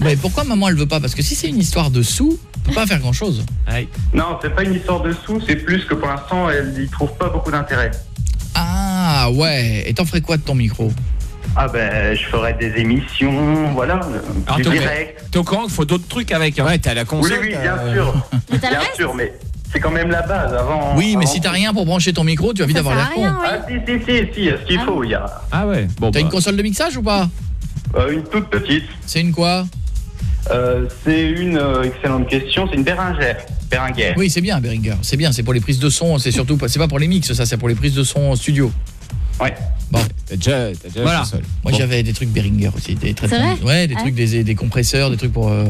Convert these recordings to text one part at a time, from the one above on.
Mais pourquoi maman elle veut pas? Parce que si c'est une histoire de sous, on peut pas faire grand chose. Non, c'est pas une histoire de sous, c'est plus que pour l'instant, elle y trouve pas beaucoup d'intérêt. Ah ouais, et t'en ferais quoi de ton micro? Ah ben, je ferai des émissions, voilà, Alors, du direct. T'es au courant qu'il faut d'autres trucs avec. hein? Ouais, t'as la Oui, console. oui, t'as- bien sûr. Mais Bien sûr, mais c'est quand même la base avant. Oui, mais avant si t'as rien pour brancher ton micro, tu vas vite Ça avoir l'air con. oui. Ah si, si, si, si, ce qu'il Ah faut, il y a Ah ouais. Bon. T'as bah. une console de mixage ou pas? Euh, une toute petite. C'est une quoi? Euh, c'est une euh, excellente question, c'est une Béringère. Béringuère. Oui, c'est bien Behringer. C'est bien, c'est pour les prises de son, c'est surtout c'est pas pour les mix ça, c'est pour les prises de son en studio. Ouais. Bon, T'as déjà, t'as déjà Voilà. console. moi Bon. j'avais des trucs Behringer aussi, des traitements. vrai ouais, des Ah. trucs des, des compresseurs, des trucs pour euh...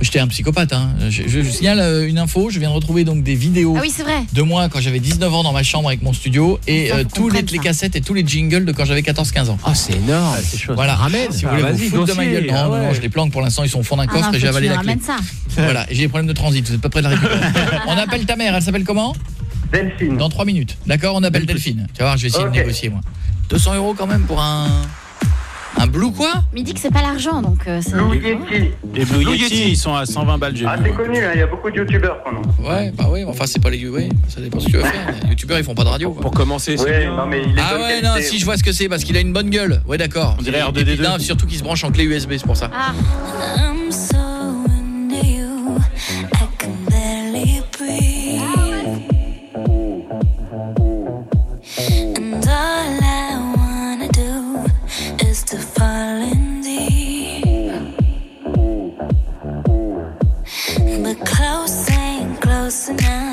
j'étais un psychopathe hein. Je, je- je signale euh, une info, je viens de retrouver donc des vidéos Ah oui, c'est vrai. de moi quand j'avais 19 ans dans ma chambre avec mon studio et euh, tous les, cassettes et tous les jingles de quand j'avais 14 15 ans. Oh, c'est énorme. Ah, c'est chaud. Voilà, Ramène. si vous Ah, voulez vas-y, vous foutre de ma gueule. Non, Ah non, je les planque pour l'instant, ils sont au fond d'un Ah coffre non, et j'ai avalé la clé. ramènes ça. Voilà, j'ai des problèmes de transit, vous êtes pas près de la récupérer. on appelle ta mère, elle s'appelle comment? Delphine. Dans 3 minutes. D'accord, on appelle Delphine. Tu vas voir, je vais essayer Ok. de négocier moi. 200 euros quand même pour un un blue quoi? Mais il dit que c'est pas l'argent, donc euh, c'est... Blue Yeti. Les Blue Blue Yeti, Yeti. ils sont à 120 balles, j'ai Ah, c'est connu, hein, il y a beaucoup de youtubeurs a. Ouais, bah ouais, enfin c'est pas les ouais, ça dépend ce que tu veux faire. Les youtubeurs ils font pas de radio. quoi. Pour commencer, c'est Ouais, bien. non, mais il est Ah ouais, non, si je vois ce que c'est parce qu'il a une bonne gueule. Ouais, d'accord. On dirait Et- R2D2. et puis, non, surtout qu'il se branche en clé USB, c'est pour ça. Ah, ain't close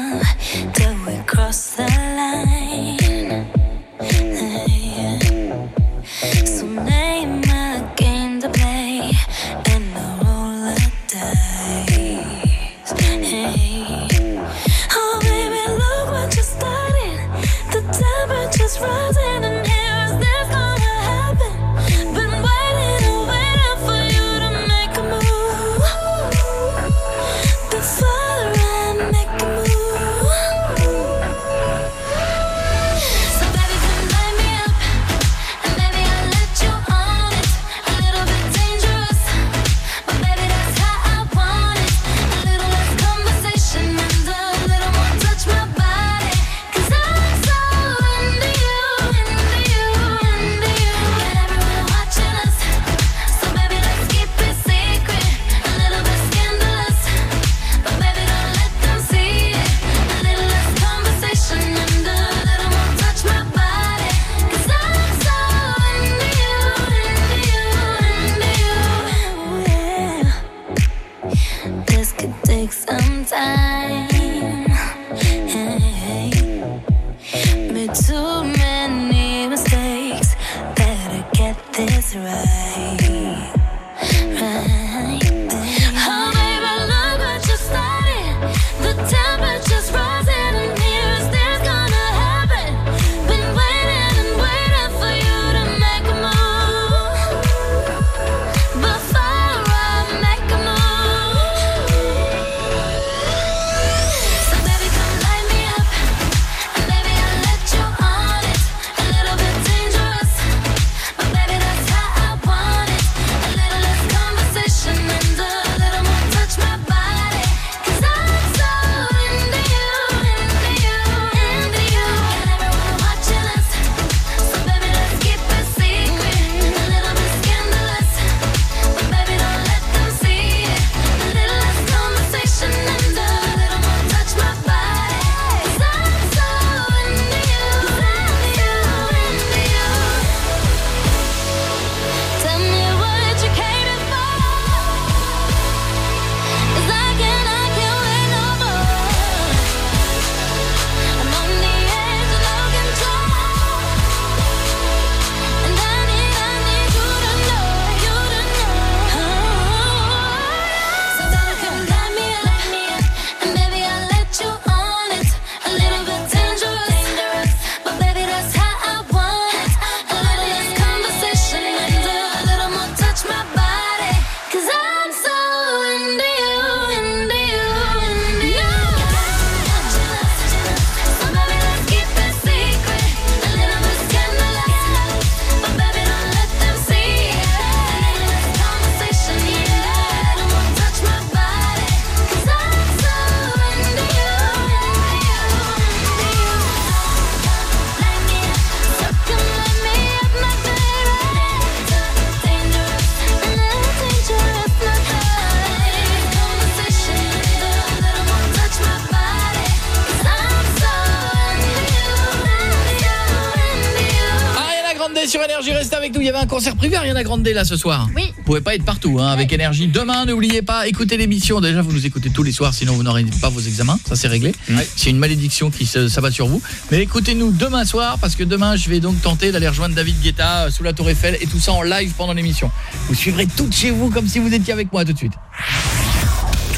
un concert privé à Ariana Grande là ce soir. Oui. Vous pouvez pas être partout hein, avec Énergie. Demain, n'oubliez pas, écoutez l'émission. Déjà, vous nous écoutez tous les soirs, sinon vous n'aurez pas vos examens. Ça, c'est réglé. C'est une malédiction qui s'abat sur vous. Mais écoutez-nous demain soir, parce que demain, je vais donc tenter d'aller rejoindre David Guetta euh, sous la Tour Eiffel et tout ça en live pendant l'émission. Vous suivrez toutes chez vous comme si vous étiez avec moi tout de suite.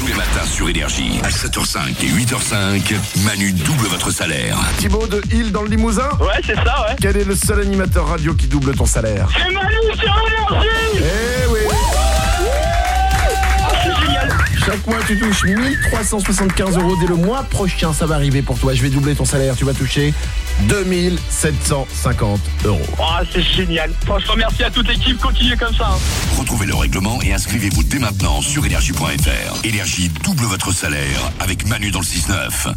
Les matins sur Énergie, à 7h05 et 8h05, Manu double votre salaire. Thibaut de Hill dans le Limousin Ouais, c'est ça, ouais. Quel est le seul animateur radio qui double ton salaire C'est Manu sur Énergie Eh oui Chaque mois tu touches 1375 euros dès le mois prochain ça va arriver pour toi. Je vais doubler ton salaire, tu vas toucher 2750 euros. Ah, c'est génial Franchement, merci à toute l'équipe, continuez comme ça. hein. Retrouvez le règlement et inscrivez-vous dès maintenant sur énergie.fr. Énergie double votre salaire avec Manu dans le 6-9.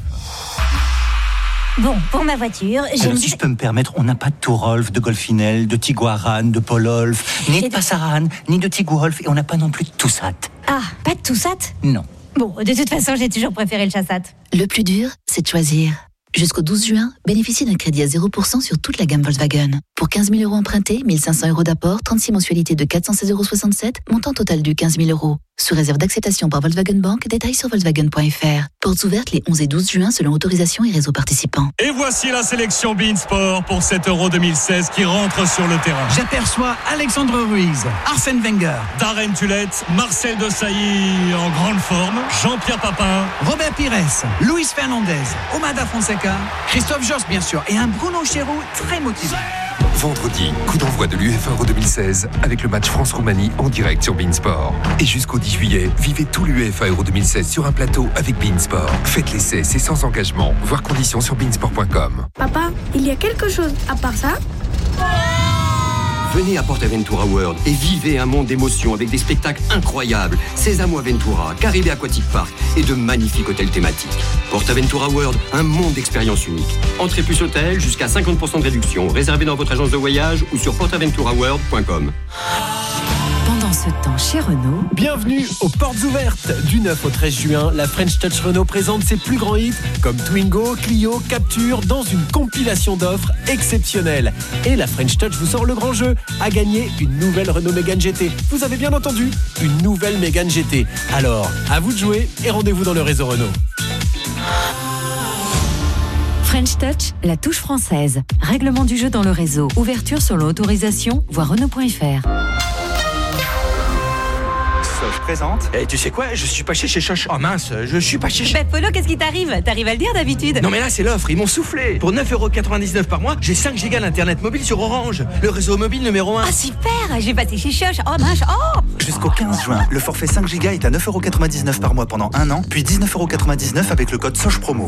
Bon, pour ma voiture, j'ai Alors, une... si je peux me permettre, on n'a pas de Tourolf, de Golfinel, de Tiguaran, de Pololf, ni de de- Passaran, ni de Tiguolf, et on n'a pas non plus de Toussat. Ah, pas de tout ça Non. Bon, de toute façon, j'ai toujours préféré le chassat. Le plus dur, c'est de choisir. Jusqu'au 12 juin, bénéficiez d'un crédit à 0% sur toute la gamme Volkswagen. Pour 15 000 euros empruntés, 1500 euros d'apport, 36 mensualités de 416,67 euros, montant total du 15 000 euros. Sous réserve d'acceptation par Volkswagen Bank, détails sur Volkswagen.fr. Portes ouvertes les 11 et 12 juin selon autorisation et réseau participants. Et voici la sélection Beansport pour cet Euro 2016 qui rentre sur le terrain. J'aperçois Alexandre Ruiz, Arsène Wenger, Darren Tulette, Marcel Desailly en grande forme, Jean-Pierre Papin, Robert Pires, Luis Fernandez, Omada Fonseca, Christophe Joss bien sûr et un Bruno Chéroux très motivé. Vendredi, coup d'envoi de l'UEFA Euro 2016 avec le match France-Roumanie en direct sur Beansport. Et jusqu'au 10 juillet, vivez tout l'UEFA Euro 2016 sur un plateau avec Beansport. Faites l'essai, c'est sans engagement. Voir conditions sur beansport.com. Papa, il y a quelque chose à part ça? Venez à PortAventura World et vivez un monde d'émotions avec des spectacles incroyables. Sésamo Aventura, Caribé Aquatic Park et de magnifiques hôtels thématiques. PortAventura World, un monde d'expériences uniques. Entrée plus hôtel, jusqu'à 50% de réduction. Réservé dans votre agence de voyage ou sur portaventuraworld.com. Pendant ce temps chez Renault, Bienvenue aux portes ouvertes Du 9 au 13 juin, la French Touch Renault présente ses plus grands hits comme Twingo, Clio, Capture dans une compilation d'offres exceptionnelles. Et la French Touch vous sort le grand jeu à gagner une nouvelle Renault Mégane GT. Vous avez bien entendu, une nouvelle Mégane GT. Alors, à vous de jouer et rendez-vous dans le réseau Renault. French Touch, la touche française. Règlement du jeu dans le réseau. Ouverture sur l'autorisation, voir Renault.fr. Soch présente. Et tu sais quoi Je suis pas chez chez Choche. Oh mince, je suis pas chez Bah Polo, qu'est-ce qui t'arrive? T'arrives à le dire d'habitude Non mais là c'est l'offre, ils m'ont soufflé. Pour 9,99€ par mois, j'ai 5 gigas d'internet mobile sur Orange, le réseau mobile numéro 1. Ah super Je vais passer chez Choche. Oh mince, oh Jusqu'au 15 juin, le forfait 5 gigas est à 9,99€ par mois pendant un an, puis 19,99€ avec le code Soch Promo.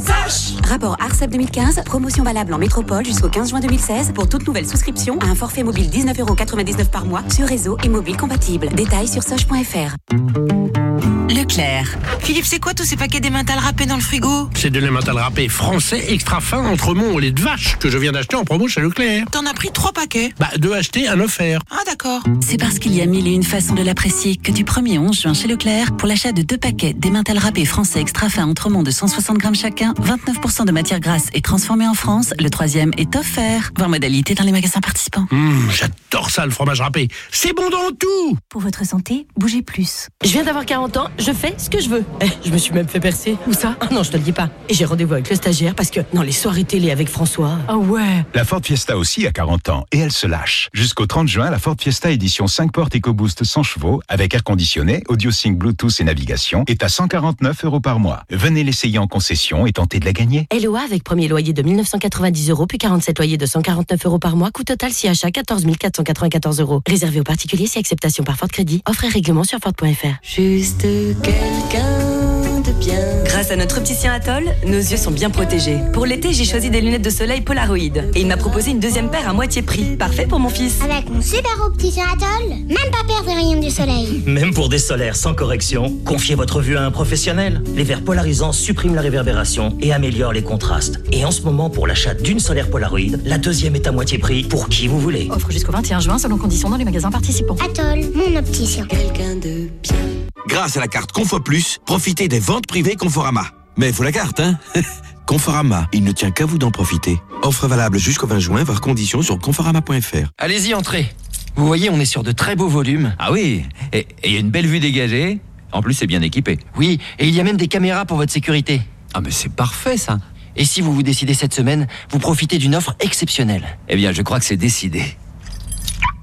Rapport ARCEP 2015, promotion valable en métropole jusqu'au 15 juin 2016 pour toute nouvelle souscription à un forfait mobile 19,99€ par mois sur réseau et mobile compatible. Détails sur soch.fr. Thank you. Leclerc. Philippe, c'est quoi tous ces paquets d'émental râpés dans le frigo? C'est de l'emmental râpé français extra fin entre mon au lait de vache que je viens d'acheter en promo chez Leclerc. T'en as pris trois paquets? Bah, deux achetés, un offert. Ah d'accord. C'est parce qu'il y a mille et une façons de l'apprécier que du 1er au 11 juin chez Leclerc, pour l'achat de deux paquets d'émental râpé français extra fin Entremont de 160 grammes chacun, 29% de matière grasse est transformée en France, le troisième est offert. Voir modalité dans les magasins participants. Hum, J'adore ça, le fromage râpé. C'est bon dans tout Pour votre santé, bougez plus. Je viens d'avoir 40 ans, je fais ce que je veux. Eh, je me suis même fait percer. Où ça? Ah non, je te le dis pas. Et j'ai rendez-vous avec le stagiaire parce que dans les soirées télé avec François. Ah ouais. La Ford Fiesta aussi a 40 ans et elle se lâche. Jusqu'au 30 juin, la Ford Fiesta édition 5 portes EcoBoost 100 chevaux avec air conditionné, audio sync Bluetooth et navigation est à 149 euros par mois. Venez l'essayer en concession et tentez de la gagner. LOA avec premier loyer de 1990 euros puis 47 loyers de 149 euros par mois. Coût total si achat 14 494 euros. Réservé aux particuliers si acceptation par Ford Crédit. Offre et règlement sur Ford.fr. Juste quelqu'un de bien. Grâce à notre opticien Atoll, nos yeux sont bien protégés. Pour l'été, j'ai choisi des lunettes de soleil Polaroid. Et il m'a proposé une deuxième paire à moitié prix. Parfait pour mon fils. Avec mon super opticien Atoll, même pas perdre les rayons du soleil. Même pour des solaires sans correction, confiez votre vue à un professionnel. Les verres polarisants suppriment la réverbération et améliorent les contrastes. Et en ce moment, pour l'achat d'une solaire Polaroid, la deuxième est à moitié prix pour qui vous voulez. Offre jusqu'au 21 juin selon conditions dans les magasins participants. Atoll, mon opticien. Quelqu'un de bien. Grâce à la carte Confo Plus, profitez des ventes privées Conforama. Mais il faut la carte, hein Conforama, il ne tient qu'à vous d'en profiter. Offre valable jusqu'au 20 juin, voir conditions sur conforama.fr. Allez-y, entrez. Vous voyez, on est sur de très beaux volumes. Ah oui, et il y a une belle vue dégagée. En plus, c'est bien équipé. Oui, et il y a même des caméras pour votre sécurité. Ah mais c'est parfait ça. Et si vous vous décidez cette semaine, vous profitez d'une offre exceptionnelle. Eh bien, je crois que c'est décidé.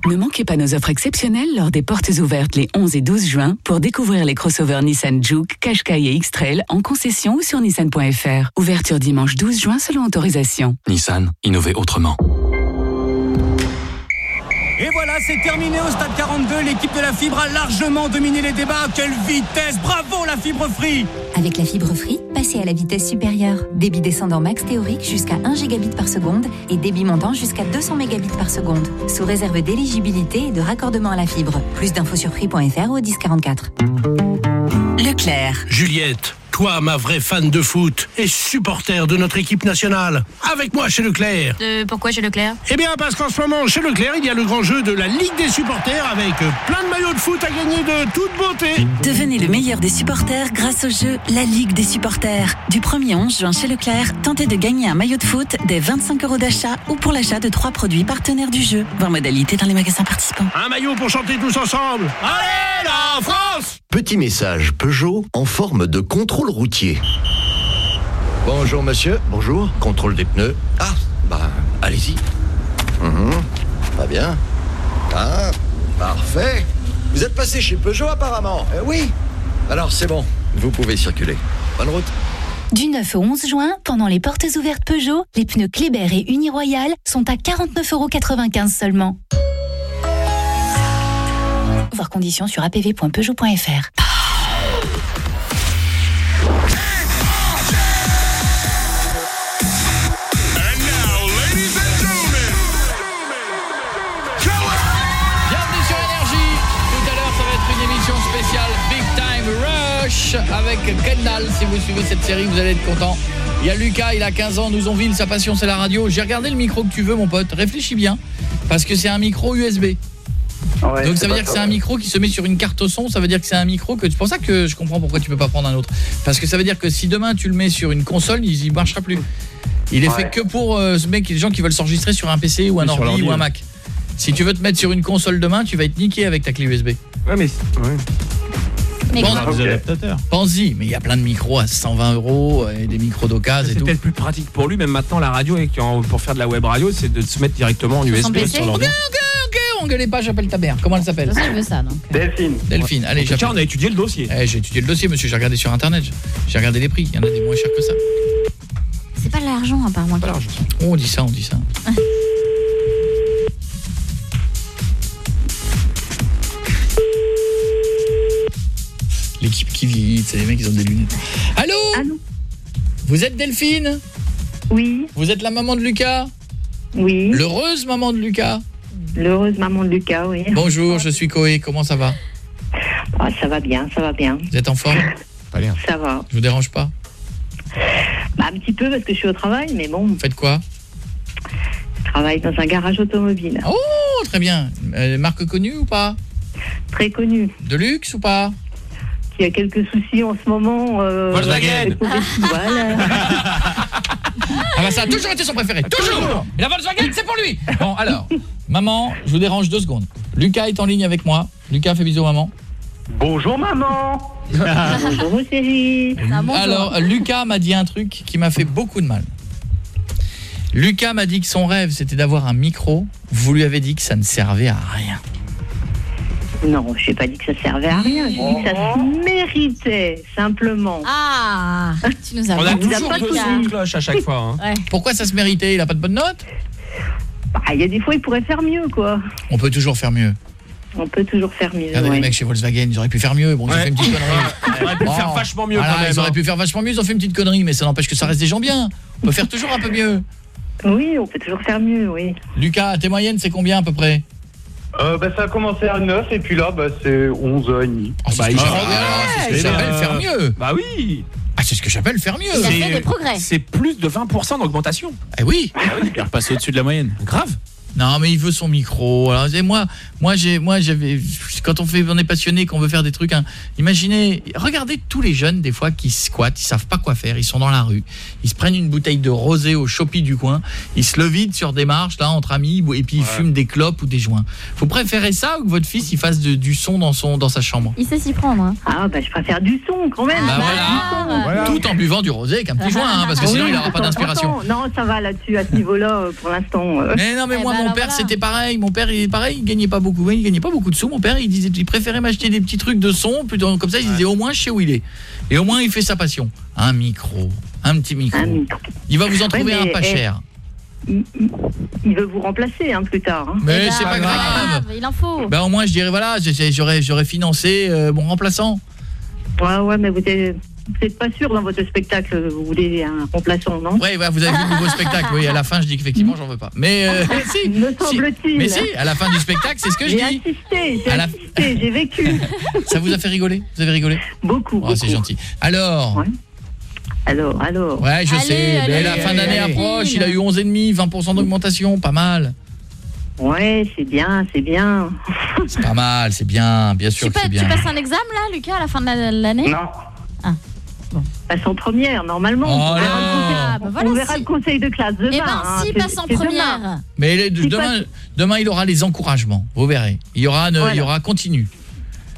Ne manquez pas nos offres exceptionnelles lors des portes ouvertes les 11 et 12 juin pour découvrir les crossovers Nissan Juke, Qashqai et X-Trail en concession ou sur nissan.fr. Ouverture dimanche 12 juin selon autorisation. Nissan, innover autrement. Et voilà, c'est terminé au stade 42. L'équipe de la fibre a largement dominé les débats. Quelle vitesse Bravo la fibre free Avec la fibre free, passez à la vitesse supérieure. Débit descendant max théorique jusqu'à 1 gigabit par seconde et débit montant jusqu'à 200 mégabits par seconde. Sous réserve d'éligibilité et de raccordement à la fibre. Plus d'infos sur free.fr ou au 1044. Leclerc. Juliette, toi, ma vraie fan de foot et supporter de notre équipe nationale, avec moi chez Leclerc. Euh, pourquoi chez Leclerc? Eh bien, parce qu'en ce moment, chez Leclerc, il y a le grand jeu de la Ligue des supporters avec euh, plein de maillots de foot à gagner de toute beauté. Devenez le meilleur des supporters grâce au jeu La Ligue des supporters. Du 1er 11 juin chez Leclerc, tentez de gagner un maillot de foot des 25 euros d'achat ou pour l'achat de trois produits partenaires du jeu. Voir modalité dans les magasins participants. Un maillot pour chanter tous ensemble. Allez, la France Petit message Peugeot en forme de contrôle routier. Bonjour monsieur, bonjour, contrôle des pneus. Ah, bah allez-y. Mhm, Pas bien. Ah, parfait. Vous êtes passé chez Peugeot apparemment. Eh oui. Alors c'est bon, vous pouvez circuler. Bonne route. Du 9 au 11 juin, pendant les portes ouvertes Peugeot, les pneus Kléber et Uniroyal sont à 49,95€ seulement. Voir conditions sur apv.peugeot.fr. Bienvenue sur Énergie. Tout à l'heure, ça va être une émission spéciale Big Time Rush avec Kendall. Si vous suivez cette série, vous allez être content. Il y a Lucas, il a 15 ans, nous on ville, sa passion c'est la radio. J'ai regardé le micro que tu veux mon pote, réfléchis bien parce que c'est un micro USB. Ouais, Donc ça veut dire que c'est un micro qui se met sur une carte son, ça veut dire que c'est un micro que c'est pour ça que je comprends pourquoi tu peux pas prendre un autre. Parce que ça veut dire que si demain tu le mets sur une console, il y marchera plus. Il est Ouais. fait que pour euh, ce mec les gens qui veulent s'enregistrer sur un PC ou un ordi ou un ouais. Mac. Si tu veux te mettre sur une console demain, tu vas être niqué avec ta clé USB. Ouais, mais. Ouais. Mais Pense- Des adaptateurs. Pense-y, mais il y a plein de micros à 120 euros et des micros d'occasion et C'est tout. peut-être plus pratique pour lui, même maintenant la radio, et pour faire de la web radio, c'est de se mettre directement en USB sur l'ordi. Ok, ok, engueulez pas, j'appelle ta mère. Comment elle s'appelle Ça, je veux ça, donc. Delphine. Delphine, allez, Tiens, j'appelle. on a étudié le dossier. Eh, j'ai étudié le dossier, monsieur, j'ai regardé sur internet. J'ai regardé les prix, il y en a des moins chers que ça. C'est pas de l'argent, apparemment. Pas l'argent. Oh, on dit ça, on dit ça. L'équipe qui vit, c'est les mecs, ils ont des lunettes. Allô Vous êtes Delphine Oui. Vous êtes la maman de Lucas Oui. L'heureuse maman de Lucas L'heureuse maman de Lucas, oui. Bonjour, je suis Koé, comment ça va Ah, ça va bien, ça va bien. Vous êtes en forme Pas bien. Ça va. Je vous dérange pas Bah, un petit peu parce que je suis au travail, mais bon, Vous faites quoi je travaille dans un garage automobile. Oh, très bien. Euh, marque connue ou pas Très connu. De luxe ou pas Qui a quelques soucis en ce moment. Euh, Volkswagen. festival. Ah bah ça a toujours été son préféré, toujours Et la Volkswagen, c'est pour lui Bon, alors, maman, je vous dérange deux secondes. Lucas est en ligne avec moi. Lucas, fais bisous, maman. Bonjour maman. Bonjour mon chéri. Alors, Lucas m'a dit un truc qui m'a fait beaucoup de mal. Lucas m'a dit que son rêve, c'était d'avoir un micro. Vous lui avez dit que ça ne servait à rien. Non, je n'ai pas dit que ça servait à rien. J'ai dit que ça se méritait, simplement. Ah Tu nous as On a toujours pas deux sons de cloche à chaque fois. hein. Pourquoi ça se méritait? Il a pas de bonne note? Bah, Il y a des fois, il pourrait faire mieux, quoi. On peut toujours faire mieux. On peut toujours faire mieux. Regardez ouais. les mecs chez Volkswagen, ils auraient pu faire mieux. Bon, ils ont fait une petite connerie. Ils auraient pu Bon. faire vachement mieux Voilà, quand même. Ils auraient hein. pu faire vachement mieux, ils ont fait une petite connerie, mais ça n'empêche que ça reste des gens bien. On peut faire toujours un peu mieux. Oui, on peut toujours faire mieux, oui. Lucas, tes moyennes, c'est combien à peu près? Euh, bah, ça a commencé à 9 et puis là, bah, c'est 11h30. Ah, c'est ce que j'appelle- c'est ce que j'appelle faire mieux. Bah oui. Ah, c'est ce que j'appelle faire mieux. Il a fait des progrès. C'est plus de 20% d'augmentation. Eh oui. Il repasse au-dessus de la moyenne. Grave. Non, mais il veut son micro. Alors, et moi, moi, j'ai, moi, j'avais, quand on fait, on est passionné, qu'on veut faire des trucs. hein, imaginez, regardez tous les jeunes des fois qui squattent, ils savent pas quoi faire, ils sont dans la rue, ils se prennent une bouteille de rosé au chopi du coin, ils se le vident sur des marches là entre amis, et puis ils fument des clopes ou des joints. Vous préférez ça ou que votre fils il fasse de- du son dans son, dans sa chambre? Il sait s'y prendre. hein. Ah, bah, je préfère du son quand même. Bah voilà. Tout en buvant du rosé avec un petit joint, hein, parce que sinon Oui, il n'aura pas d'inspiration. Non, ça va là-dessus, à ce niveau-là, euh, pour l'instant. euh. Mais non, mais Eh moi, mon père, voilà. c'était pareil. Mon père, il est pareil, il gagnait pas beaucoup. Il gagnait pas beaucoup de sous. Mon père, il disait, il préférait m'acheter des petits trucs de son, plutôt comme ça, il disait au moins je sais où il est. Et au moins, il fait sa passion. Un micro, un petit micro. Il va vous en Ouais, trouver mais, un pas eh, cher. Il, veut vous remplacer hein, plus tard. hein. Mais c'est pas grave. Il en faut. Ben au moins, je dirais voilà, j'aurais financé euh, mon remplaçant. Ouais, ouais, mais vous êtes, vous êtes pas sûr dans votre spectacle, vous voulez un remplaçant, non Ouais, ouais, vous avez vu le nouveau spectacle. Oui, à la fin, je dis qu'effectivement, j'en veux pas. Mais euh, si, Me si. semble-t-il. Mais si, à la fin du spectacle, c'est ce que je J'ai dis. assisté, j'ai À la- assisté, j'ai vécu. Ça vous a fait rigoler? Vous avez rigolé? Beaucoup, Oh, c'est gentil. Alors? Alors, alors. Ouais, je sais, mais la fin d'année approche, il a eu 11,5, 20% d'augmentation, pas mal. Ouais, c'est bien, c'est bien. C'est pas mal, c'est bien, bien sûr Tu, que c'est tu bien. passes un examen là, Lucas, à la fin de la- l'année? Non. Passe en première, normalement. Oh on verra, le, conseil, Ah, bah voilà, on verra si- le conseil de classe demain. Eh ben, hein, s'il passe en demain. première. Mais les- Si demain, demain, il aura les encouragements, vous verrez. Il y aura, ne- Voilà. il y aura continue.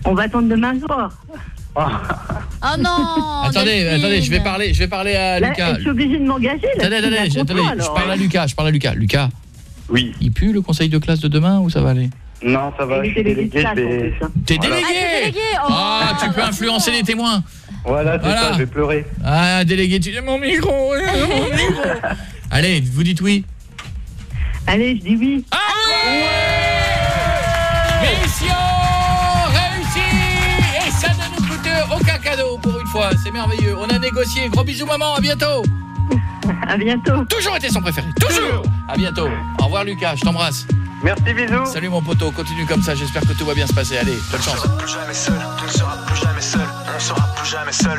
On va attendre demain soir. Oh non attendez, Delphine. attendez, je vais parler, je vais parler à Là, Lucas. je suis obligée de m'engager. là, Attendez, attendez, je- parle à. Lucas, je parle à Lucas. Lucas. Oui. Il pue le conseil de classe de demain ou ça va aller? Non, ça va, je suis délégué hein. T'es Voilà. délégué Ah, t'es délégué Oh. Ah, tu peux influencer les témoins. Voilà, c'est Voilà. ça, je vais pleurer. Ah, délégué, tu dis mon micro, mon micro. Allez, vous dites oui. Allez, je dis oui. Ah Mission réussie Et ça ne nous coûte aucun cadeau pour une fois, c'est merveilleux. On a négocié. Gros bisous maman, à bientôt. À bientôt. Toujours été son préféré, toujours. À bientôt. Au revoir Lucas, je t'embrasse. Merci, bisous. Salut mon poteau, continue comme ça, j'espère que tout va bien se passer. Allez, bonne chance. plus jamais seul, tu ne seras plus jamais seul, on ne sera plus jamais seul.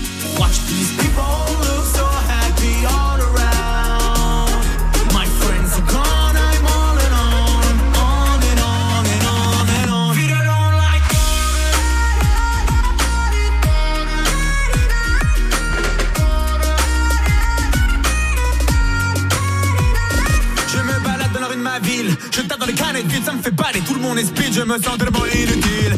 Je me balade dans la rue de ma ville, je tape dans les canettes ça me fait baler, tout le monde est je me sens tellement inutile.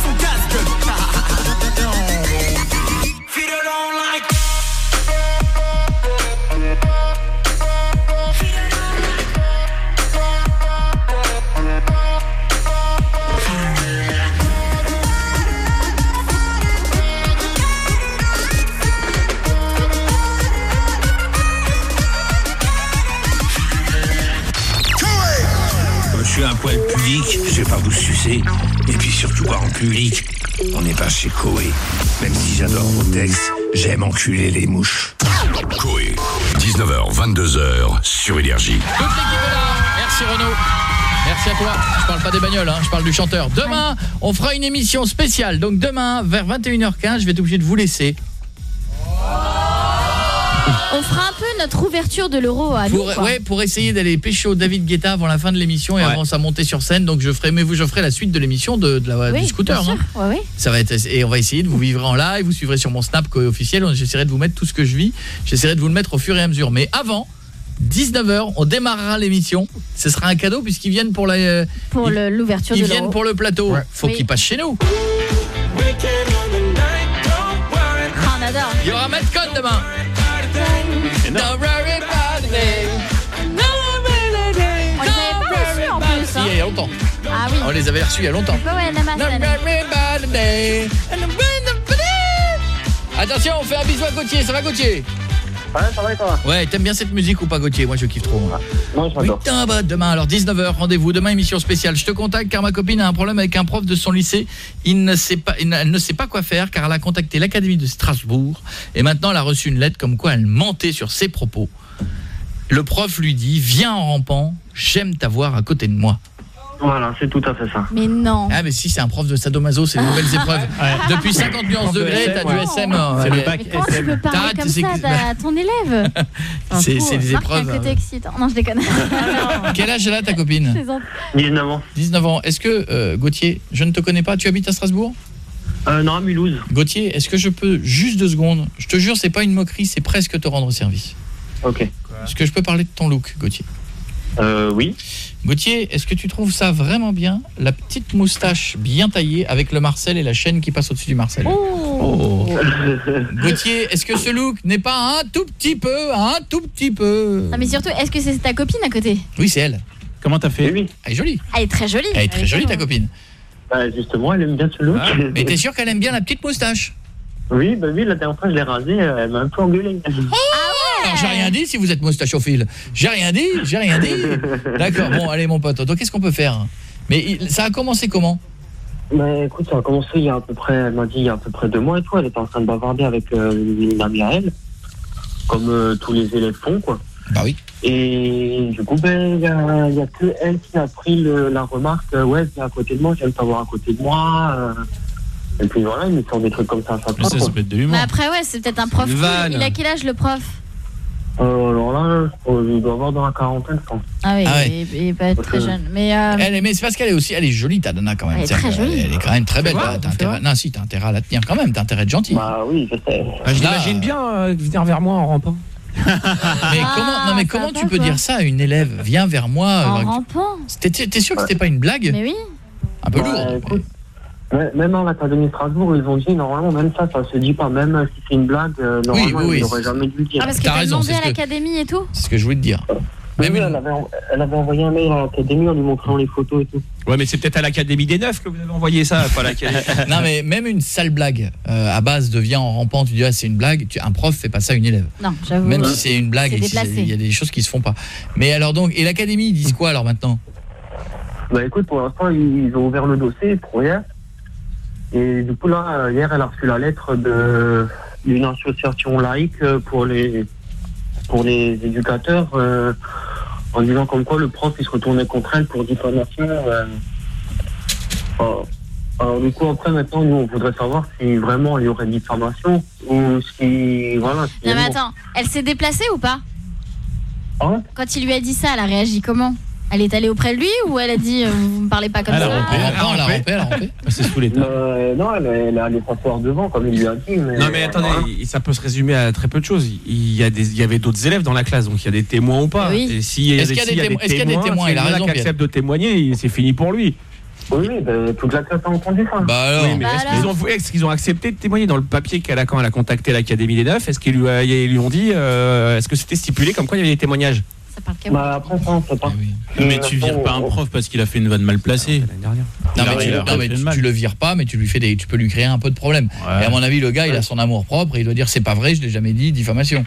surtout pas en public. on n'est pas chez Koé. Même si j'adore vos textes, j'aime enculer les mouches. Coé, 19h, 22h sur Énergie. Toute l'équipe est là. Merci Renaud. Merci à toi. Je parle pas des bagnoles, hein, je parle du chanteur. Demain, on fera une émission spéciale. Donc demain, vers 21h15, je vais être obligé de vous laisser. Notre ouverture de l'euro à nous. Pour, quoi. ouais, pour essayer d'aller pécho David Guetta avant la fin de l'émission et avant sa montée sur scène. Donc je ferai, mais vous, je ferai la suite de l'émission de, de la, Oui, du scooter. bien sûr. hein. Ouais, ouais. Ça va être et on va essayer de vous vivre en live, vous suivrez sur mon Snap officiel, j'essaierai de vous mettre tout ce que je vis, j'essaierai de vous le mettre au fur et à mesure. Mais avant 19h, on démarrera l'émission. Ce sera un cadeau puisqu'ils viennent pour la euh, Pour l'ouverture de ils viennent pour le plateau. Faut Oui. qu'ils passent chez nous. Ah, on adore. Il y aura Metcon demain. Don't worry about. On les avait pas reçus en plus. Si, hein. il y a longtemps. Ah oui. On les avait reçus il y a longtemps. Attention, on fait un bisou à Gauthier, ça va Gauthier? Ouais, ça va et toi Ouais, t'aimes bien cette musique ou pas Gauthier Moi je kiffe trop. moi. Moi, j'adore. Putain, bah demain alors 19h, rendez-vous demain émission spéciale. Je te contacte car ma copine a un problème avec un prof de son lycée. Il ne sait pas elle ne sait pas quoi faire car elle a contacté l'académie de Strasbourg et maintenant elle a reçu une lettre comme quoi elle mentait sur ses propos. Le prof lui dit "Viens en rampant, j'aime t'avoir à côté de moi." Voilà, c'est tout à fait ça. Mais non. Ah mais si c'est un prof de sadomaso, c'est les nouvelles épreuves. Depuis 50 nuances degrés, t'as du SM. C'est le euh, bac comment tu peux parler comme c'est ça à ton élève C'est- c'est des Marc, épreuves, un côté hein. excitant. Non, je déconne. Quel âge elle a ta copine C'est gentil. 19 ans. 19 ans. Est-ce que euh, Gauthier, je ne te connais pas, tu habites à Strasbourg Euh, non, à Mulhouse. Gauthier, est-ce que je peux juste deux secondes Je te jure, c'est pas une moquerie, c'est presque te rendre service. Ok. Est-ce que je peux parler de ton look, Gauthier? Euh, oui. Gauthier, est-ce que tu trouves ça vraiment bien La petite moustache bien taillée avec le Marcel et la chaîne qui passe au-dessus du Marcel? Oh. Gauthier, est-ce que ce look n'est pas un tout petit peu, un tout petit peu? Non, mais surtout, est-ce que c'est ta copine à côté? Oui, c'est elle. Comment t'as fait? Oui. Elle est jolie. Elle est très jolie. Elle est très jolie ta copine. Bah, justement, elle aime bien ce look. Mais t'es sûr qu'elle aime bien la petite moustache? Oui, bah oui, la dernière fois, je l'ai rasée, euh, elle m'a un peu engueulé. Alors j'ai rien dit si vous êtes moustachophile. J'ai rien dit, j'ai rien dit. D'accord, bon, allez mon pote. Donc qu'est-ce qu'on peut faire? Mais il- ça a commencé comment? Bah écoute, ça a commencé il y a à peu près, elle m'a dit il y a à peu près deux mois et tout, elle était en train de bavarder avec euh, une amie à elle, comme euh, tous les élèves font, quoi. Bah oui. Et du coup, ben, il y a, y a que elle qui a pris le- la remarque, euh, ouais, viens à côté de moi, j'aime t'avoir à côté de moi. euh. et puis voilà, il me sort des trucs comme ça à chaque fois. Mais après, ouais, c'est peut-être un prof. Cool. Il a quel âge le prof? Euh, alors là, il doit avoir dans la quarantaine, je pense. Ah oui, Ah ouais. il, il peut être très jeune. Mais euh, Elle est- mais c'est parce qu'elle est aussi elle est jolie ta Dana quand même. Elle est très jolie. Elle est quand même très belle. T'as- intérêt- Non si, t'as intérêt à la tenir quand même, t'as intérêt à être gentil. Bah oui, je sais. Ah, je Là, l'imagine bien euh, venir vers moi en rampant. Mais comment non mais comment tu peux dire ça à une élève? Viens vers moi. en euh, rampant. T'es t'es sûr que c'était pas une blague? Mais oui. Un peu Bah, lourd. écoute, même à l'Académie de Strasbourg, ils ont dit, normalement, même ça, ça se dit pas. Même si c'est une blague, euh, normalement, oui, oui, ils n'auraient jamais dû le dire. Ah, parce que T'as demandé à l'académie et tout C'est ce que je voulais te dire. Oui, elle, avait, elle avait envoyé un mail à l'Académie en lui montrant les photos et tout. Ouais, mais c'est peut-être à l'Académie des Neufs que vous avez envoyé ça, pas à l'Académie. non mais même une sale blague euh, à base de viens en rampant, tu dis ah, c'est une blague, tu, un prof fait pas ça à une élève. Non, j'avoue. Même euh, si c'est une blague, si il y a des choses qui se font pas. Mais alors donc et l'académie ils disent quoi alors maintenant? Bah écoute, pour l'instant, ils ont ouvert le dossier pour hier. Et du coup, là, hier, elle a reçu la lettre d'une association laïque euh, pour les pour les éducateurs euh, en disant comme quoi le prof il se retournait contre elle pour diffamation. euh. Alors, alors, du coup après maintenant nous on voudrait savoir si vraiment il y aurait diffamation ou si voilà. si Non, mais attends, elle s'est déplacée ou pas? Hein? Quand il lui a dit ça, elle a réagi comment? Elle est allée auprès de lui ou elle a dit euh, vous me parlez pas comme Elle a ça a Non, elle a rampé. elle a rampé. C'est sous l'état. Euh, non, elle, elle est allée s'asseoir devant comme il lui a dit. Mais Non mais attendez, ça peut se résumer à très peu de choses. Il y a des, il y avait d'autres élèves dans la classe, donc il y a des témoins ou pas. Oui. Et a Est-ce qu'il y a des témoins- est-ce qu'il y a des témoins Il a raison, qui acceptent de témoigner, c'est fini pour lui. Oui, oui, ben, toute la classe a entendu ça. Bah alors Oui, mais Bah est-ce qu'ils ont, accepté de témoigner dans le papier qu'elle a quand elle a contacté l'Académie des Neufs? Est-ce qu'ils lui, a- ils lui ont dit, euh, est-ce que c'était stipulé comme quoi il y avait des témoignages? Ça parle qu'à Bah après ça, on sait pas. Mais tu vires pas un prof parce qu'il a fait une vanne mal placée. L'année dernière. Non mais, tu, non, mais tu- tu le vires pas mais tu lui fais des tu peux lui créer un peu de problème. Ouais. Et à mon avis le gars il a son amour propre et il doit dire c'est pas vrai, je l'ai jamais dit, diffamation.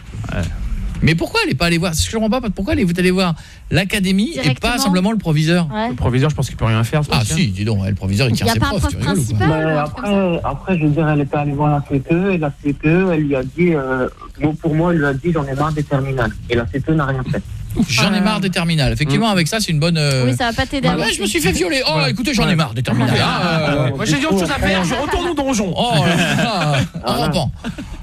Mais pourquoi elle est pas allée voir? Je comprends pas pourquoi elle est allée voir l'académie et pas simplement le proviseur? Ouais. Le proviseur, je pense qu'il peut rien faire. Ah si, dis donc, le proviseur il tire ses pas un profs, prof tu rigoles ou quoi? principal Mais après, après, je veux dire, elle était allée voir la CPE et la CPE, elle lui a dit, euh, mot pour mot, elle lui a dit, j'en ai marre des terminales. Et la CPE n'a rien fait. J'en ai marre des terminales. Effectivement, avec ça, c'est une bonne. euh, Oui, ça va pas t'aider. Ah ouais, je me suis fait violer. Oh, Ouais. écoutez, j'en ai marre des terminales. Ah, euh, Moi, j'ai dit autre chose à faire. Je retourne au donjon. Oh là là, en rampant.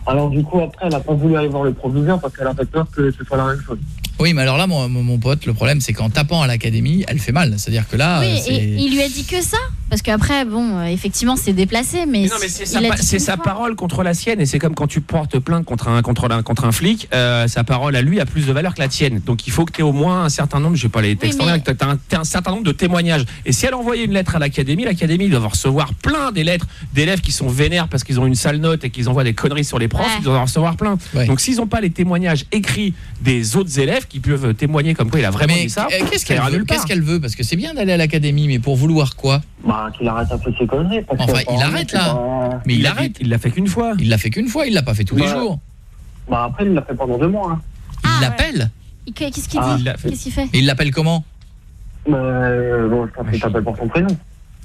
Alors du coup, après, elle a pas voulu aller voir le proviseur parce qu'elle avait peur que ce soit la même chose. Oui, mais alors là, mon, mon- pote, le problème, c'est qu'en tapant à l'académie, elle fait mal. C'est-à-dire que là, Oui, et il lui a dit que ça? Parce qu'après, bon, euh, effectivement, c'est déplacé, mais, Mais non, mais c'est sa, pa- parole contre la sienne et c'est comme quand tu portes plainte contre un contre un contre un flic, euh, sa parole à lui a plus de valeur que la tienne. Donc il faut que tu aies au moins un certain nombre, je sais pas les textes, mais- en l'air, que t'as un, t'as un certain nombre de témoignages. Et si elle envoyait une lettre à l'académie, l'académie doit recevoir plein des lettres d'élèves qui sont vénères parce qu'ils ont une sale note et qu'ils envoient des conneries sur les profs, Ouais. ils doivent en recevoir plein. Ouais. Donc s'ils n'ont pas les témoignages écrits des autres élèves qui peuvent témoigner comme quoi il a vraiment Mais dit ça, euh, qu'est-ce qu'elle veut. Qu'est-ce qu'elle veut? Parce que c'est bien d'aller à l'académie, mais pour vouloir quoi? Bah, qu'il arrête un peu ses conneries. Parce Enfin, que, il arrête là. pas- Mais il, arrête. Il l'a fait qu'une fois. Il l'a fait qu'une fois. Il l'a pas fait tous les jours. Bah, après, il l'a fait pendant deux mois. Hein. Il l'appelle. Il- Qu'est-ce qu'il Ah, dit. Qu'est-ce qu'il fait Et il l'appelle comment Mais, euh, bon, je pense qu'il s'appelle pour son prénom.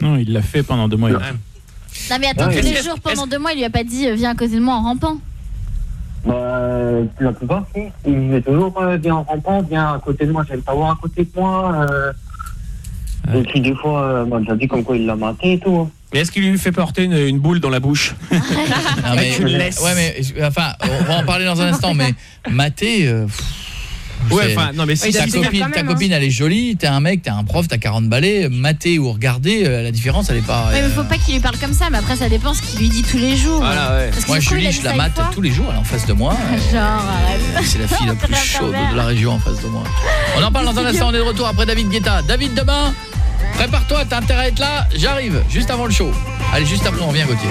Non, il l'a fait pendant deux mois. Ouais. Non, mais attends, Ouais. tous les jours, pendant deux mois, il lui a pas dit euh, viens à côté de moi en rampant. Bah, la plupart, si. Il est toujours euh, bien en rampant, bien à côté de moi. J'aime pas voir à côté de moi. Euh... Et puis, des fois, euh, déjà dit comme quoi il l'a maté et tout. Mais est-ce qu'il lui fait porter une, une boule dans la bouche Non, mais, Avec une laisse. ouais, mais enfin, on va en parler dans un instant. Mais maté. euh, pff, Ouais, c'est- enfin, non, mais si ta si- copine, quand ta même, hein. copine, elle est jolie. T'es un mec, t'es un prof, t'as 40 balais. Mater ou regarder, euh, la différence, elle est pas. Ouais, mais euh, faut pas qu'il lui parle comme ça, mais après, ça dépend ce qu'il lui dit tous les jours. Voilà, ouais. Parce que Moi, Julie, a je la une mate fois. tous les jours. Elle est en face de moi. euh, Genre. C'est la fille la plus chaude de la région en face de moi. On en parle dans un instant, on est de retour après David Guetta. David, demain, prépare-toi, t'as intérêt à être là. J'arrive, juste avant le show. Allez, juste après, on revient, Gauthier.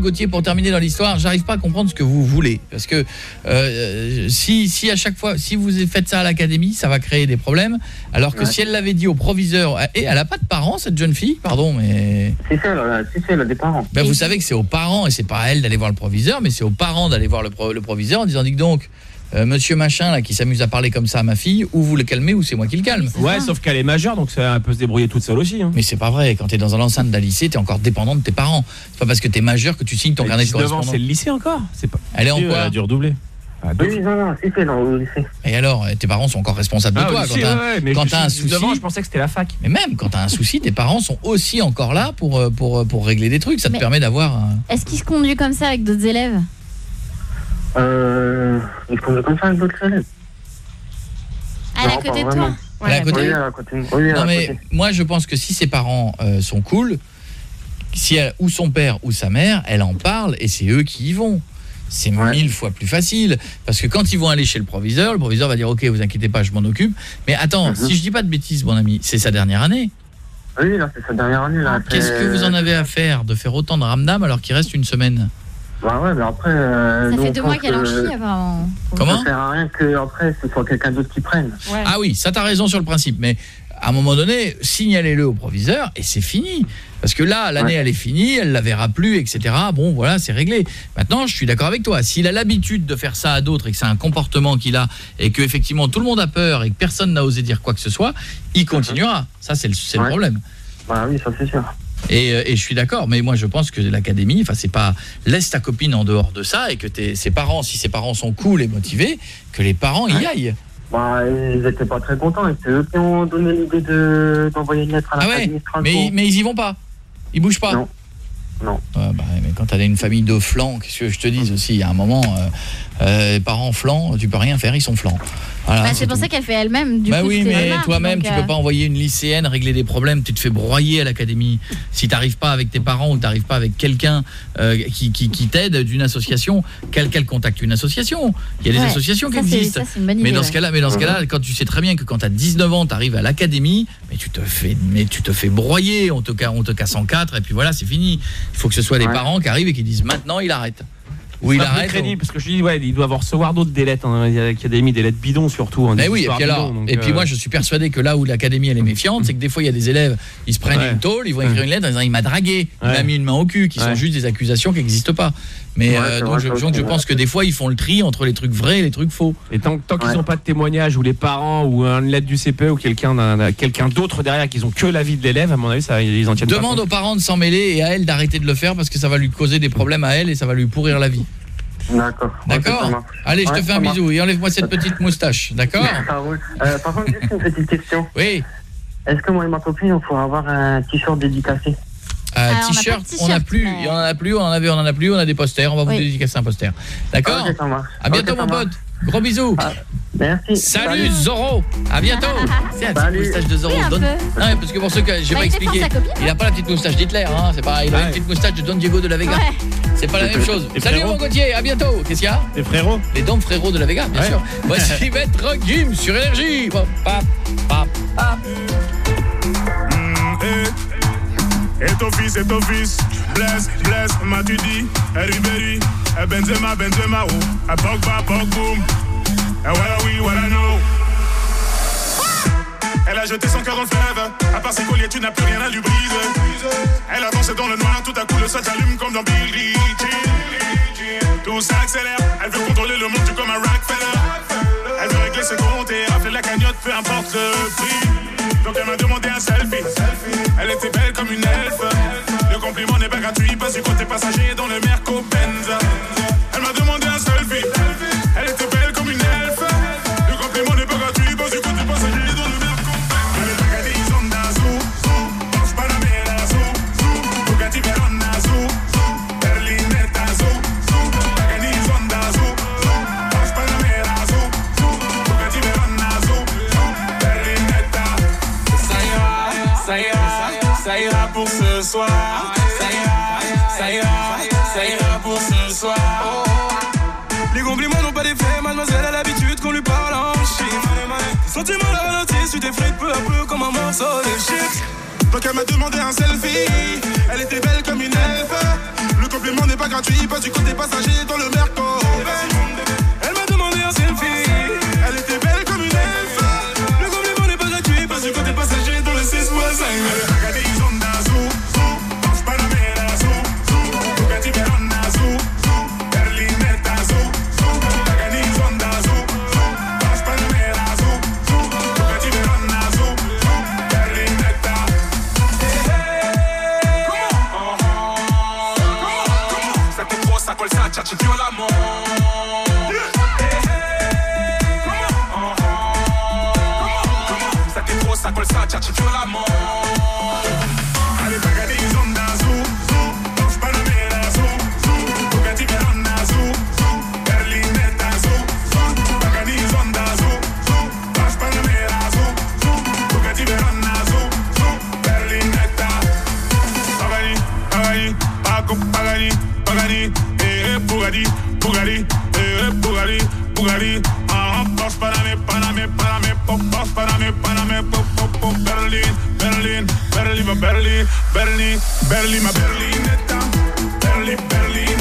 Gauthier, pour terminer dans l'histoire, j'arrive pas à comprendre ce que vous voulez. Parce que euh, si, si à chaque fois, si vous faites ça à l'académie, ça va créer des problèmes. Alors que Ouais. si elle l'avait dit au proviseur, et elle a pas de parents, cette jeune fille, pardon, mais. Si, si, elle a, des parents. Ben, vous savez que c'est aux parents et c'est pas à elle d'aller voir le proviseur, mais c'est aux parents d'aller voir le, pro- le proviseur en disant dites donc euh, monsieur machin là qui s'amuse à parler comme ça à ma fille ou vous le calmez ou c'est moi qui le calme. Ouais, sauf qu'elle est majeure, donc ça elle peut se débrouiller toute seule aussi. hein. Mais c'est pas vrai, quand t'es dans un enceinte d'un lycée, t'es encore dépendant de tes parents. C'est pas parce que t'es majeur que tu signes ton carnet de 19 ans, correspondance. c'est le lycée encore C'est pas. Elle est en quoi Elle a dû redoubler. Ah, deux- Oui, non, non, si, non, au lycée. Et alors, euh, tes parents sont encore responsables de Ah, toi lycée, quand t'as ouais, t'as un 19 souci. je pensais que c'était la fac. Mais même quand t'as un souci, tes parents sont aussi encore là pour euh, pour pour régler des trucs, ça te permet d'avoir un- Est-ce qu'il se conduit comme ça avec d'autres élèves? Euh, ils font comme ça avec d'autres élèves. Elle est à côté de toi à côté Oui, à côté. Oui, Non à mais côté. moi je pense que si ses parents euh, sont cool, si elle, ou son père ou sa mère, elle en parle et c'est eux qui y vont. C'est mille fois plus facile parce que quand ils vont aller chez le proviseur, le proviseur va dire OK, vous inquiétez pas, je m'en occupe. Mais attends, Mhm. si je dis pas de bêtises mon ami, c'est sa dernière année. Oui, là, c'est sa dernière année. là. Qu'est-ce que vous en avez à faire de faire autant de ramdam alors qu'il reste une semaine? Bah ouais, mais après. euh, Ça nous, fait deux mois qu'elle en que chie apparemment. Comment Ça sert à rien qu'après, ce soit quelqu'un d'autre qui prenne. Ah oui, ça t'as raison sur le principe, mais à un moment donné, signalez-le au proviseur et c'est fini. Parce que là, l'année Ouais. elle est finie, elle la verra plus, etc. Bon, voilà, c'est réglé. Maintenant, je suis d'accord avec toi. S'il a l'habitude de faire ça à d'autres et que c'est un comportement qu'il a et que effectivement tout le monde a peur et que personne n'a osé dire quoi que ce soit, il continuera. Ça, c'est le, le problème. Bah oui, ça c'est sûr. Et, euh, et je suis d'accord, mais moi je pense que l'académie, enfin c'est pas laisse ta copine en dehors de ça et que tes, ses parents, si ses parents sont cool et motivés, que les parents y aillent. Bah, ils étaient pas très contents c'est eux qui ont donné l'idée de- d'envoyer une lettre à Ah ouais, l'académie de Strasbourg. mais, ils- mais ils y vont pas. Ils bougent pas. Non. Non. Ouais, bah, mais quand t'as une famille de flancs, qu'est-ce que je te dis aussi, à un moment, euh, euh, les parents flancs, tu peux rien faire, ils sont flancs. Voilà, Bah, c'est pour tout. ça qu'elle fait elle-même. Du bah coup, oui, mais toi-même, tu euh, peux pas envoyer une lycéenne régler des problèmes, tu te fais broyer à l'académie. Si t'arrives pas avec tes parents ou t'arrives pas avec quelqu'un euh, qui, qui, qui t'aide d'une association, quel, quel contacte une association Il y a des Ouais, associations qui existent. ça, mais dans ce cas-là, mais dans ce cas-là, quand tu sais très bien que quand tu as 19 ans, tu arrives à l'académie, mais tu te fais mais tu te fais broyer, on te on te casse en quatre et puis voilà, c'est fini. Il faut que ce soit les Ouais. parents qui arrivent et qui disent maintenant il arrête. Ou il arrête. crédible, parce que je dis ouais, ils doivent en recevoir d'autres des lettres hein, l'académie des lettres bidons surtout hein, Mais des oui, et puis alors, bidons, donc, et puis euh, moi je suis persuadé que là où l'académie elle est méfiante, c'est que des fois il y a des élèves, ils se prennent Ouais. une tôle, ils vont écrire une lettre en disant il m'a dragué, il m'a mis une main au cul, qui sont juste des accusations qui n'existent pas. Mais Ouais, euh, donc, je, donc pense que des fois ils font le tri entre les trucs vrais et les trucs faux. Et tant, tant qu'ils n'ont pas de témoignage ou les parents ou une lettre du CPE ou quelqu'un d'autre derrière qu'ils ont que l'avis de l'élève, à mon avis, ça, ils en tiennent Demande pas aux parents de s'en mêler et à elle d'arrêter de le faire parce que ça va lui causer des problèmes à elle et ça va lui pourrir la vie. D'accord. D'accord. Allez, je te fais un marche. bisou et enlève-moi cette petite moustache, d'accord Ça roule. Euh, par contre, juste une petite question. Oui. Est-ce que moi et ma copine, on pourrait avoir un t-shirt dédicacé? Ah, on a pas de t-shirt, on n'a plus, il y en a plus, on en avait, on en a plus, on a des posters, on va vous Oui. dédicacer un poster. D'accord. À bientôt mon pote. Gros bisous. Merci. Salut, Salut. Zorro. À bientôt. C'est moustache de peu. Non, mais parce que pour ceux que j'ai Bah, pas il expliqué, a pas la petite moustache d'Hitler, hein, c'est pas, il a Ouais. une petite moustache de Don Diego de la Vega. Ouais. C'est pas la même chose. Salut mon Gauthier, à bientôt. Qu'est-ce qu'il y a Les frérots Les dents frérots de la Vega, bien Ouais. sûr. Voici Maître Gim sur énergie. Pap, pap, pap. Et ton fils, et ton fils, bless, bless, m'as-tu dit, eh, Ribéry, Benzema, Benzema, oh, Pogba, Pogboom, eh, voilà oui, voilà no. Elle a jeté son cœur en fleuve, à part ses colliers, tu n'as plus rien à lui briser. Elle avance dans le noir, tout à coup le sol s'allume comme dans Billie Jean. Tout s'accélère, elle veut contrôler le monde, tu comme un Rockefeller. Elle veut régler ses comptes et rafler la cagnotte, peu importe le prix. Donc elle m'a demandé un selfie. Elle était belle comme une. Le compliment n'est pas gratuit, pas du côté passager dans le Merco Benz. Elle m'a demandé un selfie. Elle était belle comme une elfe. Le compliment n'est pas gratuit, pas du côté passager dans le Merco Benz. Elle est Bugatti Zonda, zou, zou. Porsche Panamera, zou, zou. Bugatti Verona, zou, zou. Berlinetta, zou, zou. Bugatti Zonda, zou, zou. Porsche Panamera, zou, zou. Bugatti Verona, zou, zou. ça ira, ça ira pour ce soir. Sentiment la ralenti, tu t'effrites peu à peu comme un morceau de shit. Donc elle m'a demandé un selfie, elle était belle comme une elfe. Le compliment n'est pas gratuit, pas du côté passager dans le merco. Pagani, Pagani, eh, eh Bugatti Bugatti, eh, Bugatti, Bugatti, ah, Boss Paname, Paname, Paname, pop, Boss Paname, Paname, pop, pop, pop, Berlin, Berlin, Berlin, ma Berlin, Berlin, Berlin, ma Berlinetta, Berlin, Berlin,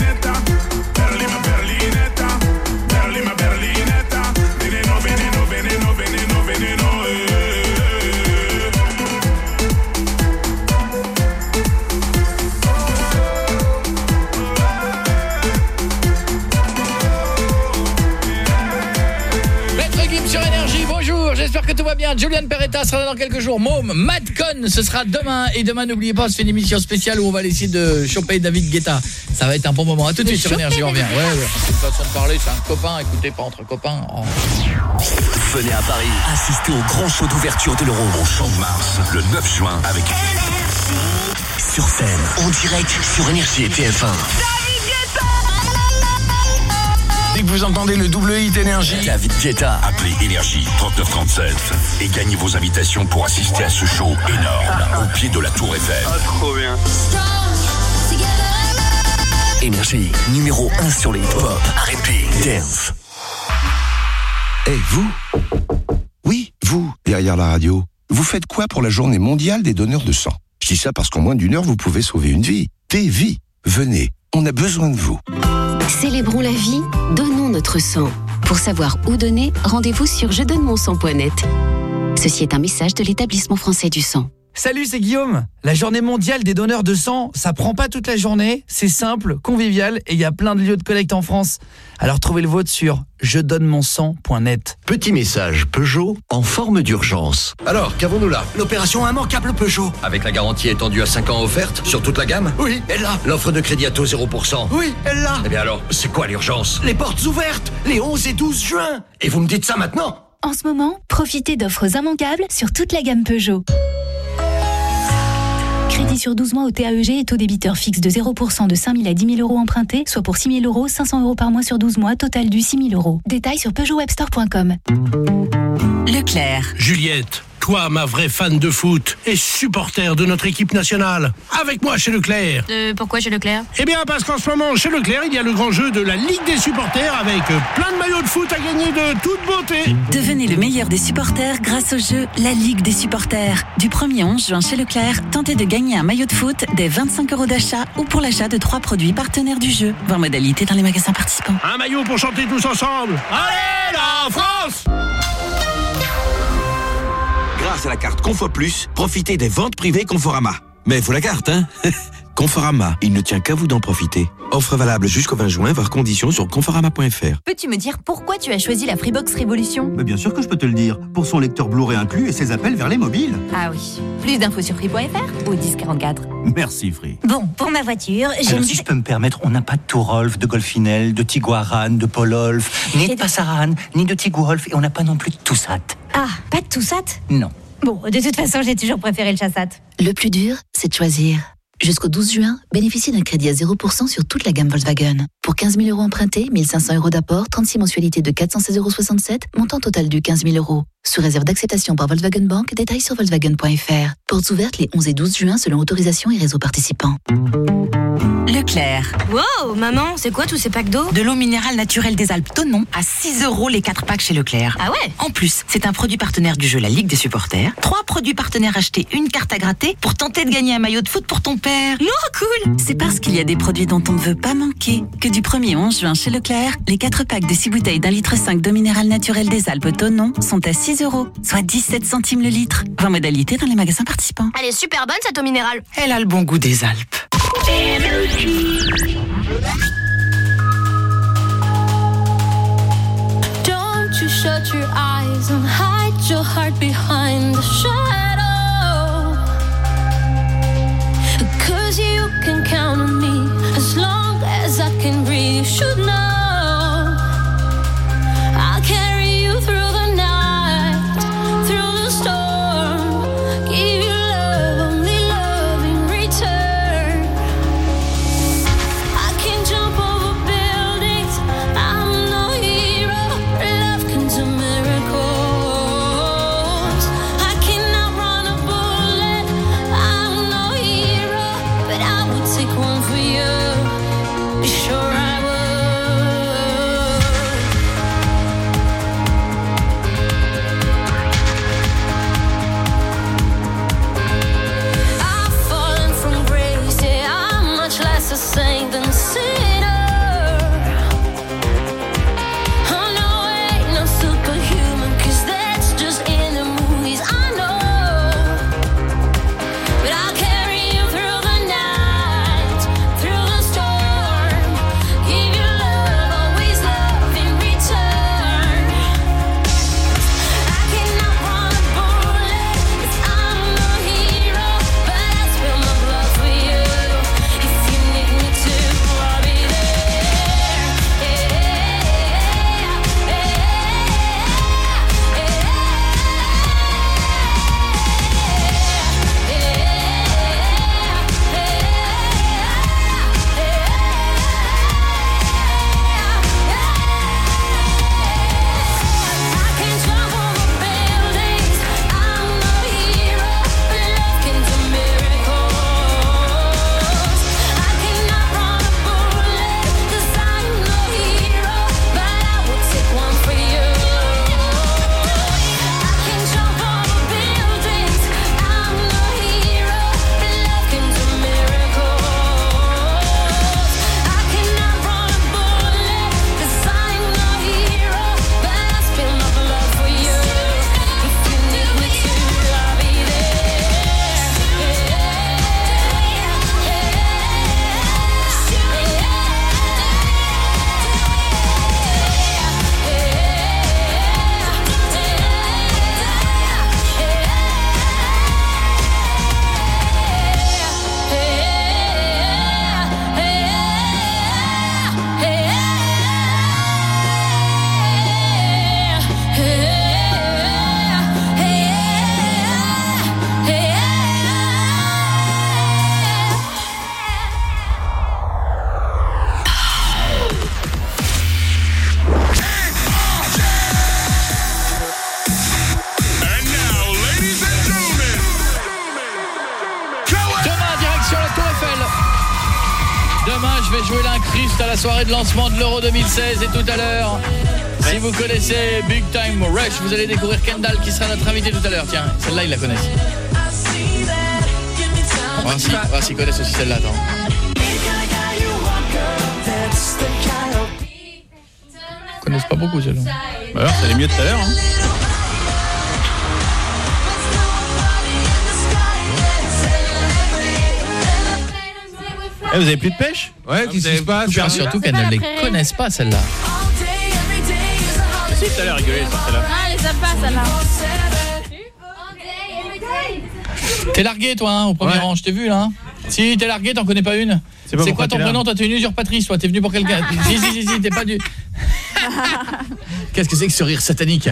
que tout va bien. Julian Peretta sera là dans quelques jours. Môme, Madcon, ce sera demain. Et demain, n'oubliez pas, on se fait une émission spéciale où on va essayer de choper David Guetta. Ça va être un bon moment. À tout de suite sur Énergie, on revient. Ouais. C'est une façon de parler, c'est un copain, écoutez, pas entre copains. Oh. Venez à Paris assister au grand show d'ouverture de l'Euro. Au Champ de Mars, le 9 juin, avec sur scène, en direct sur Énergie et TF1. Que vous entendez le double hit énergie. David Guetta. Appelez Énergie 3937 et gagnez vos invitations pour assister à ce show énorme au pied de la Tour Eiffel. trop bien. Énergie, numéro 1 sur les hip-hop, R&B, dance. Eh, vous? Oui, vous, derrière la radio. Vous faites quoi pour la journée mondiale des donneurs de sang? Je dis ça parce qu'en moins d'une heure, vous pouvez sauver une vie. Des vies. Venez, on a besoin de vous. Célébrons la vie, donnons notre sang. Pour savoir où donner, rendez-vous sur je donne mon sang.net. Ceci est un message de l'établissement français du sang. Salut, c'est Guillaume. La journée mondiale des donneurs de sang, ça prend pas toute la journée, c'est simple, convivial et il y a plein de lieux de collecte en France. Alors trouvez le vôtre sur je donne mon sang.net. Petit message Peugeot en forme d'urgence. Alors, qu'avons-nous là? L'opération immanquable Peugeot. Avec la garantie étendue à 5 ans offerte sur toute la gamme? Oui, elle l'a. L'offre de crédit à taux 0%. Oui, elle l'a. Eh bien alors, c'est quoi l'urgence? Les portes ouvertes, les 11 et 12 juin. Et vous me dites ça maintenant? En ce moment, profitez d'offres immanquables sur toute la gamme Peugeot. Crédit sur 12 mois au TAEG et taux débiteur fixe de 0% de 5 000 à 10 000 euros empruntés, soit pour 6 000 euros, 500 euros par mois sur 12 mois, total du 6 000 euros. Détails sur peugeotwebstore.com. Leclerc. Juliette, toi, ma vraie fan de foot et supporter de notre équipe nationale, avec moi chez Leclerc. Euh, pourquoi chez Leclerc? Eh bien, parce qu'en ce moment, chez Leclerc, il y a le grand jeu de la Ligue des supporters avec plein de maillots de foot à gagner de toute beauté. Devenez le meilleur des supporters grâce au jeu La Ligue des supporters. Du 1er 11 juin chez Leclerc, tentez de gagner un maillot de foot des 25 euros d'achat ou pour l'achat de trois produits partenaires du jeu. Voir modalité dans les magasins participants. Un maillot pour chanter tous ensemble. Allez, la France Grâce à la carte Confort Plus, profitez des ventes privées Conforama. Mais faut la carte, hein Conforama, il ne tient qu'à vous d'en profiter. Offre valable jusqu'au 20 juin, voir conditions sur conforama.fr. Peux-tu me dire pourquoi tu as choisi la Freebox Révolution? Mais bien sûr que je peux te le dire. Pour son lecteur Blu-ray inclus et ses appels vers les mobiles. Ah oui. Plus d'infos sur free.fr ou 1044. Merci Free. Bon, pour ma voiture, Alors, j'aime si je peux me permettre, on n'a pas de Tourolf, de Golfinel, de Tiguaran, de Pololf, ni de Passaran, ni de Tiguolf, et on n'a pas non plus de Toussat. Ah, pas de Toussat Non. Bon, de toute façon, j'ai toujours préféré le Chassat. Le plus dur, c'est de choisir. Jusqu'au 12 juin, bénéficiez d'un crédit à 0% sur toute la gamme Volkswagen. Pour 15 000 euros empruntés, 1500 euros d'apport, 36 mensualités de 416,67 euros, montant total du 15 000 euros. Sous réserve d'acceptation par Volkswagen Bank, détails sur Volkswagen.fr. Portes ouvertes les 11 et 12 juin selon autorisation et réseau participants. Leclerc. Wow, maman, c'est quoi tous ces packs d'eau? De l'eau minérale naturelle des Alpes Tonon à 6 euros les 4 packs chez Leclerc. Ah ouais? En plus, c'est un produit partenaire du jeu La Ligue des supporters. Trois produits partenaires achetés, une carte à gratter pour tenter de gagner un maillot de foot pour ton père. Non, cool C'est parce qu'il y a des produits dont on ne veut pas manquer que du 1er au 11 juin chez Leclerc, les 4 packs de 6 bouteilles d'un litre 5 d'eau minérale naturelle des Alpes Tonon sont à 6 euros, soit 17 centimes le litre. 20 modalités dans les magasins participants. Elle est super bonne cette eau minérale. Elle a le bon goût des Alpes. Don't you shut your eyes and hide your heart behind the shadow. Cause you can count on me as long as I can breathe. You should know et tout à l'heure. Si vous connaissez Big Time Rush, vous allez découvrir Kendall qui sera notre invité tout à l'heure. Tiens, celle-là, ils la connaissent. On va s'ils connaissent aussi celle-là, attends. Ils connaissent pas beaucoup celle-là. Bah, alors, c'est les mieux de tout à l'heure. Hein. Eh, vous avez plus de pêche Ouais, qu'est-ce qui se passe Je pense surtout qu'elles ne les connaissent pas celle-là. Si, à l'heure, rigolé celle-là. Ah, les pas, celle-là. T'es largué toi hein, au premier Ouais. rang, je t'ai vu là. hein. Si t'es largué, t'en connais pas une. C'est quoi ton prénom Toi t'es une usurpatrice, toi t'es venu pour quelqu'un. si si si, si t'es pas du Qu'est-ce que c'est que ce rire satanique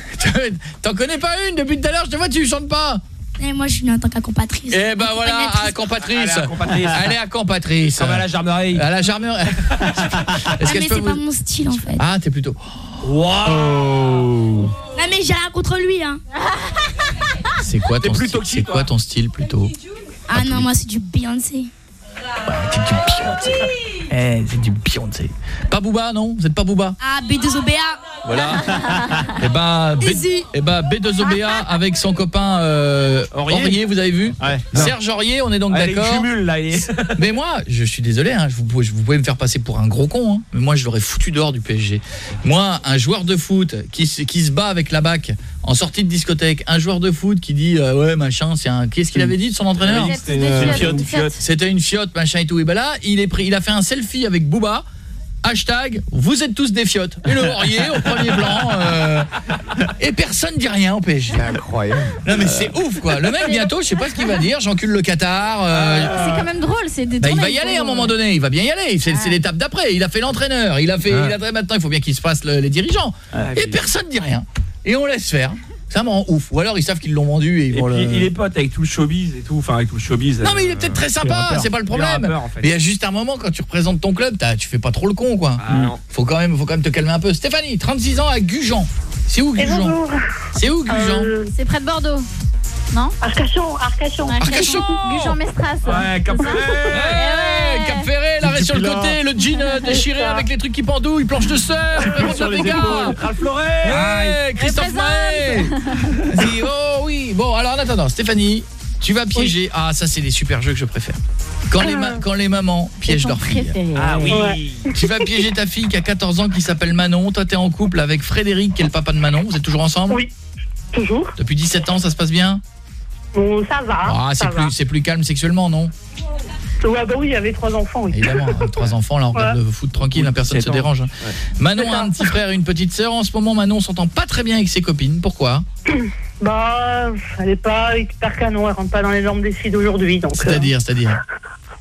T'en connais pas une depuis tout à l'heure, je te vois tu chantes pas. Et moi, je suis venue en tant qu'accompatrice. Eh ben voilà, à Campatrice. Allez, à Campatrice. Allez à Campatrice. Comme à la gendarmerie. À la gendarmerie. Ah, Est-ce que mais c'est pas mon style, en fait. Ah, t'es plutôt. Wow. Non, mais j'ai rien contre lui, hein. C'est quoi ton style C'est quoi ton style plutôt Ah non, moi, c'est du Beyoncé. C'est du Beyoncé. Eh, c'est du Beyoncé. Pas Booba, non? Vous êtes pas Booba? Ah, B2OBA. Voilà. Eh ben, B, Easy. eh ben B2OBA avec son copain euh, Aurier. vous avez vu? Serge Aurier, on est donc les d'accord. cumuls, là, il est- Mais moi, je suis désolé, hein, je vous, pouvez, vous pouvez me faire passer pour un gros con, hein, mais moi je l'aurais foutu dehors du PSG. Moi, un joueur de foot qui, se- qui se bat avec la BAC en sortie de discothèque, un joueur de foot qui dit euh, ouais machin, c'est un qu'est-ce qu'il avait dit de son entraîneur c'était une, fiotte. C'était une fiotte machin et tout et ben là, il est pris il a fait un selfie avec Booba. Hashtag, vous êtes tous des fiottes. Et le Aurier au premier plan. euh, et personne dit rien au PSG. Incroyable. Non mais c'est ouf quoi. Le mec bientôt, je sais pas ce qu'il va dire, j'encule le Qatar. euh, C'est quand même drôle, c'est des bah, il va y aller à un moment donné, il va bien y aller. C'est c'est l'étape d'après. Il a fait l'entraîneur, il a fait, il a fait maintenant. Il faut bien qu'il se passe le- les dirigeants. et personne dit rien. Et on laisse faire. Ça me rend ouf. Ou alors ils savent qu'ils l'ont vendu et ils Et vont puis, le- il est pote avec tout le showbiz et tout, enfin avec tout le showbiz. Non mais il est peut-être très sympa, c'est pas le problème. Mais il y a juste un moment quand tu représentes ton club, tu fais pas trop le con quoi. non. Faut quand même faut quand même te calmer un peu. Stéphanie, 36 ans à Gujan. C'est où Gujan? C'est où Gujan? C'est près de Bordeaux. Non Arcachon, Arcachon. Arcachon. Gujan Mestras. Ouais, Cap Eh, Cap Ferré, l'arrêt sur le côté, le jean euh, déchiré avec les trucs qui pendouillent, planche de surf, Sur les gars. épaules. Ralph. Ouais, Christophe Maé. Vas-y, Oh oui. Bon, alors en attendant, Stéphanie, tu vas piéger. Ah, ça c'est les super jeux que je préfère. Quand les ma- quand les mamans piègent leur fille. Ah oui. Tu vas piéger ta fille qui a 14 ans qui s'appelle Manon, toi t'es en couple avec Frédéric qui est le papa de Manon, vous êtes toujours ensemble? Oui. Toujours. Depuis 17 ans, ça se passe bien? Bon, ça va. Ah, c'est plus c'est plus calme sexuellement, non Ouais, bah oui, il y avait trois enfants, oui. Évidemment, trois enfants, là on regarde Ouais. le foot tranquille, là, personne ne se 17 ans. dérange. hein. Manon a un petit frère et une petite sœur. En ce moment, Manon s'entend pas très bien avec ses copines. Pourquoi? Bah, elle est pas hyper canon, elle rentre pas dans les normes des filles d'aujourd'hui, donc. euh, C'est-à-dire, c'est-à-dire?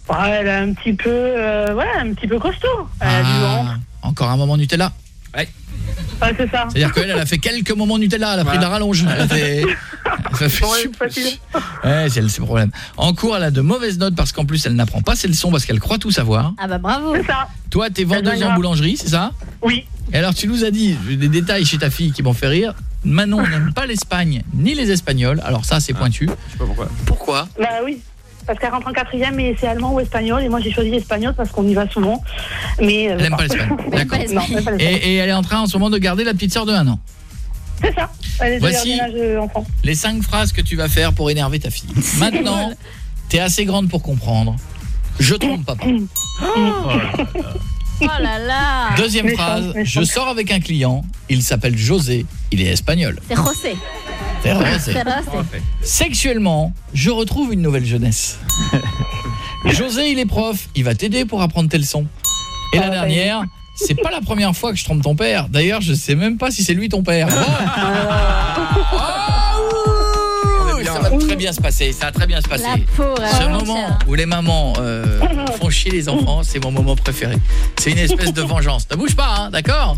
Ouais, elle est un petit peu, euh, ouais, un petit peu costaud. Elle a du ventre. Ah, Encore un moment Nutella? Ouais. Ouais, c'est ça. C'est-à-dire qu'elle, elle a fait quelques moments Nutella, elle a pris de la rallonge. Elle a fait... fait- Ouais, c'est c'est le problème. En cours, elle a de mauvaises notes parce qu'en plus, elle n'apprend pas ses leçons parce qu'elle croit tout savoir. Ah bah bravo. C'est ça. Toi, t'es vendeuse en boulangerie, c'est ça? Oui. Et alors, tu nous as dit des détails chez ta fille qui m'ont fait rire. Manon n'aime pas l'Espagne ni les Espagnols. Alors ça, c'est pointu. Je sais pas pourquoi. Pourquoi? Bah oui. Parce qu'elle rentre en quatrième et c'est allemand ou espagnol. Et moi, j'ai choisi l'espagnol parce qu'on y va souvent. Mais. euh, Elle n'aime pas l'Espagne. D'accord. Et elle est en train en ce moment de garder la petite sœur de 1 an. C'est ça. Elle est de Voici- euh, enfant. Les cinq phrases que tu vas faire pour énerver ta fille. Maintenant, t'es assez grande pour comprendre. Je trompe papa. Oh là là. Deuxième phrase, je sors avec un client, il s'appelle José, il est espagnol. C'est José. C'est José. C'est José. Sexuellement, je retrouve une nouvelle jeunesse. José, il est prof, il va t'aider pour apprendre tes leçons. Et la dernière, c'est pas la première fois que je trompe ton père. D'ailleurs, je sais même pas si c'est lui ton père. Oh, ça va très bien se passer, ça va très bien se passer. Ce elle moment où les mamans euh, font chier les enfants, c'est mon moment préféré. C'est une espèce de vengeance. Ne bouge pas, hein, d'accord?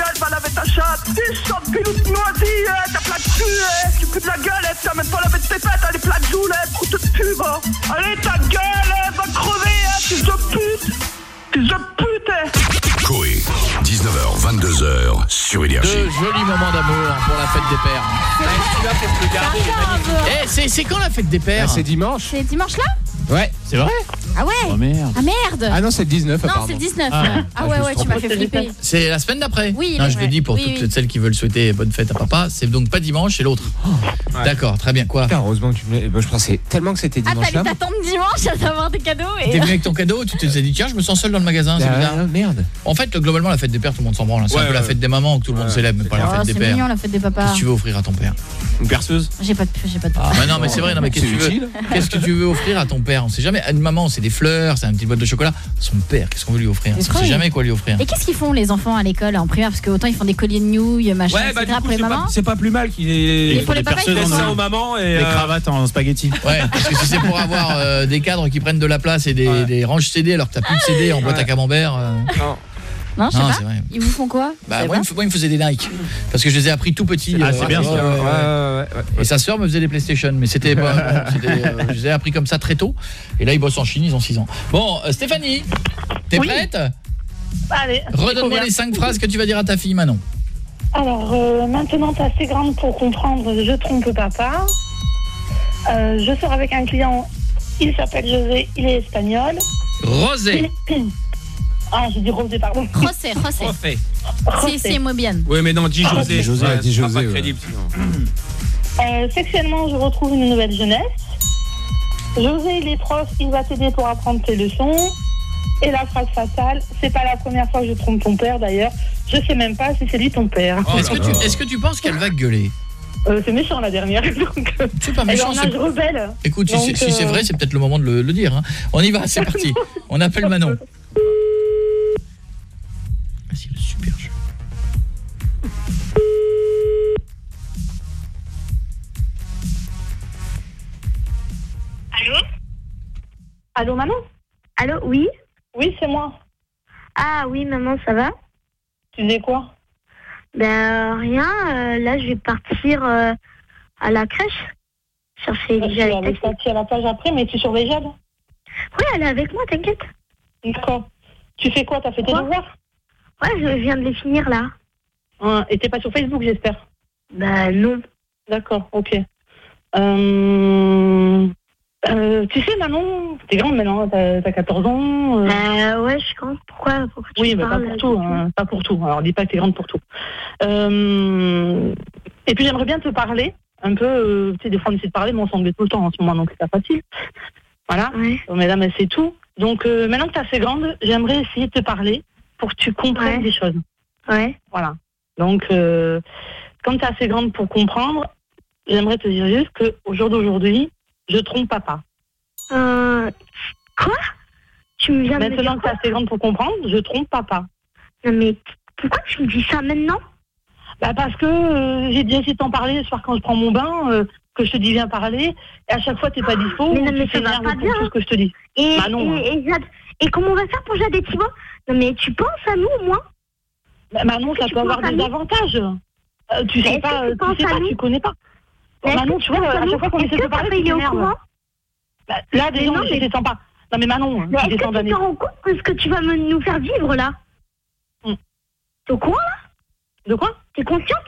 Gueule, va laver ta chatte. Tu chantes piloute noisy, hein, t'as plein de hein. Tu peux de la gueule, hein, t'as même pas lavé tes pètes, t'as des plats de joules, trou de. Allez, ta gueule, hein, va crever, fils de pute. Fils de pute, hein. Coé, 19h, 22h sur Énergie. Deux jolis moments d'amour pour la fête des pères. Eh, c'est c'est quand la fête des pères Ah, c'est dimanche. C'est dimanche là Ouais, c'est vrai Ah ouais Oh merde. Ah merde Ah non, c'est le 19 Non, c'est le 19. Ah. Ah, Ah, ouais, me ouais, tu m'as fait flipper. C'est la semaine d'après Oui, Non, je le dis pour Oui, toutes oui. celles qui veulent souhaiter bonne fête à papa. C'est donc pas dimanche, c'est l'autre. D'accord, très bien. Quoi Putain, heureusement que tu me bah, Je pensais tellement que c'était Ah, dimanche t'allais là. t'attendre dimanche à savoir des cadeaux et... T'es venu avec ton cadeau, tu t'es dit tiens, je me sens seul dans le magasin, c'est Ah, bizarre. merde. En fait, le- globalement, la fête des pères, tout le monde s'en branle. hein. C'est Ouais, un peu la fête des mamans que tout le monde célèbre, mais pas la Oh, fête des c'est pères. mignon la fête des papas. Qu'est-ce que tu veux offrir à ton père? Une perceuse? J'ai pas de j'ai pas de Ah bah non mais c'est vrai non mais qu'est-ce que tu veux. Qu'est-ce que tu veux offrir à ton père? On sait jamais. À Une maman c'est des fleurs, c'est un petit boîte de chocolat. Son père, qu'est-ce qu'on veut lui offrir? Des On sait jamais quoi lui offrir. Et qu'est-ce qu'ils font les enfants à l'école en primaire? Parce que autant ils font des colliers de nouilles, machin, Ouais, bah c'est mamans. pas, c'est pas plus mal qu'il ait quoi aux mamans et Les euh, cravates en spaghetti. Ouais, parce que si c'est pour avoir euh, des cadres qui prennent de la place et des, des ranges CD alors que t'as plus de CD en boîte à camembert. euh, non. Non, je sais Non, pas. c'est vrai. Ils vous font quoi Bah moi, il me, moi, il me faisait des Nike parce que je les ai appris tout petit. Ah, c'est bien, ça. ouais, ouais, ouais. Ouais, ouais, ouais. Et sa sœur me faisait des PlayStation, mais c'était pas. bon, euh, je les ai appris comme ça très tôt. Et là, ils bossent en Chine, ils ont 6 ans. Bon, euh, Stéphanie, t'es Oui. prête Allez. Redonne-moi les bien. 5 phrases que tu vas dire à ta fille, Manon. Alors, euh, maintenant, t'es assez grande pour comprendre, je trompe papa. Euh, je sors avec un client, il s'appelle José, il est espagnol. Rosé. Ah, j'ai dit Rosé, pardon. José, José. Refait. Si, si, moi bien. Oui, mais non, dis José. José, Ouais, dis José, pas ouais. crédible sinon. Euh, sexuellement, je retrouve une nouvelle jeunesse. José, il est prof, il va t'aider pour apprendre tes leçons. Et la phrase fatale, c'est pas la première fois que je trompe ton père d'ailleurs. Je sais même pas si c'est lui ton père. Est-ce que, tu, est-ce que tu penses qu'elle va gueuler? Euh, c'est méchant la dernière. Donc, euh, C'est pas elle est méchant. en c'est- âge rebelle. Écoute, si Donc, c'est si c'est euh, vrai, c'est peut-être le moment de le, le dire. hein. On y va, c'est parti. On appelle Manon. Ah, c'est le super jeu. Allô? Allô, maman? Allô, oui? Oui, c'est moi. Ah oui, maman, ça va? Tu disais quoi? Ben rien, euh, là je vais partir euh, à la crèche. Chercher Tu es et avec Tati. Tati à la plage après, mais tu surveilles Jade? Oui, elle est avec moi, t'inquiète. D'accord. Tu fais quoi? T'as fait tes devoirs? Ouais, je viens de les finir là. Hein, Et t'es pas sur Facebook, j'espère? Ben non. D'accord, ok. Euh... euh, tu sais, Manon, t'es grande maintenant, t'as t'as 14 ans. euh. Ben ouais, je suis grande. Pourquoi, pourquoi tu Oui, mais pas parles pour là, tout, hein, pas pour tout. Alors, dis pas que t'es grande pour tout. Et puis, j'aimerais bien te parler un peu. Tu sais, des fois, on essaie de parler, mais on s'embête tout le temps en ce moment, donc c'est pas facile. Voilà. Donc, mesdames, c'est tout. Donc, maintenant que t'es assez grande, j'aimerais essayer de te parler pour que tu comprennes Ouais. des choses. Ouais. Voilà. Donc, euh, quand tu es assez grande pour comprendre, j'aimerais te dire juste qu'au jour d'aujourd'hui, je trompe papa. Euh, quoi? Tu me viens de me Maintenant dire que tu es assez grande pour comprendre, je trompe papa. Non mais pourquoi tu me dis ça maintenant? Bah Parce que euh, j'ai déjà essayé de t'en parler ce soir quand je prends mon bain, euh, que je te dis viens parler, et à chaque fois t'es pas dispo, Mais non, mais tu t'énerves pas pour bien. tout ce que je te dis. Et, Bah non, hein. et, et, Jade- et comment on va faire pour Jade et Thibaut? Non mais tu penses à nous au moins Bah, Manon, ça tu peut avoir des avantages. Euh, tu sais pas, euh, tu tu sais pas, tu connais pas. Manon, tu vois, à chaque fois qu'on essaie de parler, tu il est au t'énerves. courant? Bah, Là, déjà, on ne descend pas. Non, mais Manon, Mais tu est-ce descends que tu d'année. te rends compte de ce que tu vas nous faire vivre là? Hmm. T'es au courant là? De quoi? T'es consciente?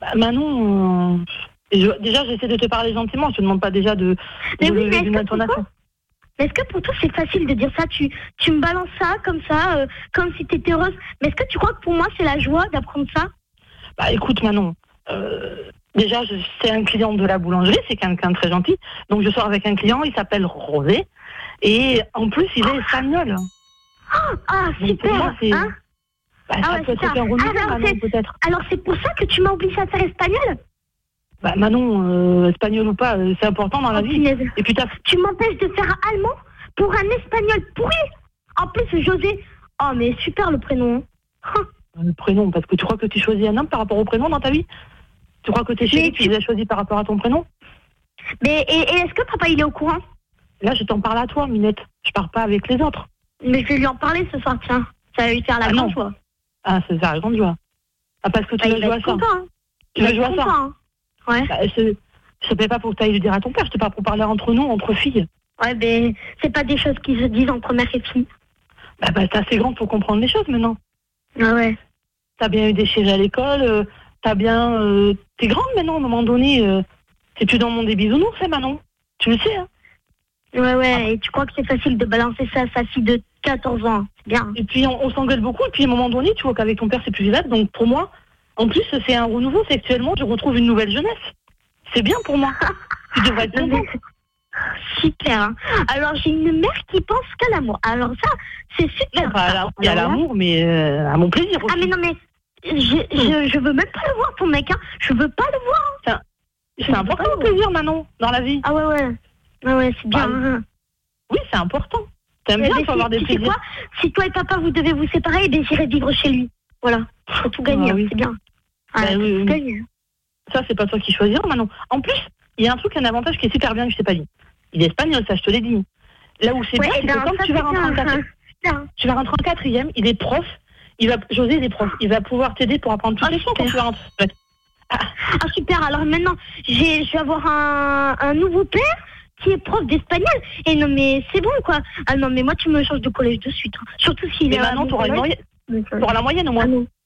Bah, Manon, euh, je- déjà, j'essaie de te parler gentiment. Je te demande pas déjà de, Mais de oui, est-ce que. Mais est-ce que pour toi c'est facile de dire ça tu, tu me balances ça comme ça, euh, comme si t'étais heureuse. Mais est-ce que tu crois que pour moi c'est la joie d'apprendre ça? Bah, écoute, Manon, euh, déjà, c'est un client de la boulangerie, c'est quelqu'un de très gentil. Donc, je sors avec un client, il s'appelle Rosé. Et en plus, il est espagnol. Ah super moi, hein? Bah, Ah ouais, super. un renouveau, Alors, c'est- peut-être. Alors c'est pour ça que tu m'as obligé à faire espagnol? Bah, Manon, euh, espagnol ou pas, euh, c'est important dans la Oh, vie. punaise. Et puis, Tu m'empêches de faire allemand pour un espagnol pourri En plus José, oh mais super le prénom. hein. le prénom, parce que tu crois que tu choisis un homme par rapport au prénom dans ta vie? Tu crois que tes chéris, tu les as choisis par rapport à ton prénom? Mais et, et est-ce que papa il est au courant? Là, je t'en parle à toi, Minette. Je pars pas avec les autres. Mais je vais lui en parler ce soir, tiens. Ça va lui faire la Ah grande joie. Ah, ça, la grande joie. Ah, parce que tu Bah, veux il va jouer à ça. content, hein. Tu Il veux va jouer à ça hein. Ouais. Bah, te paie pas pour que tu ailles le dire à ton père, je te parle pour parler entre nous, entre filles. Ouais, ben c'est pas des choses qui se disent entre mère et fille. Bah, bah t'es assez grande pour comprendre les choses maintenant. Ah ouais. T'as bien eu des chéris à l'école, euh, t'as bien. euh, t'es grande maintenant, à un moment donné. Euh, T'es-tu dans monde des bisounours, c'est Manon Tu le sais, hein Ouais, ouais, et tu crois que c'est facile de balancer ça à sa fille de 14 ans C'est bien. Et puis on, on s'engueule beaucoup, et puis à un moment donné, tu vois qu'avec ton père, c'est plus vivable. Donc pour moi, en plus, c'est un renouveau sexuellement, je retrouve une nouvelle jeunesse. C'est bien pour moi. tu devrais être contente. Super. Alors j'ai une mère qui pense qu'à l'amour. Alors ça, c'est super. Non, pas à là- l'amour, mais euh, à mon plaisir aussi. Ah mais non mais je, je, je veux même pas le voir ton mec. Hein. Je veux pas le voir. C'est- important le plaisir, Manon, dans la vie. Ah ouais ouais. Ouais ouais, c'est bien. Hein. Oui, c'est important. T'aimes Eh bien, ben, avoir des tu sais plaisirs. quoi? Si toi et papa vous devez vous séparer, eh ben j'irai vivre chez lui. Voilà. Faut tout gagner, Ah oui. c'est bien. Bah Ouais, oui, oui. Ça, c'est pas toi qui choisiras, Manon. En plus, il y a un truc, un avantage qui est super bien que je t'ai pas dit. Il est espagnol, ça, je te l'ai dit. Là où c'est Ouais, bien, eh c'est ben, que quand ça, tu vas rentrer en bien, quatrième, tu vas rentrer en quatrième, il est prof, il va, José, il est prof, il va pouvoir t'aider pour apprendre toutes Ah, les choses quand tu vas rentrer. Ah super, alors maintenant, j'ai- je vais avoir un, un nouveau père qui est prof d'espagnol. Et non mais c'est bon quoi. Ah non mais moi tu me changes de collège de suite. hein. Surtout s'il est maintenant, moyenne. T'auras la moyenne au moins. Ah.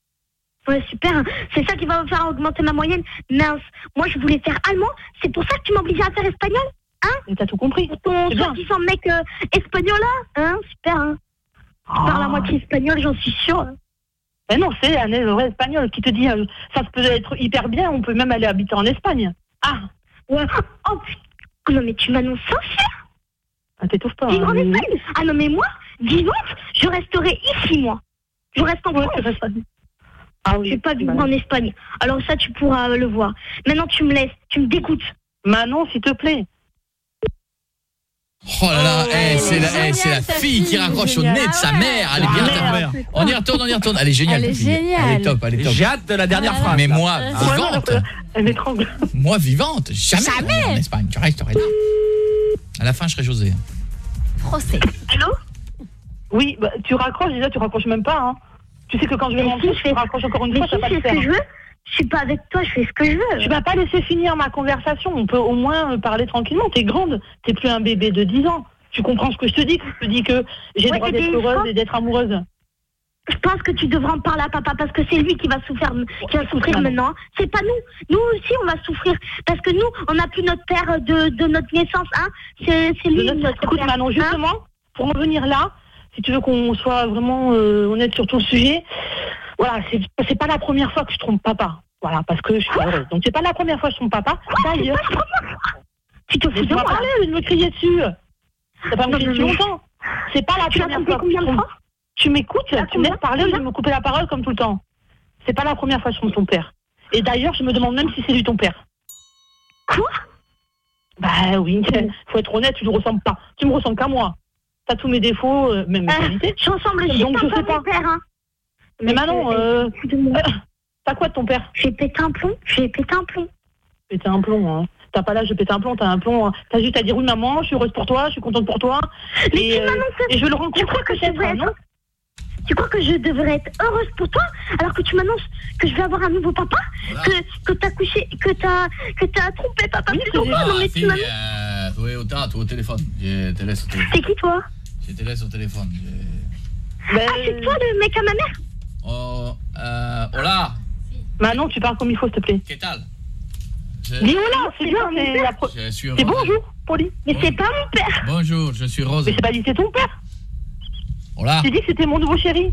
Ouais super, c'est ça qui va me faire augmenter ma moyenne. Mince, moi je voulais faire allemand, c'est pour ça que tu m'as obligé à faire espagnol Hein Et t'as tout compris. Ton soi-disant mec euh, espagnol là Hein Super hein. Tu parles à moitié espagnol, j'en suis sûre. hein. Mais non, c'est un vrai espagnol qui te dit, euh, ça peut être hyper bien, on peut même aller habiter en Espagne. Ah, Ouais. Oh putain, non mais tu m'annonces sincère ah, t'étouffes pas. Vivre hein, en mais- Espagne Ah non, mais moi, vivante, je resterai ici, moi. Je reste en France. Ah oui. Je vais pas vivre bah, en Espagne. Alors ça, tu pourras le voir. Maintenant, tu me laisses, tu me dégoûtes. Manon, s'il te plaît. Oh là là, eh, c'est est la, eh, géniale, c'est la ta fille qui raccroche au géniale. nez de Ah sa mère. Elle est Ah bien. merde. ta- On y retourne, on y retourne. Elle est géniale. Elle est fille. Elle géniale. est top, elle est top. J'ai hâte de la dernière Ah, phrase. Mais là. moi, vivante. Elle m'étrangle. Moi, vivante. Jamais. Jamais. En Espagne, tu resterais là. À la fin, je serai José. Procès. Allô? Oui, bah, tu raccroches, déjà, tu raccroches même pas. Hein. Tu sais que quand je vais rentrer, si, je fais- raccroche encore une fois, si ça je pas fais le ce que faire. je veux, je suis pas avec toi, je fais ce que je veux. Tu vas pas laisser finir ma conversation. On peut au moins euh, parler tranquillement. T'es grande. T'es plus un bébé de 10 ans. Tu comprends ce que je te dis? Je te dis que j'ai le Ouais, droit d'être heureuse et d'être amoureuse. Je pense que tu devras en parler à papa parce que c'est lui qui va souffrir, qui va souffrir maintenant. C'est pas nous. Nous aussi, on va souffrir parce que nous, on n'a plus notre père de, de notre naissance. Hein. C'est lui notre- notre Écoute, père. Manon, hein. justement, pour en venir là, si tu veux qu'on soit vraiment euh, honnête sur le sujet, voilà, c'est pas la première fois que je trompe papa. Voilà, parce que je suis heureuse. Donc c'est pas la première fois que je trompe papa. D'ailleurs, Tu te fous de moi parler, de me crier dessus. T'as pas me crier dessus longtemps. C'est pas la Tu première fois que je de trompe. Tu m'écoutes, tu me laisses parler ou je vais me couper la parole comme tout le temps. C'est pas la première fois que je trompe ton père. Et d'ailleurs, je me demande même si c'est lui ton père. Quoi? Bah oui, faut être honnête, tu ne ressembles pas. Tu me ressembles qu'à moi. T'as tous mes défauts, euh, même mes Ah, qualités. Je ressemble juste Donc, je sais mon pas. père. Hein. Mais Manon, euh, euh, t'as quoi de ton père? J'ai pété un plomb. J'ai pété un plomb. Pété un plomb, hein. T'as pas l'âge de péter un plomb, t'as un plomb. T'as juste à dire oui maman, je suis heureuse pour toi, je suis contente pour toi. et, euh, et je le rencontrer Tu crois que je peut-être, devrais non être... Tu crois que je devrais être heureuse pour toi alors que tu m'annonces que je vais avoir un nouveau papa Que, que t'as couché, que t'as que t'as trompé papa fois Non mais tu m'annonces... euh, oui, au, ta- au téléphone. Je te laisse au téléphone. C'est qui toi? Je te laisse au téléphone. Je- Ah c'est toi le mec à ma mère Oh, euh, hola. Manon, tu parles comme il faut, s'il te plaît. ¿Qué tal Dis hola, c'est bien, c'est la pro- C'est bonjour, poli. Mais c'est pas mon père Bonjour, je suis Rose. Mais c'est pas dit, c'est ton père. Hola. J'ai dit que c'était mon nouveau chéri.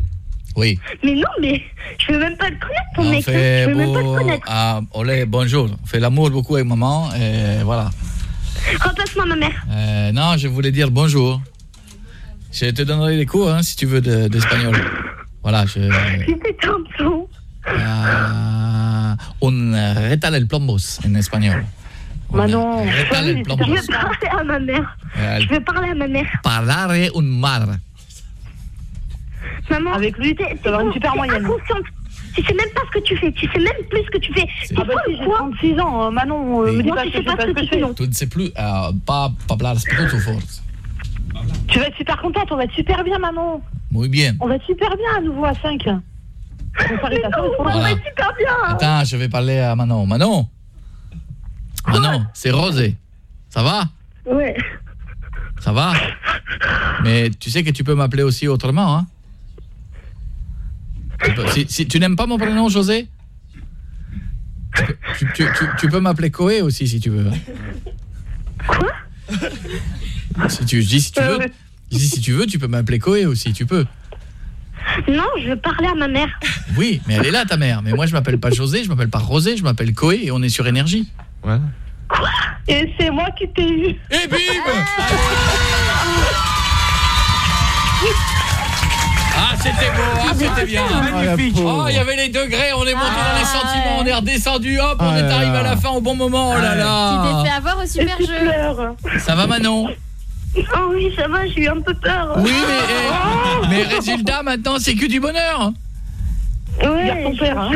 Oui. Mais non, mais je veux même pas le connaître ton On mec. fait Je veux même pas le connaître. Ah, olé, bonjour. On fait l'amour beaucoup avec maman et voilà. Remplace-moi ma mère. Euh, non, je voulais dire bonjour. Je te donnerai des cours hein, si tu veux de- d'espagnol. voilà, je... Ah, un retal el plombos en espagnol. Manon, el Je veux parler à ma mère. Euh, Je veux parler à ma mère. Parlare un mar. Maman, Avec lui, t'es- ça t'es va une super moyenne. inconsciente. Tu sais même pas ce que tu fais. Tu sais même plus ce que tu fais. Tu Ah bah si, j'ai 36 ans, euh, Manon, euh, me dis Moi, pas tu que je sais pas ce que tu fais. Tu ne sais plus, euh, pas, pas hablar trop fort. Tu vas être super contente, on va être super bien, Manon. Muy bien. On va être super bien à nouveau à 5. On on Voilà. super bien. Attends, je vais parler à Manon. Manon Manon, c'est Rosé. Ça va Ouais. Ça va Mais tu sais que tu peux m'appeler aussi autrement, hein Tu peux- si, si tu n'aimes pas mon prénom, José tu, peux- tu, tu, tu- tu peux m'appeler Koé aussi, si tu veux. Quoi? Si tu, je dis si tu veux. Je dis si tu veux, tu peux m'appeler Koé aussi, tu peux. Non, je veux parler à ma mère. Oui, mais elle est là, ta mère. Mais moi, je m'appelle pas José, je m'appelle pas Rosé, je m'appelle Koé et on est sur énergie. Ouais. Et c'est moi qui t'ai eu. Et bim Ah, c'était beau, ah, c'était bien. Magnifique. Oh, il y avait les degrés, on est monté dans les sentiments, on est redescendu, hop, on Ah est là arrivé à là. la fin au bon moment, oh là Tu t'es fait là. avoir au super jeu. Ça va Manon? Oh oui, ça va, j'ai eu un peu peur. Oui, mais, eh, mais résultat, maintenant, c'est que du bonheur. Ouais, Garde ton père, hein.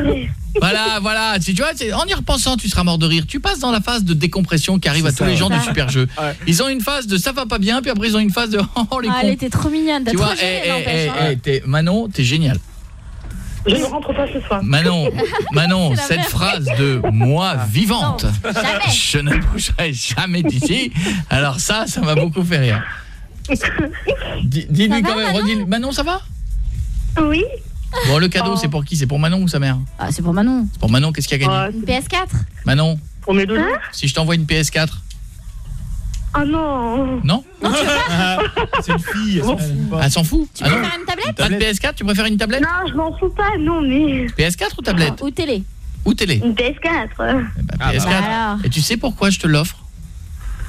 Voilà, voilà, si tu vois, en y repensant, tu seras mort de rire. Tu passes dans la phase de décompression qui arrive à tous les gens du super jeu. Ils ont une phase de ça va pas bien, puis après ils ont une phase de oh les Ah, cons. elle était trop mignonne. T'as Tu trop vois, eh, eh, eh, hein. t'es- Manon, t'es génial. Je ne rentre pas ce soir. Manon, Manon, cette merde. phrase de moi vivante, Non, jamais. je ne bougerai jamais d'ici. Alors ça, ça m'a beaucoup fait rire. Dis- Dis-lui quand va, même, Manon redis Manon, ça va? Oui. Bon, le cadeau, Oh. c'est pour qui? C'est pour Manon ou sa mère? Ah, c'est pour Manon. C'est pour Manon, qu'est-ce qu'il a gagné? Ouais, Une PS4 Manon, pour mes deux. si je t'envoie une PS4 Oh non. Non C'est une fille. elle s'en fout pas. Elle s'en fout Tu Ah non préfères une tablette Pas de PS4, tu préfères une tablette Non, je m'en fous pas, non, mais... PS4 ou tablette Ou télé Ou télé Une PS4. Eh ben, Ah, bah. PS4. Bah alors. Et tu sais pourquoi je te l'offre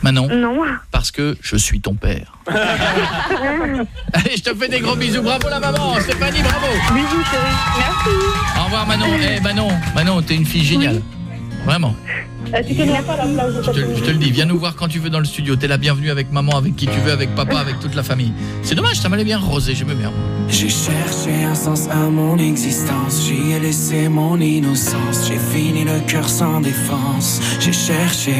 Manon Non. Parce que je suis ton père. Allez, je te fais des gros bisous. Bravo la maman. Stéphanie, bravo. Bisous, chérie. Merci. Au revoir Manon. Eh Manon, Manon, t'es une fille géniale. Vraiment. Euh, tu connais pas la plage de Je te, je te le dis, viens nous voir quand tu veux dans le studio. T'es la bienvenue avec maman, avec qui tu veux, avec papa, avec toute la famille. C'est dommage, ça m'allait bien rosé, j'aimais bien. J'ai cherché un sens à mon existence, j'y ai laissé mon innocence, j'ai fini le cœur sans défense, j'ai cherché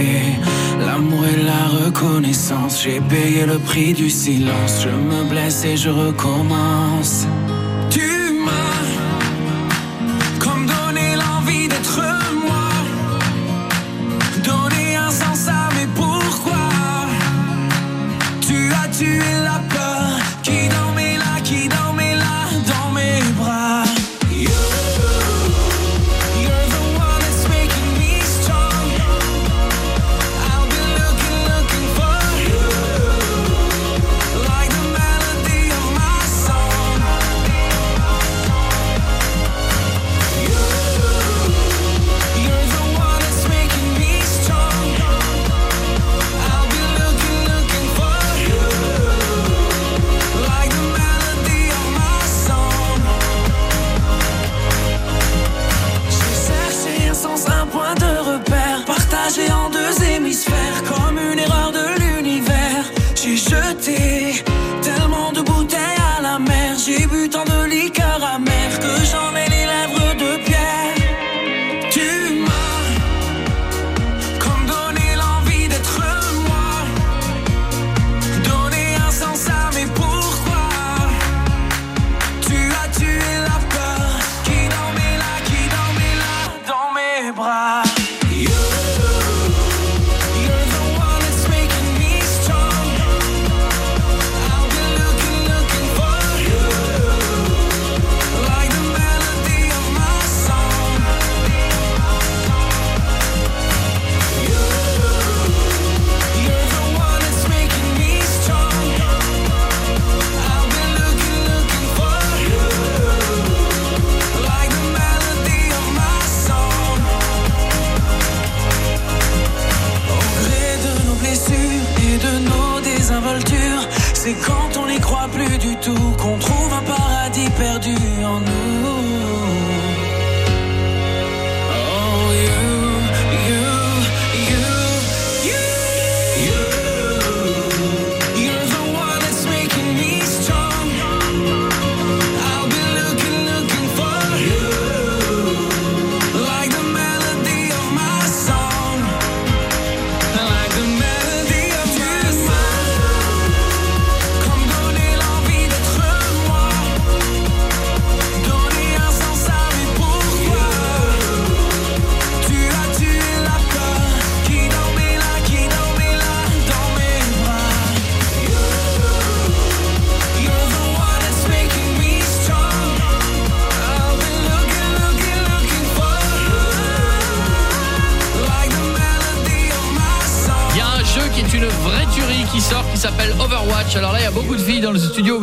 l'amour et la reconnaissance, j'ai payé le prix du silence, je me blesse et je recommence.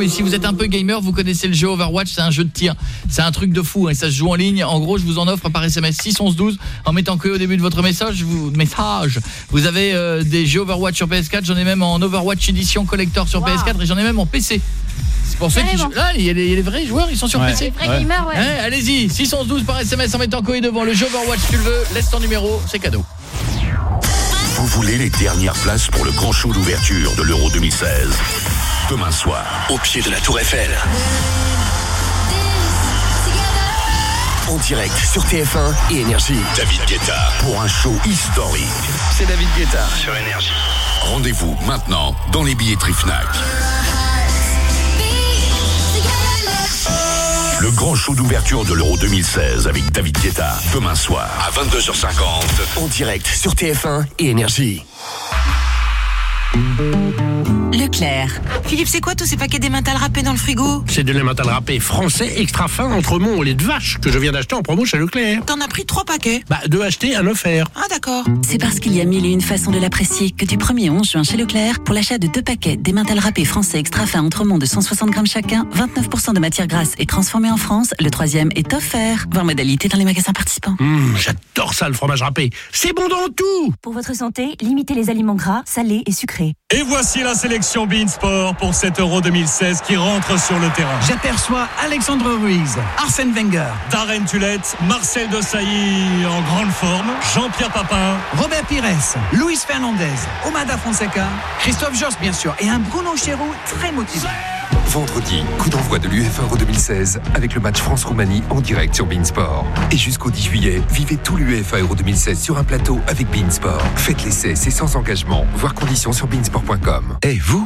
Mais si vous êtes un peu gamer, vous connaissez le jeu Overwatch, c'est un jeu de tir. C'est un truc de fou, hein, ça se joue en ligne. En gros, je vous en offre par SMS 61112 en mettant que au début de votre message, vous message. Vous avez euh, des jeux Overwatch sur PS4, j'en ai même en Overwatch édition collector sur PS4 et j'en ai même en PC. C'est pour ceux qui jouent. Là, il y, a les, il y a les vrais joueurs, ils sont sur Ouais. PC. Les vrais gamers, ouais. Ouais, allez-y, 612 par SMS en mettant Koé devant le jeu Overwatch tu le veux, laisse ton numéro, c'est cadeau. Vous voulez les dernières places pour le grand show d'ouverture de l'Euro 2016 Demain soir, au pied de la Tour Eiffel. En direct sur TF1 et Énergie. David Guetta pour un show historique. C'est David Guetta sur Énergie. Rendez-vous maintenant dans les billetteries Fnac. Le grand show d'ouverture de l'Euro 2016 avec David Guetta. Demain soir à 22h50. En direct sur TF1 et Énergie. Leclerc. Philippe, c'est quoi tous ces paquets d'émental râpés dans le frigo? C'est de l'émental râpé français extra fin entre au lait de vache que je viens d'acheter en promo chez Leclerc. T'en as pris trois paquets? Bah, deux achetés, un offert. Ah d'accord. C'est parce qu'il y a mille et une façons de l'apprécier que du 1er au 11 juin chez Leclerc, pour l'achat de deux paquets d'émental râpé français extra fin entremont de 160 grammes chacun, 29% de matière grasse et transformée en France, le troisième est offert. Voir modalité dans les magasins participants. Hum, J'adore ça, le fromage râpé. C'est bon dans tout Pour votre santé, limitez les aliments gras, salés et sucrés. Et voici la sélection Beansport pour cet Euro 2016 qui rentre sur le terrain. J'aperçois Alexandre Ruiz, Arsène Wenger, Darren Tulette, Marcel Desailly en grande forme, Jean-Pierre Papin, Robert Pires, Luis Fernandez, Omada Fonseca, Christophe Joss bien sûr et un Bruno Chéreau très motivé. Vendredi, coup d'envoi de l'UEFA Euro 2016 avec le match France-Roumanie en direct sur Beansport. Et jusqu'au 10 juillet, vivez tout l'UEFA Euro 2016 sur un plateau avec Beansport. Faites l'essai, c'est sans engagement. Voir conditions sur beansport.com. Et vous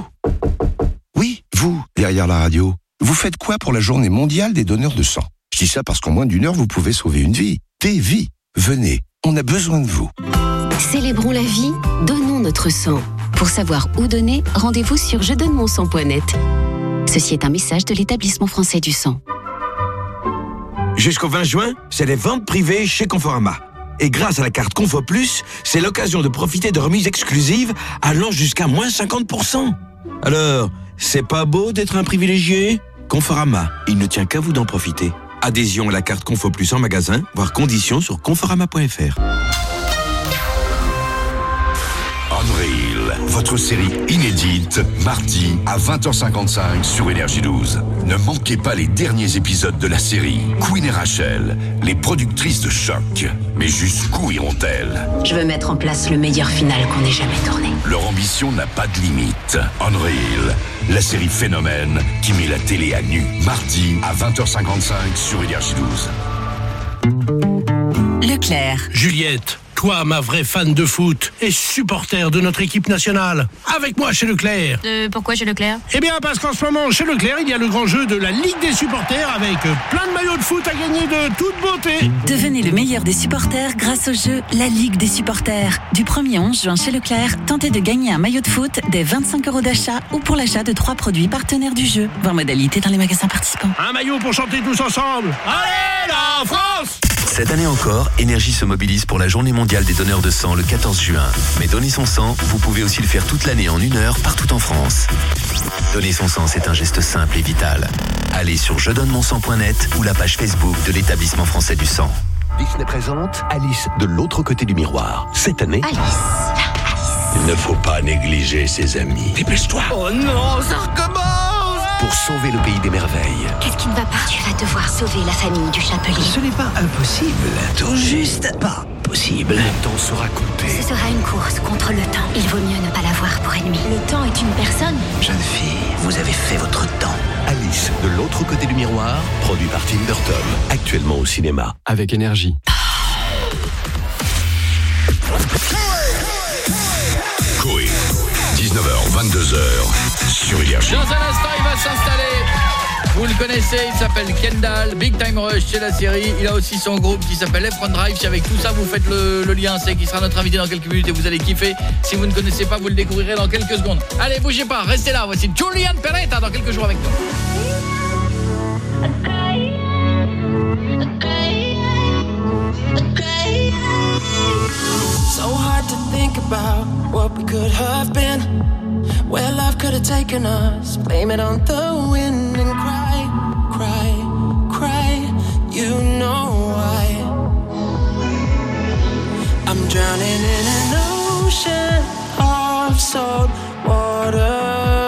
Oui, vous, derrière la radio. Vous faites quoi pour la journée mondiale des donneurs de sang? Je dis ça parce qu'en moins d'une heure, vous pouvez sauver une vie. Des vies. Venez, on a besoin de vous. Célébrons la vie, donnons notre sang. Pour savoir où donner, rendez-vous sur je donne mon sang.net. Ceci est un message de l'établissement français du sang. Jusqu'au 20 juin, c'est les ventes privées chez Conforama. Et grâce à la carte Confo Plus, c'est l'occasion de profiter de remises exclusives allant jusqu'à moins 50%. Alors, c'est pas beau d'être un privilégié? Conforama, il ne tient qu'à vous d'en profiter. Adhésion à la carte Confo Plus en magasin, voire conditions sur conforama.fr. Votre série inédite, mardi à 20h55 sur Énergie 12. Ne manquez pas les derniers épisodes de la série. Queen et Rachel, les productrices de choc. Mais jusqu'où iront-elles? Je veux mettre en place le meilleur final qu'on ait jamais tourné. Leur ambition n'a pas de limite. Unreal, la série phénomène qui met la télé à nu. Mardi à 20h55 sur Énergie 12. Leclerc. Juliette, toi, ma vraie fan de foot et supporter de notre équipe nationale, avec moi chez Leclerc. Euh, pourquoi chez Leclerc? Eh bien, parce qu'en ce moment, chez Leclerc, il y a le grand jeu de la Ligue des supporters avec euh, plein de maillots de foot à gagner de toute beauté. Devenez le meilleur des supporters grâce au jeu La Ligue des supporters. Du 1er 11 juin chez Leclerc, tentez de gagner un maillot de foot des 25 euros d'achat ou pour l'achat de trois produits partenaires du jeu. Voir modalité dans les magasins participants. Un maillot pour chanter tous ensemble. Allez, la France Cette année encore, Énergie se mobilise pour la journée mondiale des donneurs de sang le 14 juin. Mais donner son sang, vous pouvez aussi le faire toute l'année en une heure partout en France. Donner son sang, c'est un geste simple et vital. Allez sur je donne mon sang.net ou la page Facebook de l'établissement français du sang. Disney présente Alice de l'autre côté du miroir. Cette année, il ne faut pas négliger ses amis. Dépêche-toi Oh non, ça recommence pour sauver le pays des merveilles. Qu'est-ce qui ne va pas Tu vas devoir sauver la famille du chapelier. Ce n'est pas impossible, tout juste pas possible. Le temps sera compté. Ce sera une course contre le temps. Il vaut mieux ne pas l'avoir pour ennemi. Le temps est une personne. Jeune fille, vous avez fait votre temps. Alice de l'autre côté du miroir, produit par Tim Burton, actuellement au cinéma. Avec énergie. Coé, 19h, 22h, sur Énergie. Dans un instant, il va s'installer. Vous le connaissez, il s'appelle Kendall, Big Time Rush, c'est la série. Il a aussi son groupe qui s'appelle F1 Drive. Si avec tout ça, vous faites le, le lien, c'est qu'il sera notre invité dans quelques minutes et vous allez kiffer. Si vous ne connaissez pas, vous le découvrirez dans quelques secondes. Allez, bougez pas, restez là. Voici Julian Peretta dans quelques jours avec nous. So hard to think about what we could have been. Where life could have taken us. Blame it on the wind and cry, cry, cry. You know why. I'm drowning in an ocean of salt water.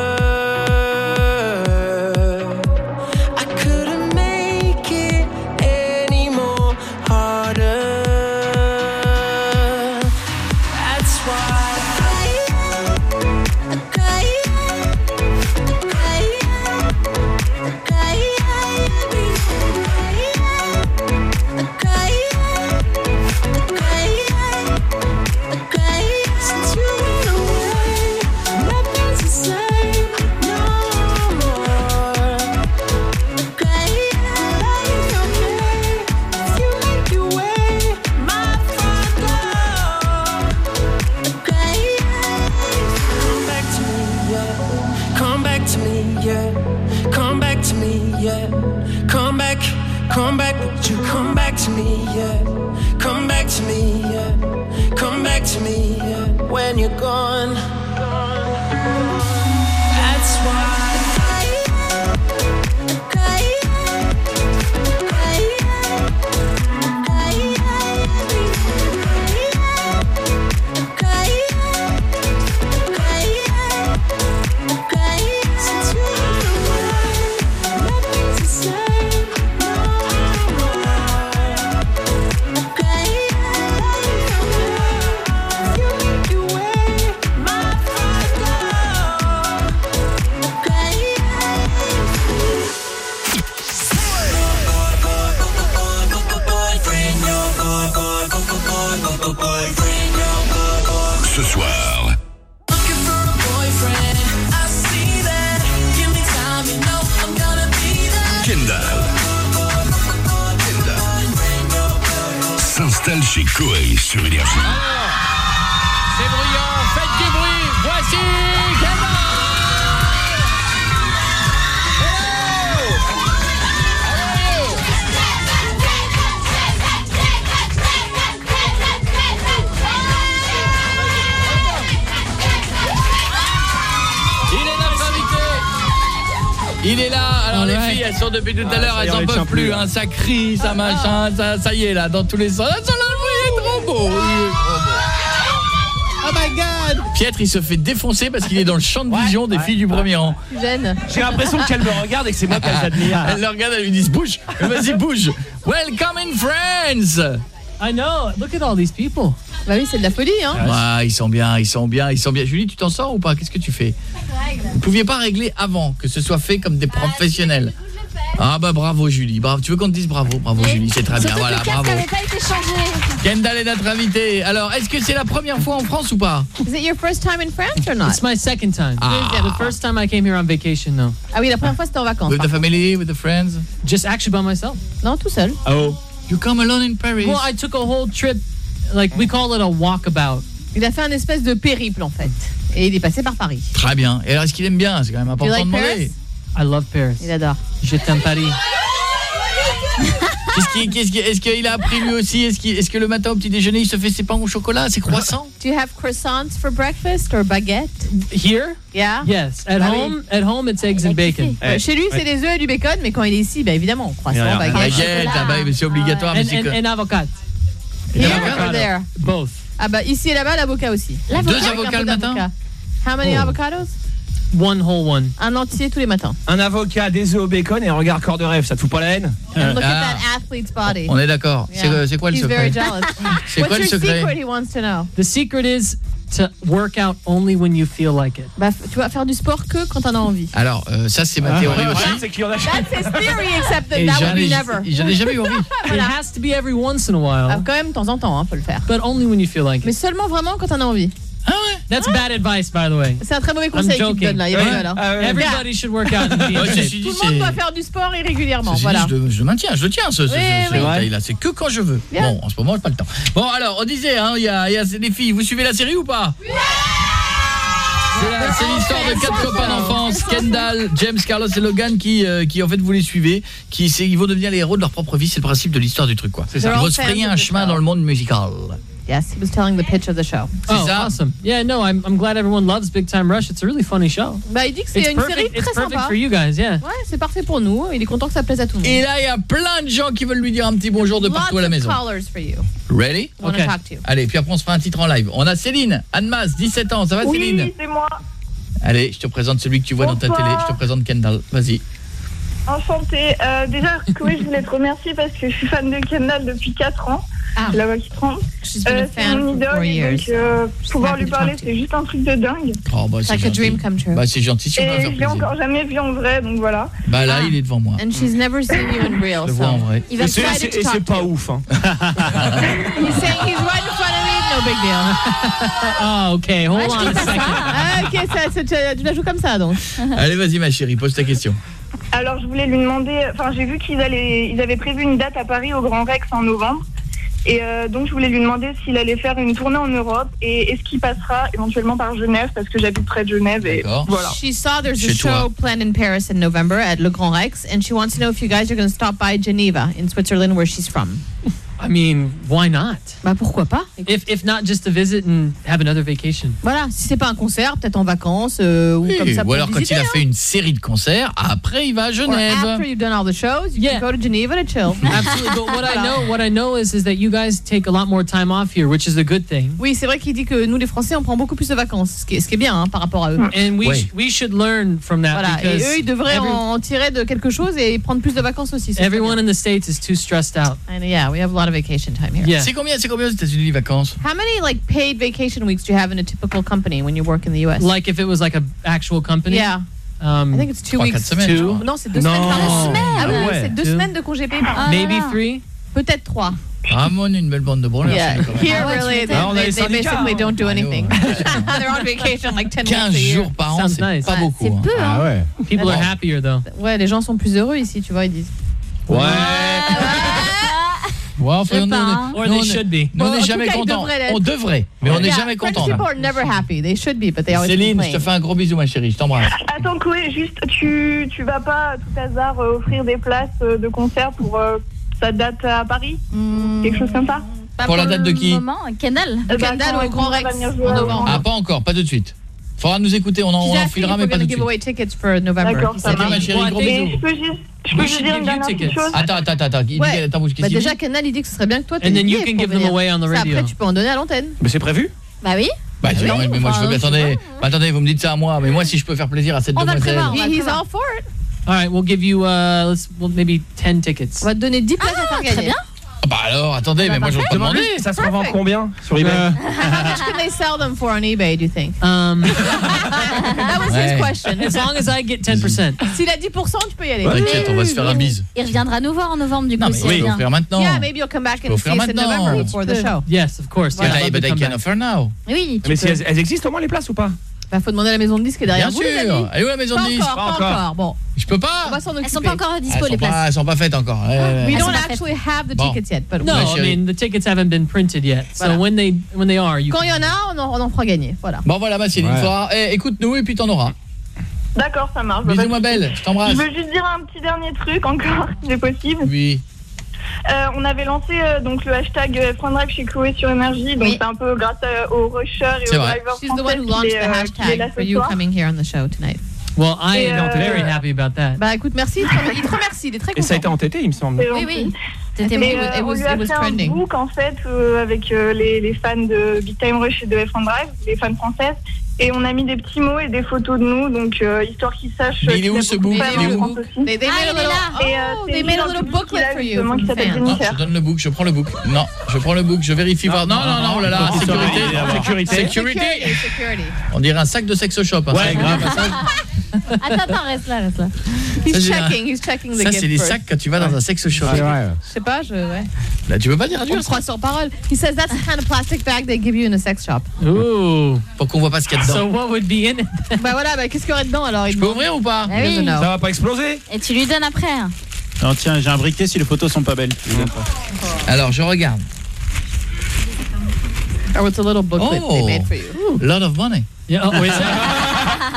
Plus. hein, ça crie, ça machin, ça, ça y est là, dans tous les sens. Ah, ça, là, il est trop beau. il est trop beau. Oh my god Pietre, il se fait défoncer parce qu'il est dans le champ de vision des filles du premier rang. Jeune. J'ai l'impression qu'elle me regarde et que c'est moi qu'elle admire. Elle le regarde, elle lui dit bouge. Vas-y, bouge. Welcome in friends. I know. Look at all these people. Bah oui, c'est de la folie, hein. Ouais, ils sont bien, ils sont bien, ils sont bien. Julie, tu t'en sors ou pas? Qu'est-ce que tu fais? Vous pouviez pas régler avant que ce soit fait comme des professionnels. Ah bah bravo Julie. Bravo. Tu veux qu'on te dise bravo? Bravo Julie, c'est très bien. Voilà, bravo. pas été changé. Kendall est notre invité. Alors, est-ce que c'est la première fois en France ou pas? Is it your first time in France or not? It's my second time. Ah. The first time I came here on vacation, though. Ah oui, la première fois c'était en vacances. With the family, with the friends? Just actually by myself. Non, tout seul. Oh. You come alone in Paris? Well, I took a whole trip, like we call it a walkabout. Il a fait un espèce de périple en fait. Et il est passé par Paris. Très bien. Et alors, est-ce qu'il aime bien? C'est quand même important like de demander. Paris? I love Paris. Il adore. Je t'aime Paris. Qu'il est-ce qu'il a appris lui aussi? Est-ce que le matin au petit déjeuner, il se fait ses pains au chocolat, ses croissants? Do you have croissants for breakfast or baguette? Here? Yeah. Yes. At oui. home, at home it's eggs and bacon. Euh, Chez lui, c'est des œufs et du bacon, mais quand il est ici, bah évidemment, croissant, La baguette, baguette, ah bah, mais c'est obligatoire. mais And, c'est and, and avocado. Here or there? Both. Ah bah ici et là-bas, l'avocat aussi. Deux avocats le matin? How many Oh. avocados? One whole one. Un entier tous les matins. Un avocat, des œufs au bacon et un regard corps de rêve, ça te fout pas la haine And look euh, ah. at that athlete's body. On est d'accord. Yeah. C'est quoi le He's secret? C'est quoi le secret? secret he wants to know? The secret is to work out only when you feel like it. Bah, tu vas faire du sport que quand t'en as envie. Alors, euh, ça c'est ma ah. théorie aussi. That's his theory, except that, that would be never. J'en ai jamais eu envie. voilà. It has to be every once in a while. Ah, quand même, de temps en temps, hein, faut le faire. But only when you feel like it. Mais seulement vraiment quand t'en as envie. Ah c'est un très mauvais conseil qu'il donne, là. Il y a ouais. Everybody should work out. Tout le monde doit faire du sport irrégulièrement. Voilà. Je, maintiens, je tiens ce, détail-là. C'est que quand je veux. Bon, en ce moment, j'ai pas le temps. Bon, alors, on disait, hein, il y, a, y a filles, vous suivez la série ou pas? C'est l'histoire de quatre copains d'enfance, Kendall, James, Carlos et Logan qui euh, qui en fait vous les suivez, qui ils vont devenir les héros de leur propre vie, c'est le principe de l'histoire du truc quoi. Ils vont se frayer un chemin dans le monde musical. Yes, he was telling the pitch of the show. She's oh, awesome. Yeah, no, I'm, I'm glad everyone loves Big Time Rush. It's a really funny show. Bah, il dit que c'est une perfect, série it's très perfect sympa. for you guys, yeah. Ouais, c'est parfait pour nous. Il est content que ça plaise à tout le monde. Et là, il y a plein de gens qui veulent lui dire un petit bonjour de partout à la maison. Of callers for you. Ready? Okay. Talk to you. Allez, puis après on se fera un titre en live. On a Céline, Anne-Mas, 17 ans. Ça va Céline? Oui, c'est moi. Allez, je te présente celui que tu vois dans ta télé. Je te présente Kendall. Vas-y. Enchantée. Euh, déjà, Chloé, je voulais te remercier parce que je suis fan de Kendall depuis 4 ans. Ah. Love Strong. She's been a euh, fan mon idole. Donc, euh, pouvoir lui parler, c'est juste un truc de dingue. Oh, bah, c'est like gentil. dream come true. Bah, c'est gentil, si on Je l'ai encore jamais vu en vrai, donc voilà. Bah là, ah. il est devant moi. And she's never seen you in real, so. en vrai. Il va et c'est pas ouf, hein. he's saying he's right in front of big deal. ah, ok, hold on a second. Ah, ok, ça, tu la joues comme ça, donc. Allez, vas-y, ma chérie, pose ta question. Alors, je voulais lui demander... Enfin, j'ai vu qu'ils ils avaient prévu une date à Paris au Grand Rex en novembre. Et euh, donc, je voulais lui demander s'il allait faire une tournée en Europe et est-ce qu'il passera éventuellement par Genève parce que j'habite près de Genève et voilà. She saw there's a Chez show toi. planned in Paris in November at Le Grand Rex and she wants to know if you guys are going to stop by Geneva in Switzerland where she's from. I mean, why not? Bah pourquoi pas? If, if not just a visit and have another vacation. Voilà, si c'est pas un concert, peut-être en vacances euh, ou oui, comme ça. Ou alors visiter, il a hein. fait une série de concerts, après il va à Genève. Or after you've done all the shows, you yeah. can go to Geneva to chill. Absolutely, but what I know, what I know is is that you guys take a lot more time off here, which is a good thing. Oui, c'est vrai qu'il dit que nous les Français on prend beaucoup plus de vacances, ce qui est, ce qui est bien hein, par rapport à eux. Hmm. And we oui. we should learn from that. Voilà, et eux ils devraient every... en tirer de quelque chose et prendre plus de vacances aussi. Everyone in the states is too stressed out. And yeah, we have a lot of of vacation time here. Yeah. C'est combien, c'est combien aux États-Unis vacances? How many like paid vacation weeks do you have in a typical company when you work in the US? Like if it was like a actual company? Yeah. Um, I think it's two weeks. Semaines, two? Non, c'est deux non. semaines par semaine. Ah, ah oui, ouais. c'est deux two. semaines de congé payé par. Maybe ah, three? Peut-être trois. Ah, mon, une belle bande de branleurs. Yeah. Here, ah really, they, ah, they, they basically don't do ah, anything. They're on vacation like 10 15 jours par an, c'est nice. pas beaucoup. C'est hein. peu, hein. Ah ouais. People are happier, though. Ouais, les gens sont plus heureux ici, tu vois, ils disent. ouais. ouais. On, on, on, on n'est jamais content. On devrait, mais on n'est jamais content. people are Céline, je te fais un gros bisou, ma chérie. Je t'embrasse. Attends, Chloé, juste, tu, tu vas pas, tout hasard, euh, offrir des places euh, de concert pour euh, sa date à Paris? Quelque chose comme ça? Pour, la date de qui? moment, Kendall. Eh ben, Kendall ou Grand Rex. Ah, pas encore, pas tout de suite. Faudra nous écouter, on en, on filera, mais pas tout de suite. D'accord, ça marche. Je peux juste je peux juste dire une dernière chose Attends, attends, attends. Il ouais. bah déjà, Canal, il dit que ce serait bien que toi, tu les give pour them away on the radio. Ça, après, tu peux en donner à l'antenne. Mais c'est prévu Bah oui. Bah, bah oui, non, mais, mais moi, je veux... Bien, attendez, pas, bah, attendez, vous me dites ça à moi, mais moi, si je peux faire plaisir à cette on demoiselle... On va prévoir, he's all for it. All right, we'll give you, uh, let's, well, maybe 10 tickets. On va te donner 10 places à faire ah, gagner. très bien. Ah bah alors, attendez, mais moi je vais vous demander. Ça se revend combien sur eBay euh. How much can they sell them for on eBay, do you think? Um, that was his question. As long as I get 10%. S'il a 10%, tu peux y aller. Bah, t'inquiète, on va se faire la mise. Il reviendra nous voir en novembre du coup. mais s'il oui, revient. maintenant. Yeah, maybe you'll come back and peux see us in maintenant. November before the show. Yes, of course. But I can offer now. Oui, Mais si elles existent au moins les places ou pas? Bah faut demander à la maison de disques derrière Bien vous. Bien sûr. Elle est où la maison pas de disques Pas, encore. encore. Bon. Je peux pas. On va s'en occuper. Elles sont pas encore dispo les places. Pas, elles sont pas faites encore. Ah. We don't actually have the tickets bon. yet. But no, I mean the tickets haven't been printed yet. Voilà. So when they when they are, you Quand il y en a, on en, on en fera gagner. Voilà. Bon voilà, Mathilde, ouais. faudra... eh, écoute-nous et puis t'en auras. D'accord, ça marche. Bah, Bisous bah, ma belle, je t'embrasse. Je veux juste dire un petit dernier truc encore, si c'est possible. Oui. Euh, on avait lancé euh, donc le hashtag euh, Prendre Drive chez Chloé sur Énergie. Donc oui. c'est un peu grâce euh, à, aux rushers et aux drivers She's français the one who launched the euh, hashtag for you coming here on the show tonight. Well, I am not very happy about that. Bah écoute, merci. Il te remercie, il est très content. Et ça a été entêté, il me semble. Oui, oui. C'était euh, on lui a fait un book en fait euh, avec euh, les, les, fans de Big Time Rush et de F1 Drive, les fans françaises, et on a mis des petits mots et des photos de nous, donc euh, histoire qu'ils sachent. Mais il est qu'il où ce book Il est où. They, they Ah, made a il est little, là. Et, euh, oh, they made a dans le little booklet for you. qui. Non, Jennifer. je donne le book, je prends le book. Non, je prends le book, je vérifie voir. Non, non, non, oh là là, sécurité. Sécurité. On dirait un sac de sex shop. hein. Ouais, grave. Attends, attends, reste là, reste là. He's Ça, checking, he's checking the Ça, gift c'est les first. sacs quand tu vas dans un sex shop. Je sais pas, je ouais. Là, tu veux pas dire On adieu me croit sur parole. He says that's the kind of plastic bag they give you in a sex shop. Ooh. Pour qu'on voit pas ce qu'il y a So dedans. what would be in it? bah voilà, bah qu'est-ce qu'il y aurait dedans alors Je peux ouvrir ou pas? Ah oui. Ça va pas exploser? Et tu lui donnes après. hein. Non, tiens, j'ai un briquet si les photos sont pas belles. Pas. Alors, je regarde. Or it's a little booklet they Oh, made for you. lot of money. Yeah, oh.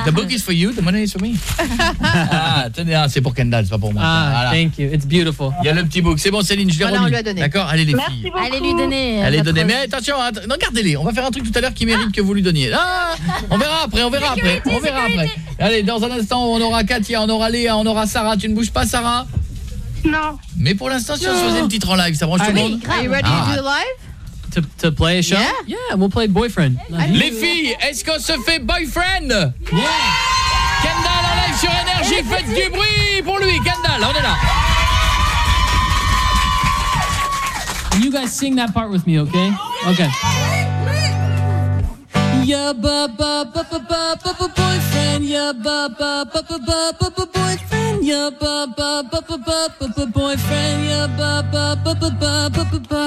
The book is for you, the money is for me. ah, tenez, ah, c'est pour Kendall, c'est pas pour moi. ah, Voilà. thank you. It's beautiful. Il y a le petit book. C'est bon, Céline, je l'ai Voilà, on remis. lui a donné. D'accord Allez, les Merci filles. beaucoup. Allez lui donner. euh, Allez, preuve. Mais attention, att- non, gardez-les. On va faire un truc tout à l'heure qui mérite que vous lui donniez. Ah, on verra après, on verra après. On verra après. Allez, dans un instant, on aura Katia, on aura Léa, on aura Sarah. Tu ne bouges pas, Sarah? Non. Mais pour l'instant, si on se faisait une petite en live, ça branche tout le monde Are you ready to do the live? To, to play a show? Yeah. Yeah, we'll play boyfriend. Les filles, est-ce qu'on se fait boyfriend Kendall en live sur énergie, faites du bruit pour lui, Kendall, on est là. You guys sing that part with me, okay? Okay. Yeah, ba ba ba ba ba ba boyfriend. Yeah, ba ba ba ba ba ba ba boyfriend. Yeah, ba ba ba ba ba ba ba boyfriend. Yeah, ba ba ba ba ba ba ba ba.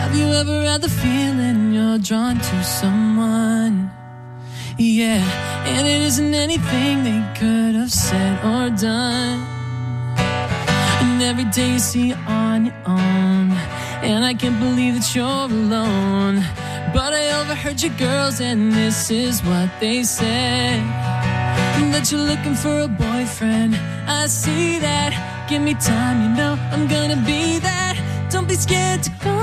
Have you ever had the feeling you're drawn to someone? Yeah, and it isn't anything they could have said or done. And every day you see it on your own. And I can't believe that you're alone. But I overheard your girls, and this is what they said. That you're looking for a boyfriend. I see that. Give me time, you know I'm gonna be that. Don't be scared to come,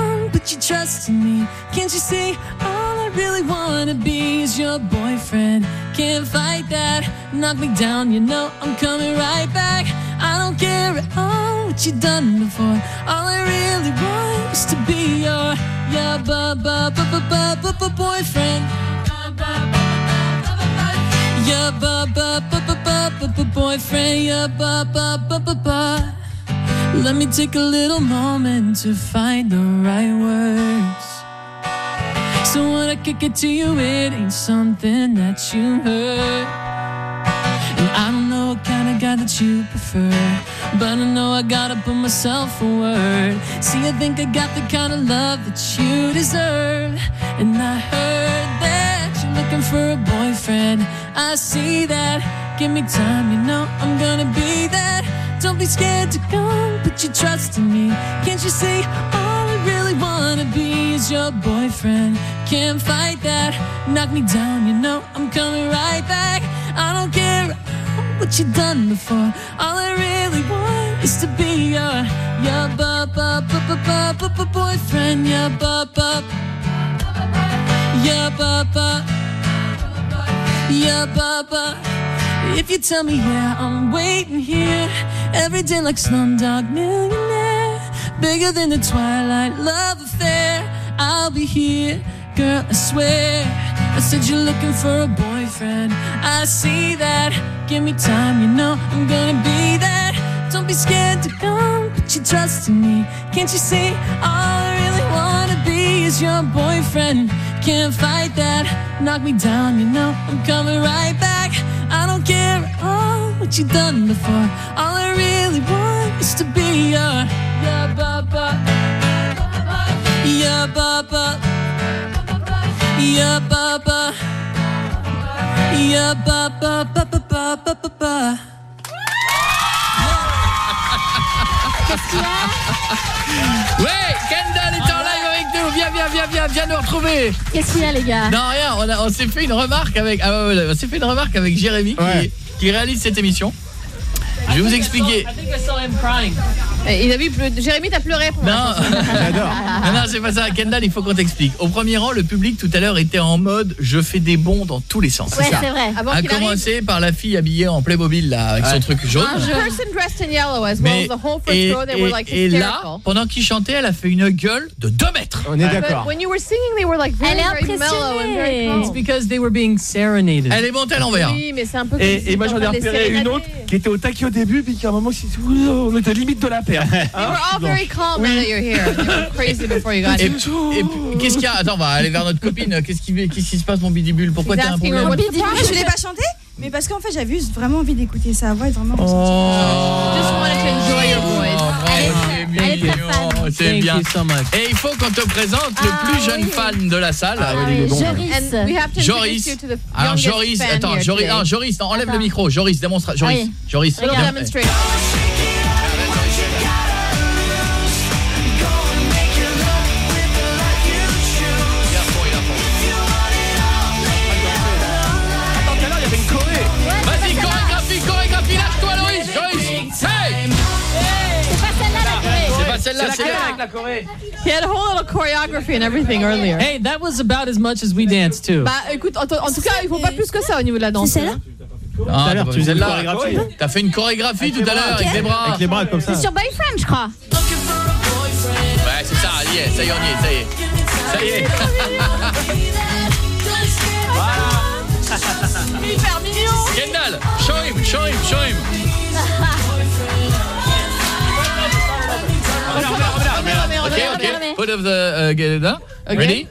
put your trust in me. Can't you see? All I really wanna be is your boyfriend. Can't fight that. Knock me down, you know I'm coming right back. I don't care at all what you've done before. All I really want is to be your, your ba ba ba ba ba ba ba boyfriend. Your ba ba ba ba ba ba boyfriend. Your ba ba ba ba ba. Let me take a little moment to find the right words. So when I kick it to you, it ain't something that you heard. And I don't know what kind of guy that you prefer. But I know I gotta put myself forward. See, I think I got the kind of love that you deserve. And I heard that you're looking for a boyfriend. I see that. Give me time, you know I'm gonna be that. Don't be scared to come, put your trust in me. Can't you see? All I really wanna be is your boyfriend. Can't fight that. Knock me down, you know I'm coming right back. I don't care what you've done before. All I really want is to be your your ba ba ba ba ba ba boyfriend. Your ba ba your ba ba your ba ba. If you tell me yeah, I'm waiting here every day like Slumdog Millionaire, bigger than the Twilight love affair. I'll be here, girl. I swear. I said you're looking for a boyfriend. I see that. Give me time, you know I'm gonna be that. Don't be scared to come, put your trust in me. Can't you see? All I really wanna be is your boyfriend. Can't fight that. Knock me down, you know I'm coming right back. I don't care all what you've done before. All I really want is to be your your baba, your baba, your baba, your baba, ba ba ba ba ba ba. Qu'est-ce qu'il y a Ouais, Kendall est en live avec nous. Viens, viens, viens, viens, viens nous retrouver. Qu'est-ce qu'il y a, les gars? Non, rien, on, a- on s'est fait une remarque avec ah ouais, ouais, on s'est fait une remarque avec Jérémy qui. Qui réalise cette émission. Je vais vous expliquer. Eh, Il a vu Jérémy, t'as pleuré pour Non, chanson. non, non, c'est pas ça. Kendall, il faut qu'on t'explique. Au premier rang, le public tout à l'heure était en mode je fais des bonds dans tous les sens. Ouais, ça. c'est vrai. Avant arrive. commencer par la fille habillée en Playmobil là, avec son truc jaune. Un person dressed in yellow as well. Mais- The whole first et, row, they were et- like et là, pendant qu'il chantait, elle a fait une gueule de 2 mètres. On est d'accord. But when you were singing, they were like very, Elle est very mellow and very It's because they were being serenaded. Elle est montée à l'envers. Oui, mais c'est un peu comme Et, et moi j'en ai repéré une autre qui était au taquet début puis qu'à un moment on était limite de la perte. They were all very calm now that you're here. They were crazy before you got Et, qu'est-ce qu'il y a? Attends, on va aller vers notre copine. Qu'est-ce qui, se passe mon bidibule? Pourquoi t'as un problème? Je voulais pas chanter, mais parce qu'en fait, j'avais juste vraiment envie d'écouter sa voix et de vraiment. Oh. C'est Thank bien. you so much. Et il faut qu'on te présente le plus jeune fan de la salle. Ah oui, And we have to introduce Joris. you to the Alors youngest Joris, fan attends, Joris, non, Joris, non, enlève Attends. le micro. Joris, démonstre. Joris, Allez. Joris. He had a whole little choreography and everything earlier. Hey, that was about as much as we danced too. Bah écoute, en, en tout cas, ils font pas plus que ça au niveau de la danse. C'est Ah, à l'heure, t'as tu faisais une celle-là. chorégraphie. T'as fait une chorégraphie tout à l'heure avec les bras. Avec les bras comme ça. C'est sur Boyfriend, je crois. Ouais, c'est ça, y est, ça y est, on y est, ça y est. Ça y est. Hyper mignon. Kendall, show him, show him, show him. Put of the uh, get it down. Ok. Ready?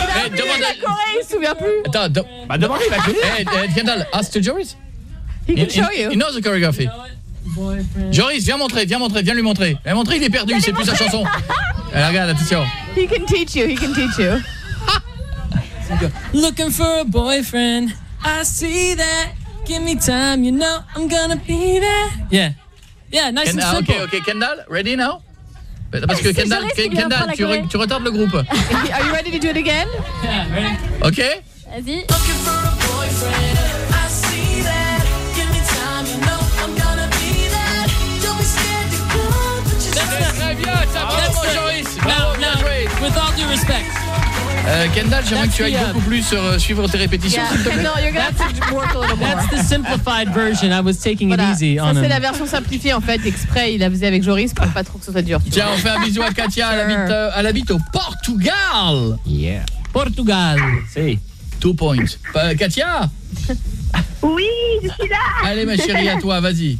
Eh, à... Corée, il se souvient plus. Attends, de... Bah demandez, il a connu. Eh, eh, Kendall, ask to Joris. He can show you. He knows the choreography. Joris, viens montrer, viens montrer, viens lui montrer. Viens montrer, il est perdu, c'est plus sa chanson. Eh, regarde, attention. He can teach you. He can teach you. Looking for a boyfriend. I see that. Give me time, you know I'm gonna be there. Yeah. Yeah, nice Kendall, and simple. Ok, ok, Kendall, ready now Parce que Kendall, Kendall tu, re, tu retardes le groupe. Are you ready to do it again? Yeah, ready. Ok Vas-y. That's, That's, That's, That's, That's, That's, That's, That's, Euh, Kendall, j'aimerais que tu That's ailles the, uh, beaucoup plus euh, suivre tes répétitions. Yeah. Kendall, you're gonna have to work a little more. That's the simplified version. I was taking Voilà. it easy Ça c'est la version simplifiée en fait, exprès il la faisait avec Joris pour pas trop que ce soit dur. Tiens, vois. on fait un bisou à Katia, elle habite, euh, elle habite au Portugal. Yeah. Portugal. C'est. Two points. Euh, Katia? Oui, je suis là. Allez ma chérie, à toi, vas-y.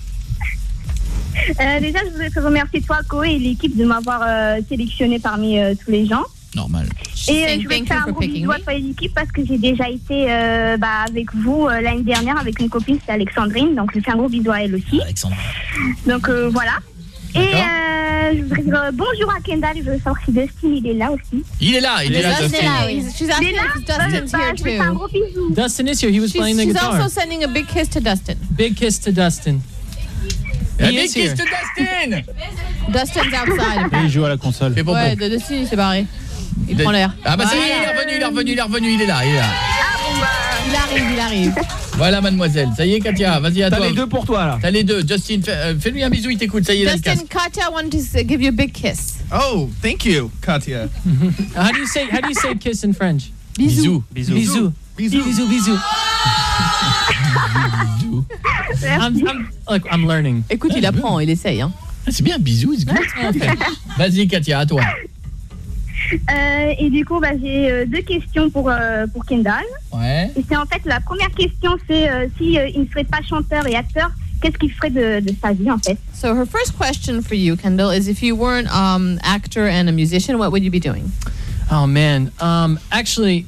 Euh, déjà, je voudrais te remercier toi, Koé, et l'équipe de m'avoir euh, sélectionné parmi euh, tous les gens. Normal. Et euh, je te faire un gros bisou à me. toi et l'équipe parce que j'ai déjà été euh, bah, avec vous euh, l'année dernière avec une copine, c'était Alexandrine. Donc, je fais un gros bisou à elle aussi. Alexandre. Donc, euh, voilà. Et euh, je voudrais dire euh, bonjour à Kendall. Je veux savoir si Dustin il est là aussi. Il est là, il est là, Dustin, Dustin. là, oui. She's Il est asking là if Dustin's Bah, here Je veux faire un too. gros bisou. Dustin is here. He was She's, playing the she's guitar. also sending a big kiss to Dustin. Big kiss to Dustin. Un He big is here. kiss to Dustin Dustin's outside. Et il joue à la console. Ouais, de- Dustin il s'est barré. Il prend l'air. Ah bah c'est Voilà. il est revenu, il est revenu, il est revenu, il est là, il est là. Il arrive, il arrive. Voilà mademoiselle, ça y est Katia, vas-y à T'as toi. les deux pour toi là. T'as les deux, Justin, euh, fais-lui un bisou, il t'écoute, ça y est, casque. Katya wanted to give you a big kiss. Oh, thank you, Katia. How do you say how do you say kiss in French? Bisous. Bisous. Bisous. Bisous. Bisous, bisous. I'm, I'm, like, I'm learning. Écoute, il apprend, il essaye. Hein. Ah, c'est bien, bisous, it's good. Vas-y Katia, à toi. Euh, et du coup, bah, j'ai euh, deux questions pour, euh, pour Kendall. Ouais. Et c'est en fait la première question, c'est euh, si euh, il ne serait pas chanteur et acteur, qu'est-ce qu'il ferait de, de sa vie en fait? So her first question for you, Kendall, is if you weren't um actor and a musician, what would you be doing? Oh man. Um, actually,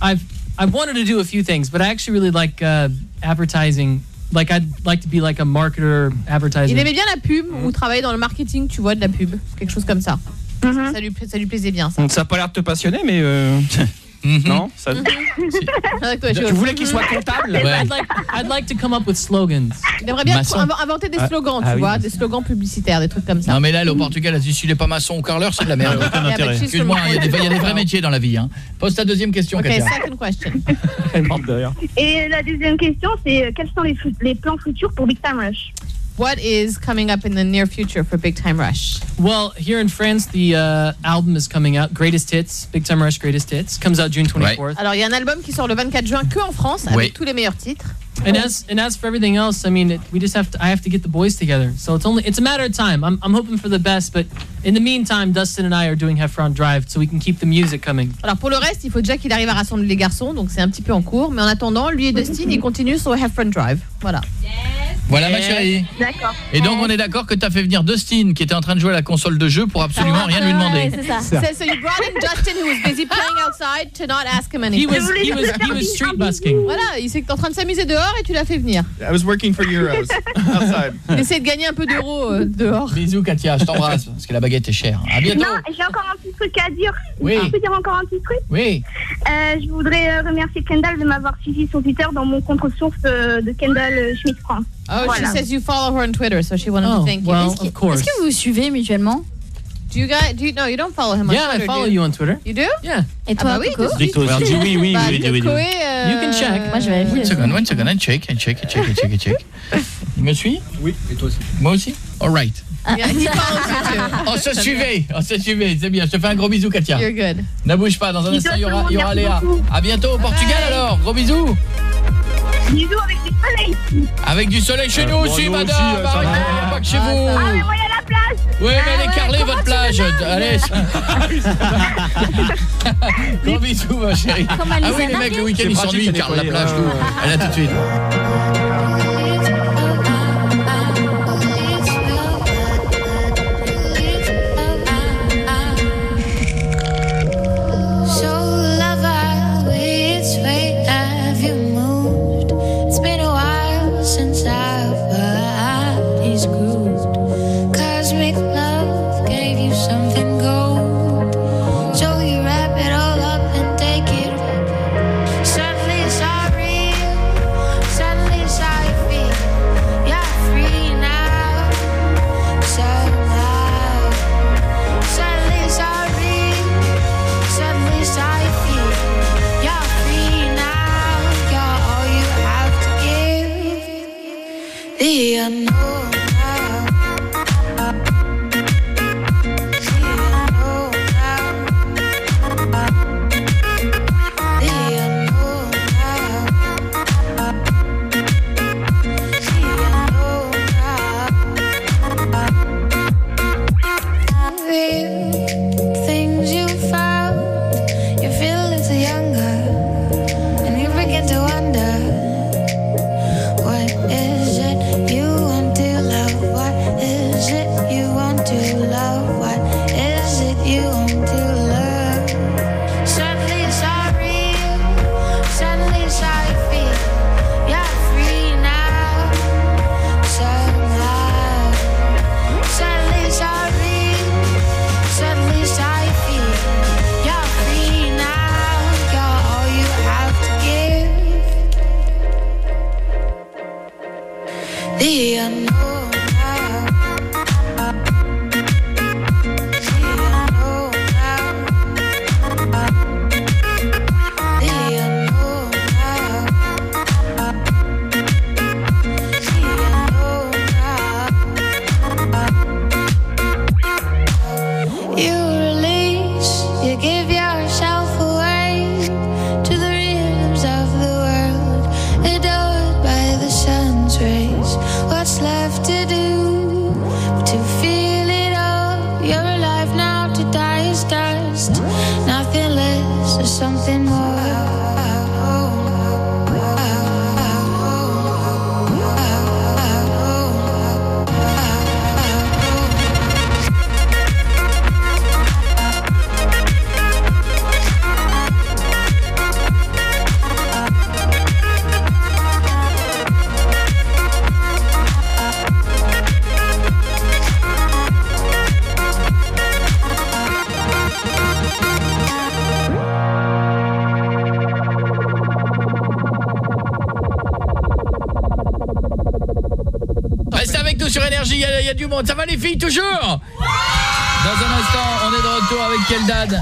I've I've wanted to do a few things, but I actually really like uh, advertising. Like I'd like to be like a marketer, advertiser. Il aimait bien la pub ou travailler dans le marketing, tu vois, de la pub, quelque chose comme ça. Mhm. Ça lui, ça lui plaisait bien, ça. Ça a pas l'air de te passionner, mais. euh, Non Ça- Tu voulais qu'il soit comptable I'd, like, I'd like to come up with slogans. Il aimerait bien Maçon. inventer des Ah. slogans, tu Ah oui, vois, des slogans publicitaires, des trucs comme ça. Non mais là, elle, au Portugal, elle se dit s'il est pas maçon ou carreleur, c'est de la merde. Aucun intérêt. Excuse-moi, il y, a des- a vrais métiers dans la vie. Hein. Pose ta deuxième question, Ok, Katia. second question. Et la deuxième question, c'est euh, quels sont les, les plans futurs pour Big Time Rush? What is coming up in the near future for Big Time Rush? Well, here in France, the uh, album is coming out. Greatest Hits, Big Time Rush Greatest Hits, comes out June 24th. Alors, il y a un album qui sort le 24 juin que en France, avec Oui. tous les meilleurs titres. And as and as for everything else, I mean, it, we just have to. I have to get the boys together. So it's only it's a matter of time. I'm I'm hoping for the best, but in the meantime, Dustin and I are doing Heffron Drive, so we can keep the music coming. Alors pour le reste, il faut déjà qu'il arrive à rassembler les garçons, donc c'est un petit peu en cours. Mais en attendant, lui et Dustin, ils continuent sur Front Drive. Voilà. Voilà ma chérie. D'accord. Et donc on est d'accord que tu as fait venir Dustin qui était en train de jouer à la console de jeu pour absolument rien lui demander. C'est ça. So, so you brought in Dustin who was busy playing outside to not ask him anything. He was- he was- he was street busking. Voilà, il s'est en train de s'amuser dehors et tu l'as fait venir. I was working for euros outside. Essaie de gagner un peu d'euros euh, dehors. Bisous Katia, je t'embrasse parce que la baguette est chère. À bientôt. Non, j'ai encore un petit truc à dire. Oui. Je peux dire encore un petit truc Oui. Euh, Je voudrais euh, remercier Kendall de m'avoir suivi sur Twitter dans mon contre-source euh, de Kendall Schmidt France. Oh, Voilà. she says you follow her on Twitter, so she wanted Oh, to thank you. well, Est-ce que- of course. Est-ce que vous vous suivez mutuellement? Do you guys, do you, no, you don't follow him on Yeah, I Twitter. follow do you on Twitter. You do? Yeah. Et toi, ah bah oui, Coco. Victor aussi. oui, oui, Bah, oui, oui, euh, You can check. Moi, je vais One second, one second, I check, I check, I check, I check, I check. Il me suit Oui, et toi aussi. Moi aussi? All right. Yeah, he. On se suivait, on se suivait, c'est bien. Je te fais un gros bisou Katia. You're good. Ne bouge pas, dans un instant il y aura, y aura Léa. À bientôt au Portugal alors, gros bisous. Bisous avec du soleil. Avec du soleil chez Euh, nous aussi, madame. aussi, euh, va. pas que chez Ah, vous. Ah, mais moi, il y a la plage. Oui, mais elle est carrelée votre plage. Allez. Gros bisous ma chérie. Ah oui, les mecs le week-end ils s'ennuient, ils carrent la plage. Allez, à tout de suite.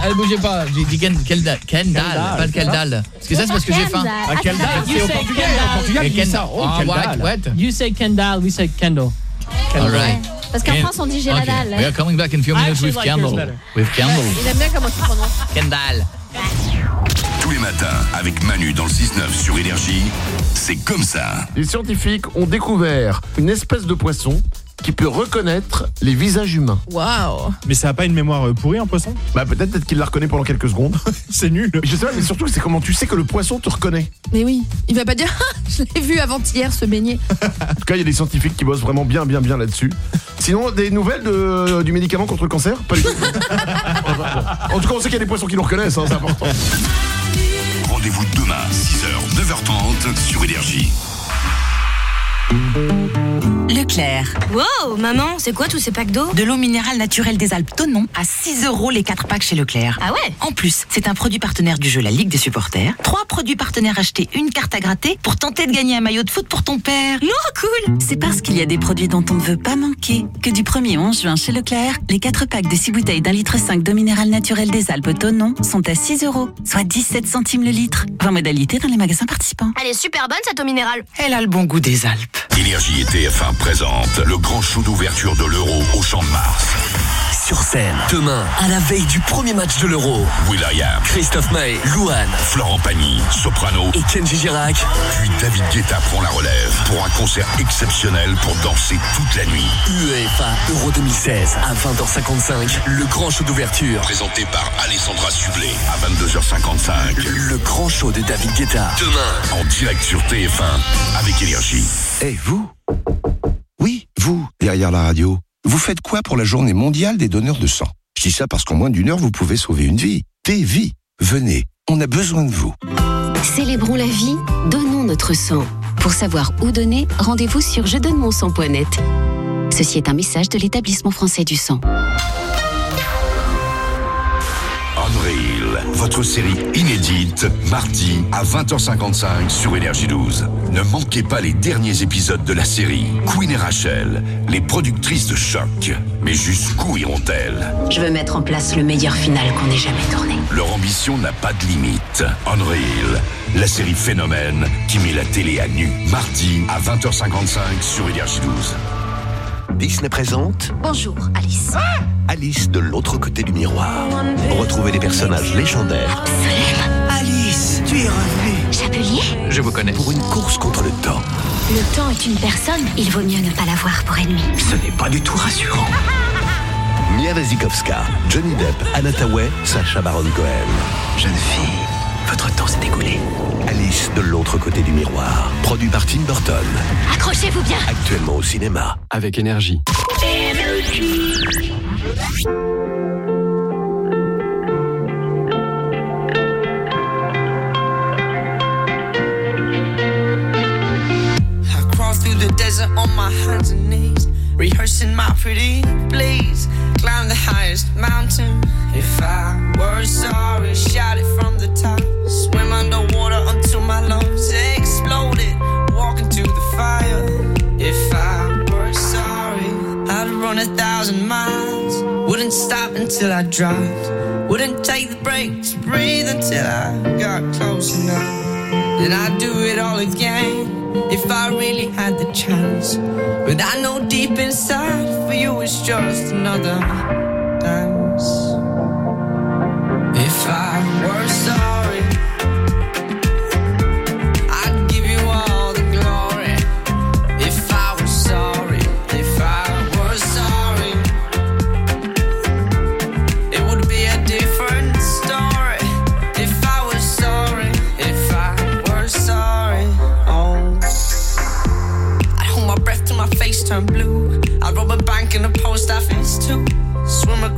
Elle bougez pas. J'ai dit. Kendall, Kendall, pas Keldal. Parce que ça, c'est parce que j'ai faim. Ah, Kendall, c'est au Portugais. Au Portugal, ça. Oh, Ah, Kendall. what You say Kendall, we say Kendall. All right. Parce qu'en France, on dit j'ai Okay. la dalle. We are coming back in a few minutes with Kendall. With Kendall. Il aime bien comment tu prononces. Kendall. Tous les matins, avec Manu dans le 6-9 sur Énergie, c'est comme ça. Les scientifiques ont découvert une espèce de poisson qui peut reconnaître les visages humains. Waouh. Mais ça a pas une mémoire euh, pourrie, un poisson? Bah peut-être peut-être qu'il la reconnaît pendant quelques secondes. C'est nul. Je sais pas, mais surtout c'est comment tu sais que le poisson te reconnaît. Mais oui, il va pas dire Ah, je l'ai vu avant-hier se baigner. En tout cas, il y a des scientifiques qui bossent vraiment bien, bien, bien là-dessus. Sinon, des nouvelles de- du médicament contre le cancer? Pas du tout. en tout cas, on sait qu'il y a des poissons qui le reconnaissent, hein, c'est important. Rendez-vous demain, 6h, 9h30 sur Énergie. Leclerc. Wow, maman, c'est quoi tous ces packs d'eau? De l'eau minérale naturelle des Alpes Tonon à 6 euros les 4 packs chez Leclerc. Ah ouais? En plus, c'est un produit partenaire du jeu La Ligue des supporters. Trois produits partenaires achetés, une carte à gratter pour tenter de gagner un maillot de foot pour ton père. Non, cool C'est parce qu'il y a des produits dont on ne veut pas manquer que du 1er au 11 juin chez Leclerc, les 4 packs de 6 bouteilles d'un litre 5 d'eau minérale naturelle des Alpes Tonon sont à 6 euros, soit 17 centimes le litre. 20 modalités dans les magasins participants. Elle est super bonne cette eau minérale. Elle a le bon goût des Alpes. Énergie et TF1 présente le grand show d'ouverture de l'Euro au Champ de Mars. Sur scène, demain, à la veille du premier match de l'Euro, Will.i.am, Christophe Maé, Louane Florent Pagny, Soprano et Kenji Girac. Puis David Guetta prend la relève pour un concert exceptionnel pour danser toute la nuit. UEFA Euro 2016 à 20h55, le grand show d'ouverture. Présenté par Alessandra Sublet à 22h55. Le grand show de David Guetta. Demain, En direct sur TF1 avec Énergie. Et vous? Oui, vous, derrière la radio. Vous faites quoi pour la journée mondiale des donneurs de sang? Je dis ça parce qu'en moins d'une heure, vous pouvez sauver une vie. Des vies. Venez, on a besoin de vous. Célébrons la vie, donnons notre sang. Pour savoir où donner, rendez-vous sur je donne mon sang.net. Ceci est un message de l'établissement français du sang. Votre série inédite, mardi à 20h55 sur Énergie 12. Ne manquez pas les derniers épisodes de la série. Queen et Rachel, les productrices de choc. Mais jusqu'où iront-elles? Je veux mettre en place le meilleur final qu'on ait jamais tourné. Leur ambition n'a pas de limite. Unreal, la série phénomène qui met la télé à nu. Mardi à 20h55 sur Énergie 12. Disney présente Bonjour, Alice. Alice de l'autre côté du miroir. Retrouvez les personnages légendaires Alice, tu es revenue. Chapelier? Je vous connais. Pour une course contre le temps. Le temps est une personne, il vaut mieux ne pas l'avoir pour ennemi. Ce n'est pas du tout rassurant. Mia Wasikowska, Johnny Depp, Anna Tawai, Sacha Baron Cohen. Jeune fille, votre temps s'est écoulé. Alice de l'autre côté du miroir. Produit par Tim Burton. Accrochez-vous bien. Actuellement au cinéma. Avec énergie. I crawl through the desert on my hands and knees, rehearsing my pretty please. Climb the highest mountain. If I were sorry, shout it from the top. Swim underwater until my lungs exploded. Walk into the fire. If I were sorry, I'd run a thousand miles. Wouldn't stop until I dropped. Wouldn't take the break breaks, breathe until I got close enough. Then I'd do it all again if I really had the chance. But I know deep inside for you it's just another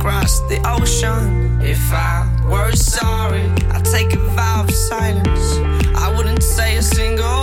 across the ocean. If I were sorry, I'd take a vow of silence. I wouldn't say a single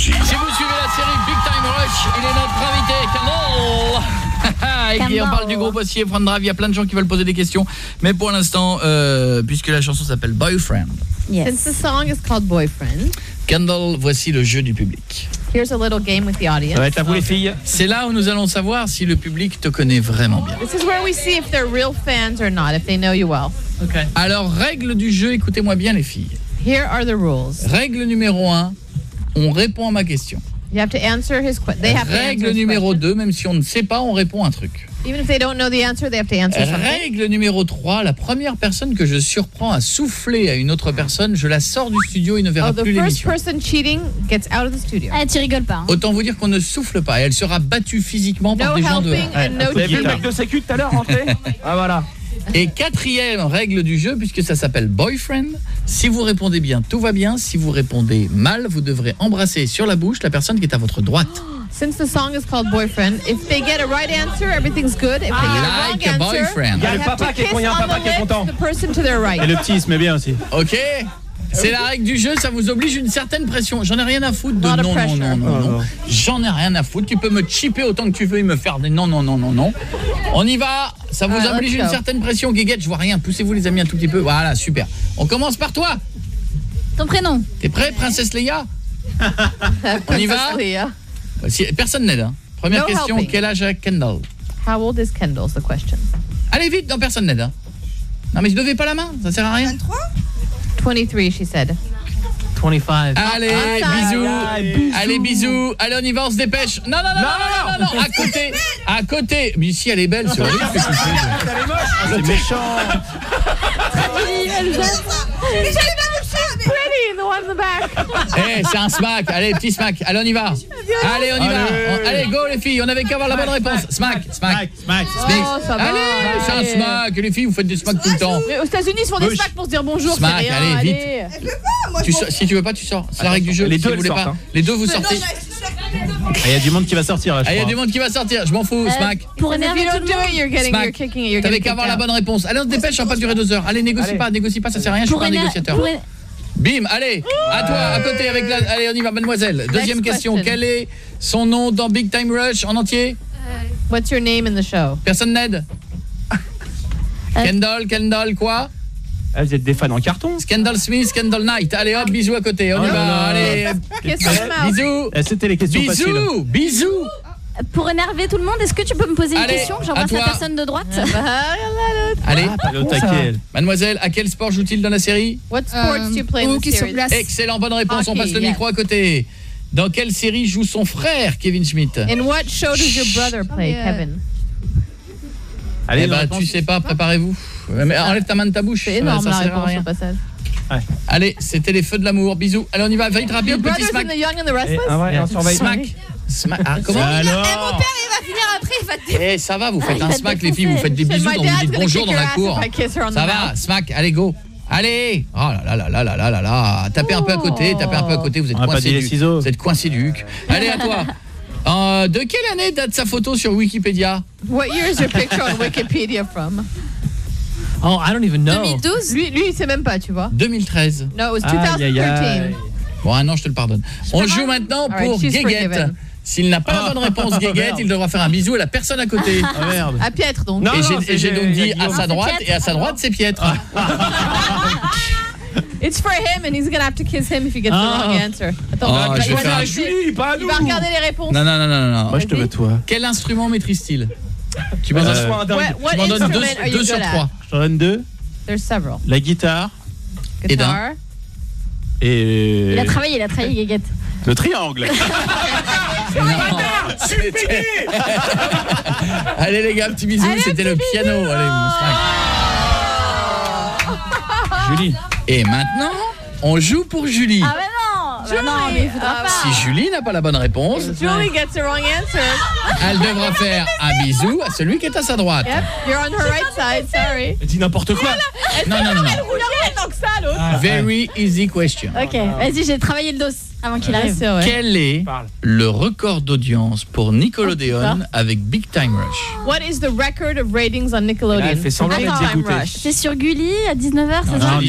Énergie. Si vous suivez la série Big Time Rush, il est notre invité, Kendall. Et qui on parle du groupe aussi, Drive, il y a plein de gens qui veulent poser des questions. Mais pour l'instant, euh, puisque la chanson s'appelle Boyfriend, Since the song is called Boyfriend, Kendall, voici le jeu du public. here's a little game with the audience. filles. C'est là où nous allons savoir si le public te connaît vraiment bien. This is where we see if they're real fans or not, if they know you well. Okay. Alors, règle du jeu, écoutez-moi bien les filles. Here are the rules. Règle numéro 1, on répond à ma question. You have to answer his question. They have to answer Règle numéro 2, même si on ne sait pas, on répond un truc. question. Even if they don't know the answer, they have to answer something. Règle numéro 3, la première personne que je surprends à souffler à une autre personne, je la sors du studio et ne verra Oh, the plus first l'émission. person cheating gets out of the studio. Ah, tu rigoles pas. hein. Autant vous dire qu'on ne souffle pas et elle sera battue physiquement par No des gens helping and no Vous avez vu le mec de sécu tout à l'heure rentrer Ah voilà. Et quatrième règle du jeu, puisque ça s'appelle Boyfriend, si vous répondez bien, tout va bien. Si vous répondez mal, vous devrez embrasser sur la bouche la personne qui est à votre droite. Since the song is called Boyfriend, if they get a right answer, everything's good. If they get a Like a wrong answer, boyfriend. they Il y a le have papa to qui est papa qui content. the person to their right. Et le petit, il se met bien aussi. Ok c'est la règle du jeu, ça vous oblige une certaine pression. J'en ai rien à foutre de non, non, pressure. non, non, non. J'en ai rien à foutre. Tu peux me chipper autant que tu veux et me faire des non, non, non, non, non. On y va. Ça vous Alright, oblige une certaine pression. Guéguette, je vois rien. Poussez-vous les amis un tout petit peu. Voilà, super. On commence par toi. Ton prénom T'es prêt, princesse Leia On y va. Si- Personne n'aide. hein. Première No question, helping. quel âge a Kendall? How old is Kendall? the question. Allez vite, non, personne n'aide. hein. Non mais je levez pas la main, ça sert à rien. 23, she said. 25. Allez, bisous. Allez, bisous. Allez, on y va, on se dépêche. Non, non, non, non, non, non, non, à côté. À côté. Mais si, elle est belle, c'est tu fais. C'est. Pretty, the one in the back. Eh, c'est un smack. Allez, petit smack. Allez, on y va. Allez, on y va. On- Allez, go les filles, on avait qu'à avoir la bonne réponse. Smack, smack. Smack, Oh, ça va. Allez, c'est un smack. Les filles, vous faites des smacks tout le temps. Mais aux États-unis, ils se font des Bush. smacks pour se dire bonjour. Smack, rien. allez, vite. allez. Tu sors- si tu veux pas, tu sors. C'est la règle du jeu. les Si deux, vous elles voulez sortent, pas. hein. Les deux, vous sortez. Ah, Il y a du monde qui va sortir là, je Ah, il y a crois. du monde qui va sortir. Je m'en fous, smack. Pour If énerver you tout don't le do monde. it, you're getting, you're Smack. kicking, you're T'avais getting qu'à avoir la kicked bonne réponse. Allez, on se dépêche, ça va pas durer deux heures. Allez, négocie Allez. pas, négocie pas, ça sert à rien, je suis Pour pas un éner- négociateur. pour Bim, allez, à toi, à côté avec la... Allez, on y va, mademoiselle. Deuxième question, quel est son nom dans Big Time Rush en entier? What's your name in the show? Personne n'aide? Kendall, Kendall, quoi? Ah, vous êtes des fans en carton Kendall Smith, Kendall Knight. Allez, hop, bisous à côté, on y Oh va, allez. Kiss on the mouth. Bisous Eh, C'était les questions faciles. Bisous Bisous Pour énerver tout le monde, est-ce que tu peux me poser une Allez, question J'embrasse la personne de droite. Bah, Allez, taquet, elle. mademoiselle, à quel sport joue-t-il dans la série What sports do you play in the hockey sur series? glace. Excellent, bonne réponse, on passe le yes. micro à côté. Dans quelle série joue son frère, Kevin Schmidt? In what show does your brother play, yeah. Kevin? Allez, Eh bah, tu sais pas, préparez-vous. Mais enlève ta main de ta bouche, C'est ça- énorme ça la réponse rien. au passage. Allez, c'était les feux de l'amour. Bisous. Allez, on y va, vite, rapide, petit brother's smack. in the Young and the Et, Restless? ah ouais, et on surveille. Smack. Ah, comment Alors... eh, Mon père, il va finir après, il va te eh, défoncer. Eh, ça va, vous faites un smack, les filles, vous faites des bisous, vous dit bonjour dans la cour. Ça va, smack, allez, go. Allez Oh là là là là là là là Tapez un peu à oh. côté, tapez un peu à côté, vous êtes coincé du... Vous êtes coincé duc. Allez, à toi euh, de quelle année date sa photo sur Wikipédia What year is your picture on Wikipedia from? Oh, I don't even know. 2012 Lui, lui il sait même pas, tu vois. 2013. No, it was 2013. Bon, un an, je te le pardonne. On joue maintenant pour right, s'il n'a pas la bonne réponse, Guéguette, Merde. il devra faire un bisou à la personne à côté. Ah merde. À Pietre, donc. Non, et non, j'ai- c'est- et j'ai donc dit à sa droite, et à sa droite, c'est Pietre. It's for him and he's gonna have to kiss him if he gets Ah. the wrong answer. Attends, Ah, il va- je il va faire Julie, pas à Il nous. va regarder les réponses. Non, non, non, non, non. Moi, je te veux toi. Quel instrument maîtrise-t il Tu m'en Euh, donnes deux, are you deux sur trois. Je t'en donne deux. There's several. La guitare Et d'un. Guitar. et Il a travaillé, il a travaillé, Guéguette. Le triangle. Allez les gars, petit bisou, c'était le piano. Allez, mon snack. Julie. Et maintenant, on joue pour Julie. Ah, non Bah non, mais il faudra Ah, pas. Si Julie n'a pas la bonne réponse, Julie gets the wrong answer. elle devra faire un bisou à celui qui est à sa droite. Yep, you're on her right side, sorry. Elle dit n'importe quoi. Non, non, non, non. Elle rougit tant que ça, l'autre. Very easy question. Ok, vas-y, j'ai travaillé le dos avant qu'il arrive. Quel est le record d'audience pour Nickelodeon avec Big Time Rush? What is the record of ratings on Nickelodeon? Là, elle fait semblant Big d'être Time dégoûtée. Rush. C'est sur Gulli à 19h, c'est ça? non,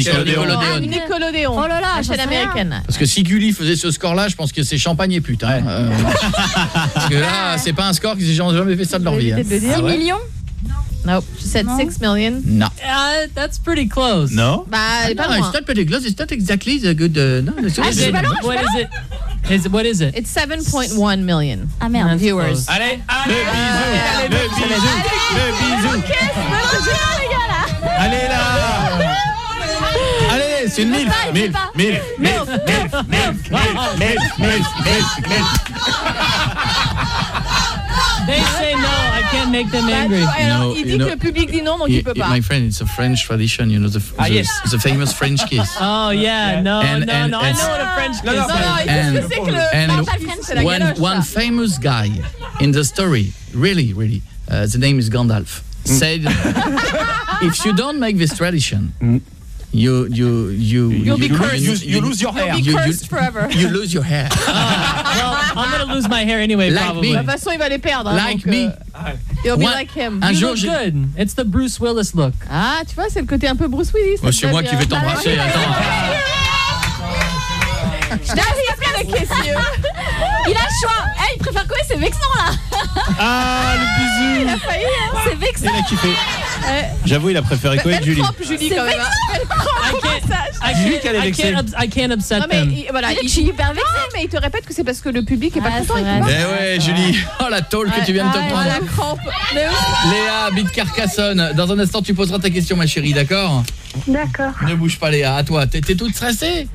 Nickelodeon. Ah. Oh là là, chaîne américaine. Parce que si Gulli faisait ce score-là, je pense que c'est champagne et pute. hein. Euh, parce que là, c'est pas un score qu'ils n'ont jamais fait ça de leur vie. hein. Évitez de le dire. 6 millions Nope, she said Non. 6 million. Non. Uh, that's pretty close. Bah, No, loin. it's not pretty close. It's not exactly the good. Uh, no, it's Ah, what is it? Is it? What is it? It's 7.1 million Ah merde. viewers. Allez, allez, Le bisou. Le bisou. Allez là Allez, c'est une mille. pas, il fait Mille, pas. mille, mille, mille, mille, mille, mille, mille, mille. They say no. I can't make them Bah, angry. alors, No, il you dit know- que le public dit non, donc il peut pas. my friend, it's a French tradition, you know, the, Ah, the, yes. the famous French kiss. Oh yeah, no, And- no, and- no. I know what a French kiss No, no, Non, non, is. il And- ce que c'est que and kiss, c'est la one, one famous guy in the story, really, really, uh, the name is Gandalf, said, if you don't make this tradition, you, you, you, You'll be you, cursed. You, you lose your You'll hair. be You- you- cursed forever. you lose your hair. Well, I'm gonna lose my hair anyway, Like probably. me. De toute façon, il va les perdre. hein, Like donc, me. euh, You'll be One- like him. un You jour, look good. It's the Bruce Willis look. Ah, tu vois, c'est le côté un peu Bruce Willis. c'est moi bien. qui vais t'embrasser. Bah, attends. He's gonna kiss you. Il a le choix. Eh, il préfère quoi C'est vexant là. Ah, le Il bisou a failli. hein. C'est Il vexant. a kiffé. Euh, J'avoue, il a préféré quoi avec Elle Julie trempe Julie C'est quand même. hein. Julie qu'elle est vexée. I can't upset Non mais them. il- voilà, Je il, suis hyper vexée. Non, mais il te répète que c'est parce que le public est pas Ah, content. il vrai. pas. Eh ouais, Julie. Oh, la tôle que tu viens de te Ah, prendre. La crampe. Léa, bite Carcassonne. Dans un instant, tu poseras ta question, ma chérie, d'accord? D'accord. Ne bouge pas, Léa. À toi. T'es t'es toute stressée?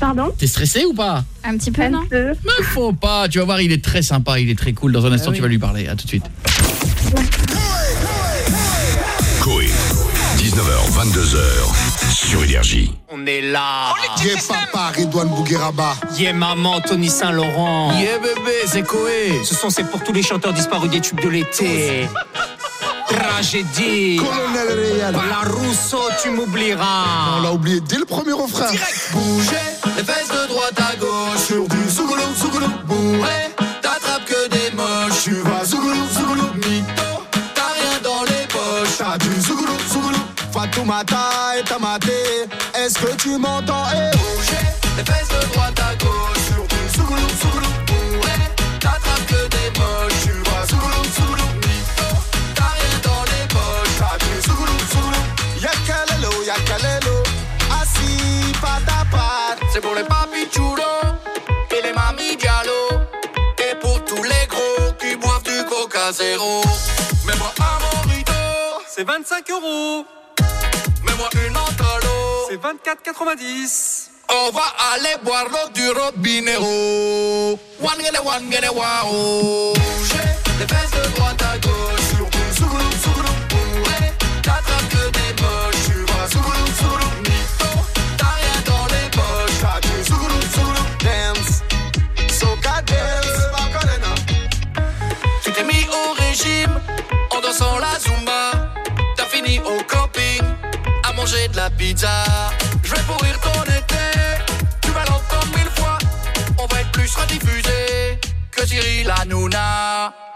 Pardon T'es stressée ou pas Un petit peu, non Un peu. Mais faut pas. Tu vas voir, il est très sympa, il est très cool. Dans un instant, tu vas lui parler. À tout de suite. Coé. 19h, 22h sur Énergie. On est là. Yeah papa, Redouane Bougueraba. Yeah maman, Tony Saint-Laurent. Yeah bébé, c'est Coé. Ce son c'est pour tous les chanteurs disparus des tubes de l'été. Tragédie. Colonel Réal. La Rousseau, tu m'oublieras. On l'a oublié dès le premier refrain. Bouger les fesses de droite à gauche. Sur du zougoulou, zougoulou. Bourré, t'attrapes que des moches. Tu vas zougoulou, zougoulou. Mytho, t'as rien dans les poches. T'as du zougoulou, zougoulou. Fatoumata et Tamaté. Est-ce que tu m'entends? C'est 25 euros. mets-moi une antalo. C'est 24,90. On va aller boire l'eau du robinero. One gene, one gene, wow. Bouger les fesses de droite à gauche. Sur manger de la pizza. Je vais pourrir ton été, tu vas l'entendre mille fois. On va être plus rediffusé que Cyril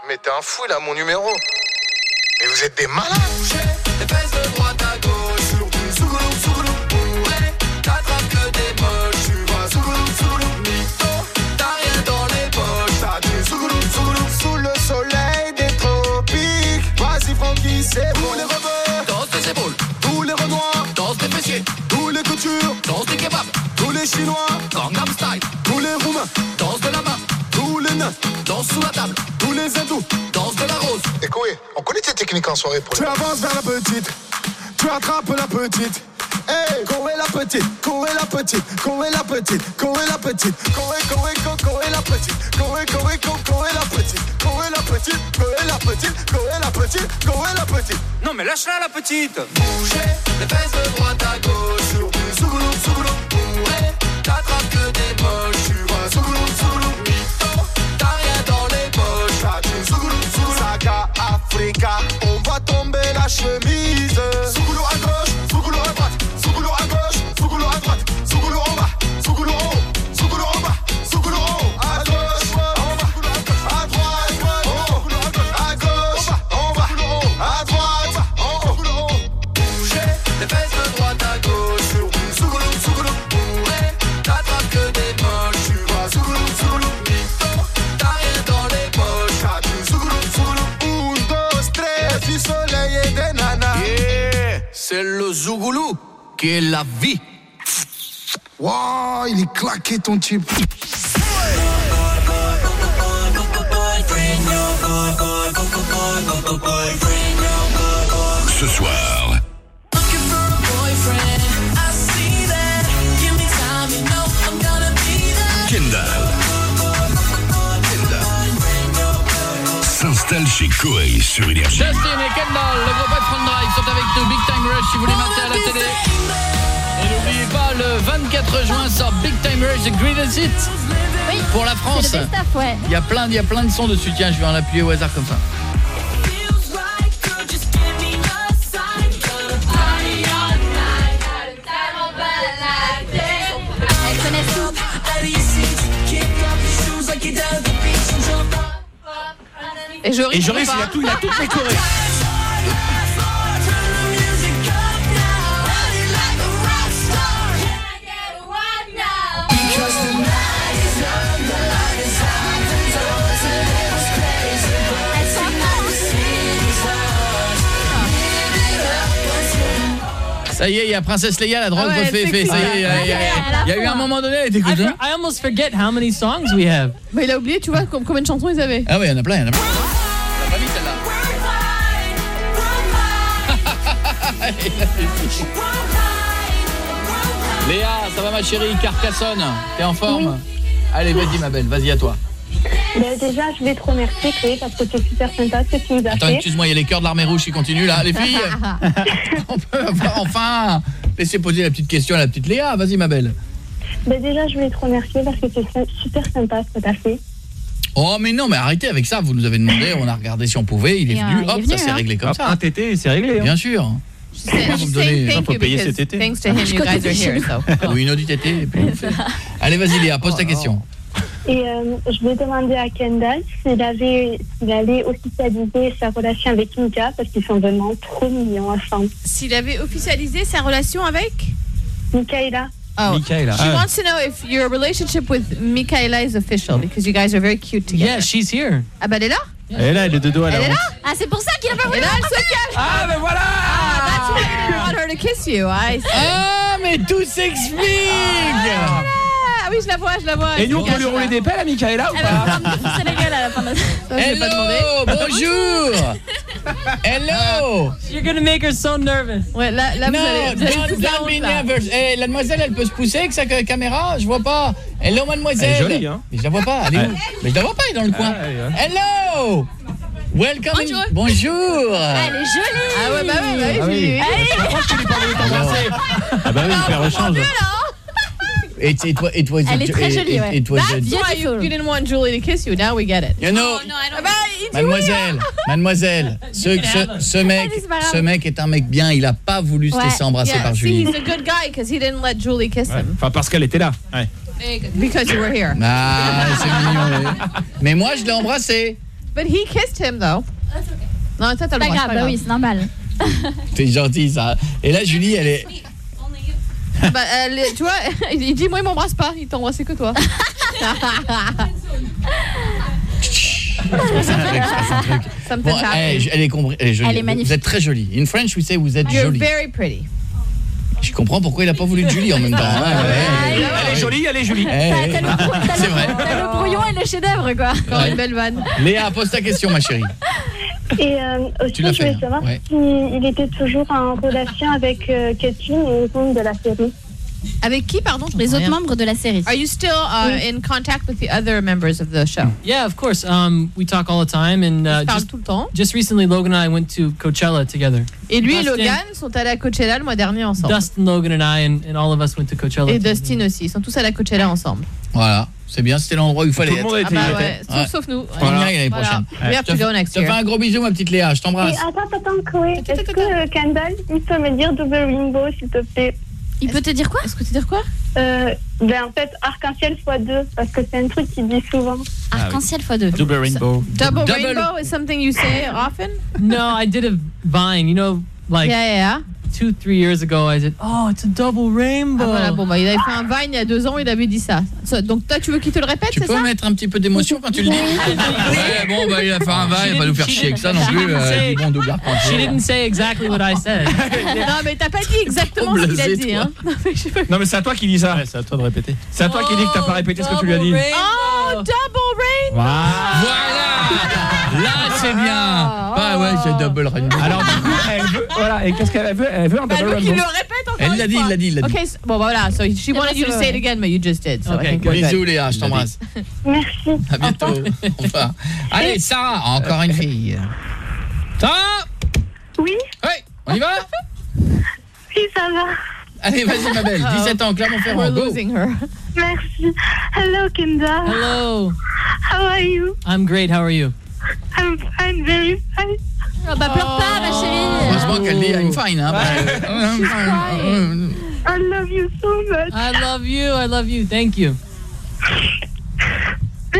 péter un fouet là, mon numéro. Mais vous êtes des malades. Les fesses de droite à gauche les chinois. Gangnam Style, Tous les roumains. danse de la main, Tous les nains. danse sous la table, Tous les hindous. danse de la rose. Écoutez, on connaît tes techniques en soirée pour Tu avances vers la petite. Tu attrapes la petite. Hey, courez la petite, courez la petite, courez la petite, courez la petite, courez, courez, courez, courez la petite, courez, courez, courez, courez la petite, courez la petite, courez la petite, courez la petite, courez la petite. Non mais lâche-la la petite Bougez les fesses de droite à gauche sur du chemise. Zougoulou qui est la vie. Wow, il est claqué ton type. Chez Koei sur Énergie. Justin et Kendall, le groupe Front Drive sont avec nous. Big Time Rush si vous les matez à la télé. Et n'oubliez pas, le 24 juin sort Big Time Rush The Greatest Hit. Oui. Pour la France. Ouais. Il y a plein, il y a plein de sons dessus. Tiens, je vais en appuyer au hasard comme ça. Et Joris, Et Joris, il a tout, il a toutes les chorés. Ça y est, il y a Princesse Leia, la drogue Ah ouais, refait. Ça y est, il y a- il y a- eu un moment donné, elle était I, écoute, I almost forget how many songs we have. Mais il a oublié, tu vois, com- combien de chansons ils avaient. Ah oui, il y en a plein, il y en a plein. Léa, ça va ma chérie Carcassonne, t'es en forme Allez, vas-y ma belle, vas-y à toi. Ben, déjà, je vais te remercier, Chloé, parce que c'est super sympa ce que tu nous as Attends, fait. excuse-moi, il y a les cœurs de l'armée rouge qui continuent là, les filles. On peut avoir enfin laisser poser la petite question à la petite Léa, vas-y ma belle. Ben, déjà, je voulais te remercier parce que c'est super sympa ce que tu as fait. Oh mais non, mais arrêtez avec ça, vous nous avez demandé, on a regardé si on pouvait, il est Et, euh, venu, il est hop, venu, ça s'est hein. réglé comme Hop, ça. un tété, c'est réglé. hein. Bien sûr. Thank faut payer cet été. thanks to him, you guys are here. So. Oui, une audite été. Allez, vas-y Léa, pose ta question. Et euh, je voulais demander à Kendall s'il avait, s'il allait officialiser sa relation avec Mika parce qu'ils sont vraiment trop mignons ensemble. S'il avait officialisé sa relation avec? Michaela. Oh, Michaela. She Ah. wants to know if your relationship with Michaela is official because you guys are very cute together. Yeah, she's here. Ah bah elle est là? Elle est là, elle est de dos à la Elle est là honte. Ah, c'est pour ça qu'il a pas Et voulu. là elle se cache Ah, mais voilà Ah, that's why you didn't want her to kiss you. I see. Ah, mais tout s'explique Ah oui, je la vois, je la vois. Et nous, on peut lui rouler là. des pelles à Michaela ou Elle va pas prendre de pousser la gueule à la fin de la pas. Hello, bonjour Hello You're gonna make her so nervous. Ouais, là, là vous Non, allez, vous allez la don't be là. nervous. Eh, la demoiselle, elle peut se pousser avec sa ca- caméra Je vois pas. Hello, mademoiselle. Elle est jolie, hein Mais je la vois pas. Elle est où Mais je la vois pas, elle est dans le coin. Ah. Hello Welcome. Bonjour. Bonjour. Elle est jolie. Ah ouais, bah ouais, bah oui, Ah oui. vu. Pourquoi je t'ai pas donné ton bracelet Ah bah oui, il fait rechange. Et, et toi, et toi, Elle est très jolie, et- ouais. Et toi, That's why you, you didn't want Julie to kiss you. Now we get it. You know, bah, il dit oui, Mademoiselle, mademoiselle, ce, ce, ce mec, c'est ce mec est un mec bien. Il a pas voulu se Ouais. laisser embrasser Yeah, par see, Julie. he's a good guy because he didn't let Julie kiss Ouais. him. Enfin, parce qu'elle était là. Ouais. Because you were here. Ah, c'est mignon. ouais. Mais moi, je l'ai embrassé. But he kissed him though. Non, toi t'as le Pas droit. grave, bah oui, c'est normal. T'es gentil ça. Et là Julie, elle est bah, elle tu vois, il dit moi il m'embrasse pas, il t'embrassait que toi. Ça me fait Bon, happy. elle, elle est compris, elle est jolie. Elle est magnifique. Vous êtes très jolie. In French, we say vous êtes You're jolie. very pretty. Je comprends pourquoi il a pas voulu de Julie en même temps. hein. Ouais, ouais, ouais. Elle est jolie, elle est jolie. Eh, T'as eh, le, brou- t'as C'est le- vrai. t'as le brouillon et le chef-d'œuvre, quoi. Encore une belle vanne. Léa, pose ta question, ma chérie. Et euh, aussi, je voulais hein, savoir ouais. s'il était toujours en relation avec euh, Kathleen et les de la série. Avec qui, pardon Les autres membres de la série. Are you still uh, in contact with the other members of the show? Yeah, of course. Um, we talk all the time, and uh, just, tout le temps? just recently, Logan and I went to Coachella together. Et lui et Dustin- Logan sont allés à Coachella le mois dernier ensemble. Dustin, Logan, and I, and, and all of us went to Coachella. Et Dustin aussi, ils sont tous allés à Coachella ensemble. Voilà, c'est bien, c'était l'endroit où il fallait Tout le monde être. Ah bah ouais, sauf, sauf nous. On y l'année Voilà. prochaine. We have Je to te je te fais un gros bisou, ma petite Léa, je Et t'embrasse. attends, attends, Chloé, est-ce que Kendall, il peut me dire double rainbow, s'il te plaît? Il peut te dire quoi Est-ce que tu dire quoi euh, Ben en fait, arc-en-ciel x2, parce que c'est un truc qu'il dit souvent. Arc-en-ciel x2. Double rainbow. Double, Double- rainbow is something you say often? No, I did a Vine. You know, like yeah, yeah. Two, three years ago, I said, "Oh, it's a double rainbow." Ah, voilà, bon, bah, il avait fait un Vine il y a deux ans, il avait dit ça. So, donc toi, tu veux qu'il te le répète, Tu c'est peux ça mettre un petit peu d'émotion quand tu le dis Ouais, bon, bah il a fait un va, il va nous faire chier avec ça non plus. euh, bon double She didn't say exactly what I said. Non, mais t'as pas dit exactement ce qu'il a dit. Hein. Non, mais Non c'est à toi qui dis ça. Ouais, c'est à toi de répéter. C'est à toi qui dis que t'as pas répété ce que tu lui as dit. Oh, double rainbow Voilà Là c'est bien Bah ouais, c'est double rainbow. Alors du coup, elle veut, voilà, et qu'est-ce qu'elle veut? Elle veut un Bah, double il rainbow. le répète encore Elle l'a dit, il l'a dit, il l'a dit. Ok, so- bon, bah, voilà. So she wanted you to say it again, but you just did. So Okay, I think we're good. Bisous Léa, je t'embrasse. Merci. À bientôt. Au revoir. Allez, Sarah, encore une fille. Sarah Oui Ouais, on y va? Oui, ça va. Allez, vas-y ma belle, 17 ans, Clermont-Ferrand, We're go losing her. Merci. Hello, Kendall. Hello. How are you? I'm great. How are you? I'm fine, very fine. Oh, bah, pleure pas, ma chérie. Heureusement qu'elle dit I'm fine. Hein, I'm fine. I love you so much. I love you. I love you. Thank you.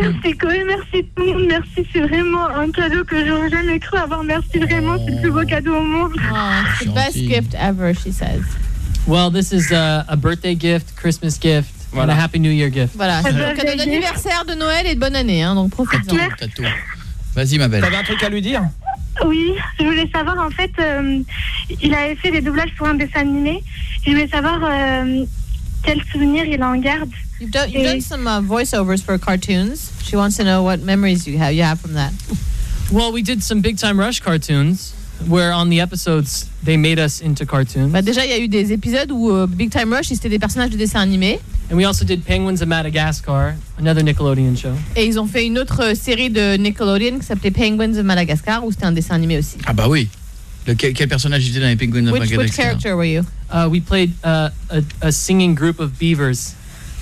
Merci Chloé, merci tout le monde, merci, c'est vraiment un cadeau que j'aurais jamais cru avoir. Merci vraiment, c'est le plus beau cadeau au monde. Oh, it's the best gift ever, she says. Well, this is a, a birthday gift, Christmas gift, and Voilà. a Happy New Year gift. Voilà, c'est un cadeau d'anniversaire, de Noël et de bonne année, hein, donc T'as Vas-y ma belle. T'avais un truc à lui dire? Oui, je voulais savoir en fait, euh, il avait fait des doublages pour un dessin animé. Je voulais savoir euh, quel souvenir il en garde. You've done, you've done some uh, voiceovers for cartoons. She wants to know what memories you have, you have from that. Well, we did some Big Time Rush cartoons where on the episodes they made us into cartoons. Bah déjà, il y a eu des épisodes où euh, Big Time Rush, c'était des personnages de dessins animés. And we also did Penguins of Madagascar, another Nickelodeon show. Et ils ont fait une autre euh, série de Nickelodeon qui s'appelait Penguins of Madagascar, où c'était un dessin animé aussi. Ah bah oui. Le- quel, quel personnage était dans les Penguins of Which, which Madagascar? character were you? Uh, we played uh, a, a singing group of beavers.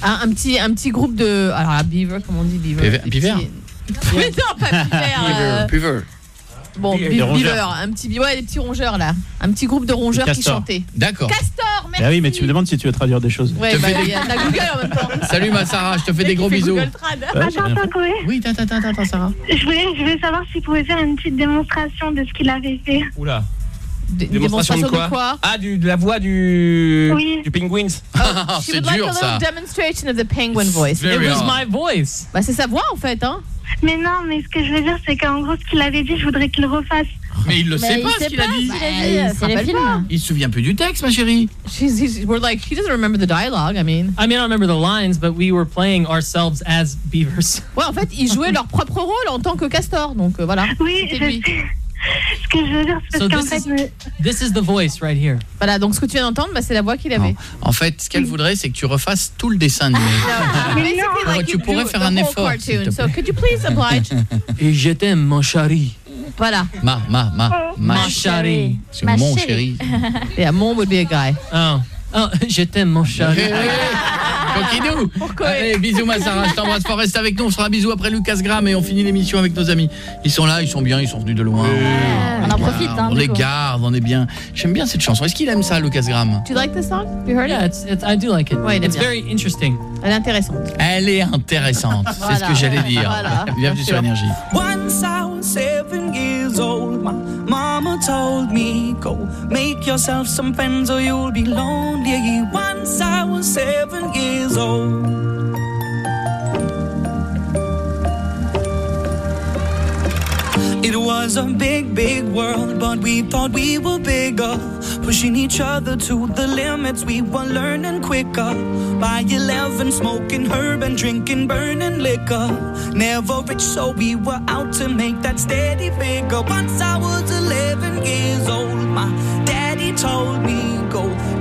Ah, un, petit, un petit groupe de... Alors, la Beaver, comment on dit Beaver Beaver- Beaver petits- Mais non, pas Beaver. euh, Puver. Bon, Des rongeurs. Beaver, un petit, ouais, des petits rongeurs là. Un petit groupe de rongeurs qui chantaient. D'accord. Castor, merci. Bah oui, mais tu me demandes si tu veux traduire des choses. Ouais, bah, des- il y a de la Google en même temps. Salut ma Sarah, je te fais des gros bisous. Ouais, Attends, attends, Chloé. Oui, attends, attends, attends, Sarah. Je voulais, je voulais savoir s'il pouvait faire une petite démonstration de ce qu'il avait fait. Oula. Dé- Démonstration de quoi, Ah, du, de la voix du, Oui. du Penguins. Ah, She c'est would like a dur little ça. demonstration of the penguin voice. It was hard. my voice. Bah, c'est sa voix en fait, hein. Mais non, mais ce que je veux dire, c'est qu'en gros, ce qu'il avait dit, je voudrais qu'il le refasse. Mais il le sait pas ce qu'il a dit. Bah, euh, C'est le film. Il se souvient plus du texte, ma chérie. She's, he's, we're like, he doesn't remember the dialogue, I mean. I mean, I don't remember the lines, but we were playing ourselves as beavers. Ouais, en fait, ils jouaient leur propre rôle en tant que castor, donc euh, voilà. Oui, je lui. sais. Ce que je veux dire, c'est So qu'en this fait, is- This is the voice right here. Voilà, donc ce que tu viens d'entendre, bah, c'est la voix qu'il avait. En fait, ce qu'elle voudrait, c'est que tu refasses tout le dessin animé. Basically, like Tu pourrais faire un effort, s'il cartoon. te So plaît. could you please oblige? Et je t'aime, mon chéri. voilà. Ma, ma, ma, ma. Mon chéri. C'est Ma mon chérie. chéri. Yeah, mom would be a guy. Oh. Oh, je t'aime, mon chéri. Coquidou Allez, bisous ma Sarah, je t'embrasse fort, reste avec nous, on fera un bisou après Lucas Graham et on finit l'émission avec nos amis. Ils sont là, ils sont bien, ils sont venus de loin. On en profite, hein, On les garde, on est bien. J'aime bien cette chanson. Est-ce qu'il aime ça, Lucas Graham? Do you like this song? You heard Yeah, it? it's, it's, I do like it. Ouais, it's bien. very interesting. Elle est intéressante. Elle est intéressante, c'est ce Voilà. que j'allais dire. Voilà. Bienvenue sur Énergie. Once I was seven years old, my mama told me, Go make yourself some friends or you'll be lonely. Once I was seven years old. It was a big, big world, but we thought we were bigger. Pushing each other to the limits, we were learning quicker. By 11, smoking herb and drinking burning liquor. Never rich, so we were out to make that steady figure. Once I was 11 years old, my daddy told me, Go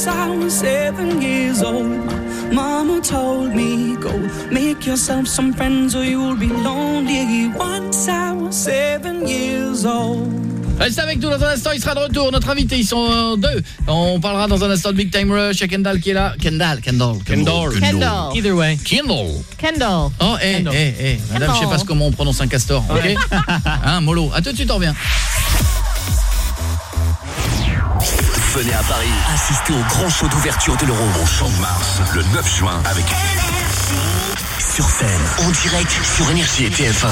Once I was seven years old, my mama told me, Go make yourself some friends or you'll be lonely. Once I was seven years old. Reste avec nous dans un instant, il sera de retour. Notre invité, ils sont deux. On parlera dans un instant de Big Time Rush. Il y a Kendall qui est là. Kendall, Kendall. Kendall. Kendall. Either way. Kendall. Kendall. Oh, eh, eh, eh. Madame, je sais pas comment on prononce un castor. Ok Hein, mollo. À tout de suite, on revient. Venez à Paris assister au grand show d'ouverture de l'Euro. Au Champ de Mars, le 9 juin, avec Sur scène, en direct sur Énergie et TF1.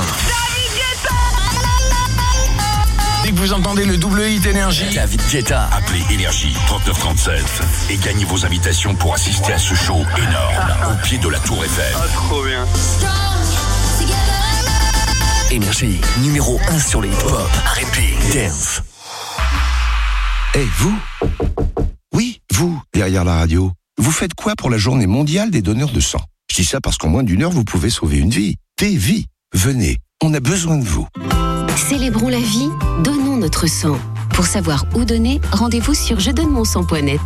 Dès que vous entendez le double hit énergie, David Guetta, appelez Énergie 3937 et gagnez vos invitations pour assister à ce show énorme au pied de la Tour Eiffel. trop bien. Énergie, numéro 1 sur les hip-hop, R&B, dance. Eh, vous? Oui, vous, derrière la radio. Vous faites quoi pour la journée mondiale des donneurs de sang? Je dis ça parce qu'en moins d'une heure, vous pouvez sauver une vie. Des vies. Venez, on a besoin de vous. Célébrons la vie, donnons notre sang. Pour savoir où donner, rendez-vous sur je donne mon sang.net.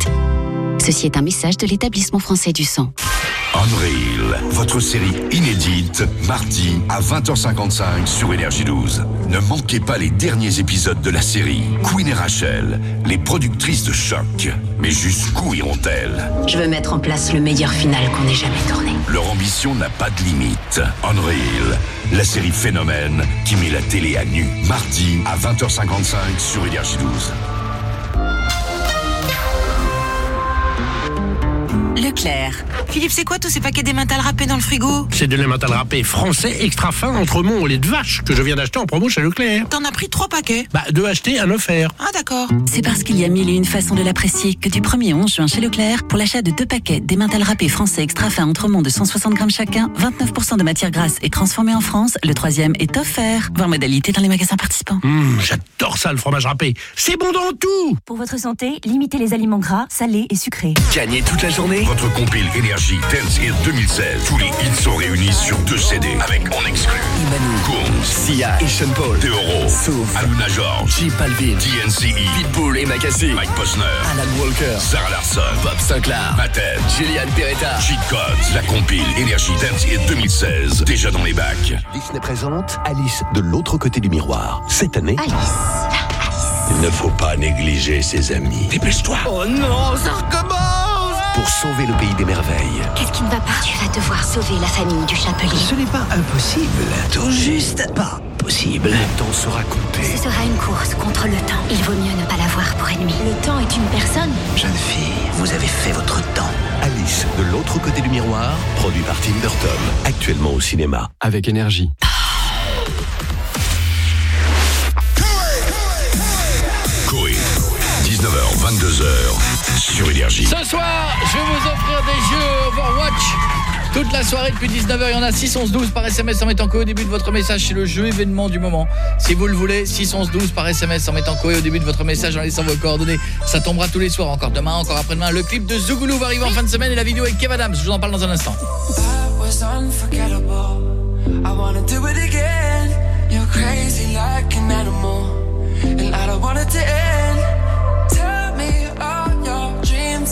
Ceci est un message de l'établissement français du sang. Unreal, votre série inédite, mardi à 20h55 sur Énergie 12. Ne manquez pas les derniers épisodes de la série. Queen et Rachel, les productrices de choc. Mais jusqu'où iront-elles? Je veux mettre en place le meilleur final qu'on ait jamais tourné. Leur ambition n'a pas de limite. Unreal, la série phénomène qui met la télé à nu. Mardi à 20h55 sur Énergie 12. Leclerc. Philippe, c'est quoi tous ces paquets d'émental râpés dans le frigo? C'est de l'emmental râpé français extra fin entremont au lait de vache que je viens d'acheter en promo chez Leclerc. T'en as pris trois paquets? Bah, deux achetés, un offert. Ah d'accord. C'est parce qu'il y a mille et une façons de l'apprécier que du 1er au 11 juin chez Leclerc, pour l'achat de deux paquets d'emmental râpé français extra fin entremont de 160 grammes chacun, 29% de matière grasse et transformé en France, le troisième est offert. Voir modalité dans les magasins participants. Hum, J'adore ça, le fromage râpé. C'est bon dans tout Pour votre santé, limitez les aliments gras, salés et sucrés. Gagnez toute la journée votre compile Énergie Dance Hit 2016. Tous les hits sont réunis sur deux CD avec en exclu Imanu, Coons, Sia et Sean Paul, Deoro, Sauf, Aluna George, J Balvin, DNCE, Pitbull et Macassi, Mike Posner, Alan Walker, Sarah Larson, Bob Sinclair, Matten, Julian Peretta, Cheat Codes, la compile Énergie Dance Hit 2016. Déjà dans les bacs. Disney présente Alice de l'autre côté du miroir. Cette année. Il ne faut pas négliger ses amis. Dépêche-toi. Oh non, ça recommence Pour sauver le pays des merveilles. Qu'est-ce qui ne va pas Tu vas devoir sauver la famille du chapelier. Ce n'est pas impossible, tout juste pas possible. Le temps sera compté. Ce sera une course contre le temps. Il vaut mieux ne pas l'avoir pour ennemi. Le temps est une personne. Jeune fille, vous avez fait votre temps. Alice de l'autre côté du miroir, produit par Tim Burton, actuellement au cinéma. Avec énergie. 19h, 22h sur Énergie. Ce soir, je vais vous offrir des jeux Overwatch. Toute la soirée depuis 19h, il y en a 6 11 12 par SMS en mettant Coé au début de votre message, c'est le jeu événement du moment. Si vous le voulez, 6 11 12 par SMS en mettant Coé au début de votre message en laissant vos coordonnées. Ça tombera tous les soirs, encore demain, encore après-demain. Le clip de Zougoulou va arriver en fin de semaine et la vidéo avec Kev Adams, je vous en parle dans un instant. I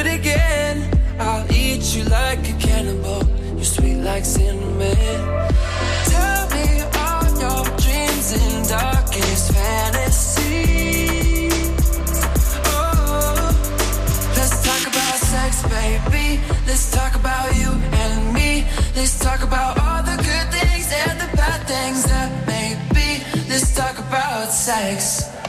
It again. I'll eat you like a cannibal. You're sweet like cinnamon. Tell me all your dreams and darkest fantasies. Oh, let's talk about sex, baby. Let's talk about you and me. Let's talk about all the good things and the bad things that may be. Let's talk about sex.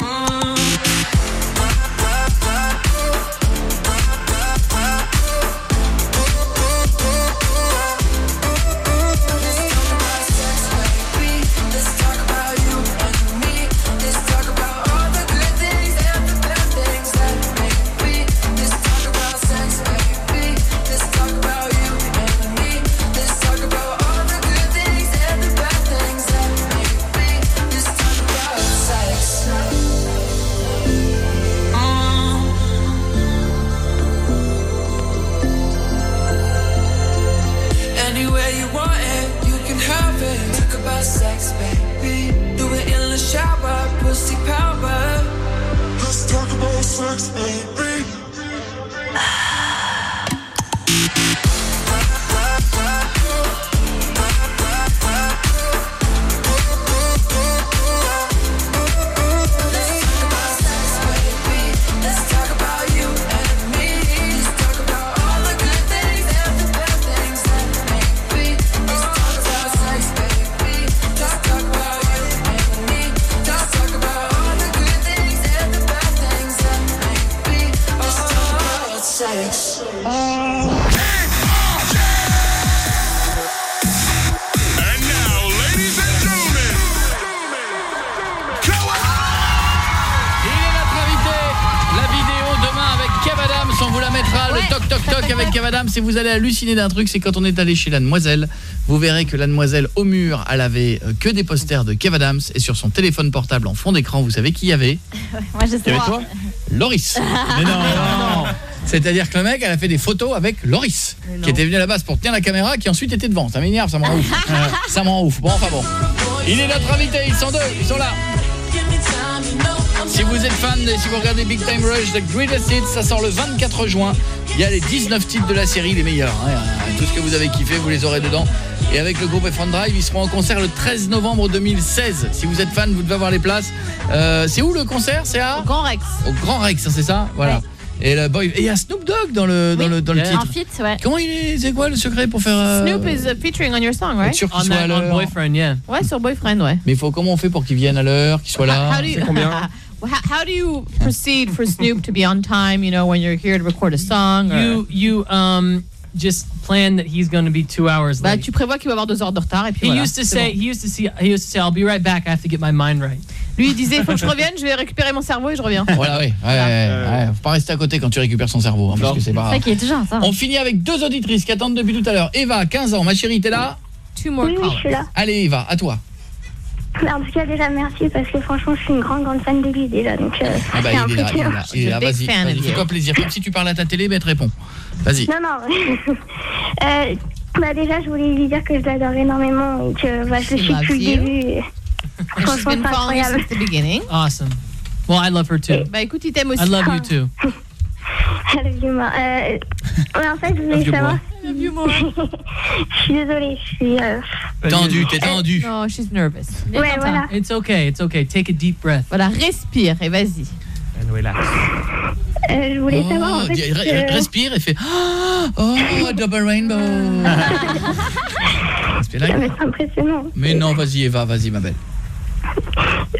Vous allez halluciner d'un truc, c'est quand on est allé chez la demoiselle, vous verrez que la demoiselle au mur, elle avait euh, que des posters de Kev Adams et sur son téléphone portable en fond d'écran, vous savez qui y avait Moi, je sais Il y avait pas. toi Loris. Mais non, non. C'est-à-dire que le mec, elle a fait des photos avec Loris, qui était venu à la base pour tenir la caméra, qui ensuite était devant. Ça m'énerve, ça me rend ouf. ça me rend ouf. Bon, enfin bon. Il est notre invité, ils sont deux, ils sont là. Si vous êtes fan, et si vous regardez Big Time Rush, The Greatest Hits, ça sort le 24 juin. Il y a les 19 titres de la série, les meilleurs. hein. Tout ce que vous avez kiffé, vous les aurez dedans. Et avec le groupe F1 Drive, ils seront en concert le 13 novembre 2016. Si vous êtes fan, vous devez avoir les places. Euh, c'est où le concert? C'est à? Grand Rex. Au Grand Rex, hein, c'est ça? Voilà. Et il y a Snoop Dogg dans le dans le dans le En titre. fit, ouais. Comment il est C'est quoi le secret pour faire euh, Snoop is featuring on your song, right? Sûr qu'il On soit à l'heure. boyfriend, yeah. Ouais, sur Boyfriend, ouais. Mais il faut comment on fait pour qu'il vienne à l'heure, qu'il soit là? How do you, Well, how, how do you proceed for Snoop to be on time, you know, when you're here to record a song? or- You you um just plan that he's going to be two hours Bah, late. tu prévois qu'il va avoir deux heures de retard et puis He voilà, used to say bon. he used to see he used to say I'll be right back. I have to get my mind right. Lui, il disait, il faut que je revienne, je vais récupérer mon cerveau et je reviens. Voilà, oui. Ouais, ouais, ouais. Faut pas rester à côté quand tu récupères son cerveau, hein, parce que c'est pas est toujours ça. On finit avec deux auditrices qui attendent depuis tout à l'heure. Eva, 15 ans, ma chérie, t'es là? Two more Oui, oui, je suis là. Allez, Eva, à toi. En tout cas, déjà, merci parce que franchement, je suis une grande, grande fan de lui déjà. Donc, euh, Ah bah, c'est il est là, il est là. Il est là, vas-y, fais-toi plaisir. Comme si tu parles à ta télé, mais elle te répond. Vas-y. Non, non. euh, bah, déjà, je voulais lui dire que je l'adore énormément et que bah, je suis depuis le début. et Franchement, c'est incroyable. since the beginning. Awesome. Well, I love her too. Bah écoute, il t'aime aussi. I love you too. I love you, ma. Euh, ouais, en fait, je Love voulais you, savoir. moi. je suis désolée, je suis. euh, Tendu, t'es tendu. No, she's nervous. Ouais, voilà. It's okay. It's okay. Take a deep breath. Voilà, respire et vas-y. And relax. Euh, je voulais Oh, savoir en fait. que- Respire et fais Oh, double rainbow. Respire Ça là. va être impressionnant. Mais non, vas-y, Eva, vas-y, ma belle.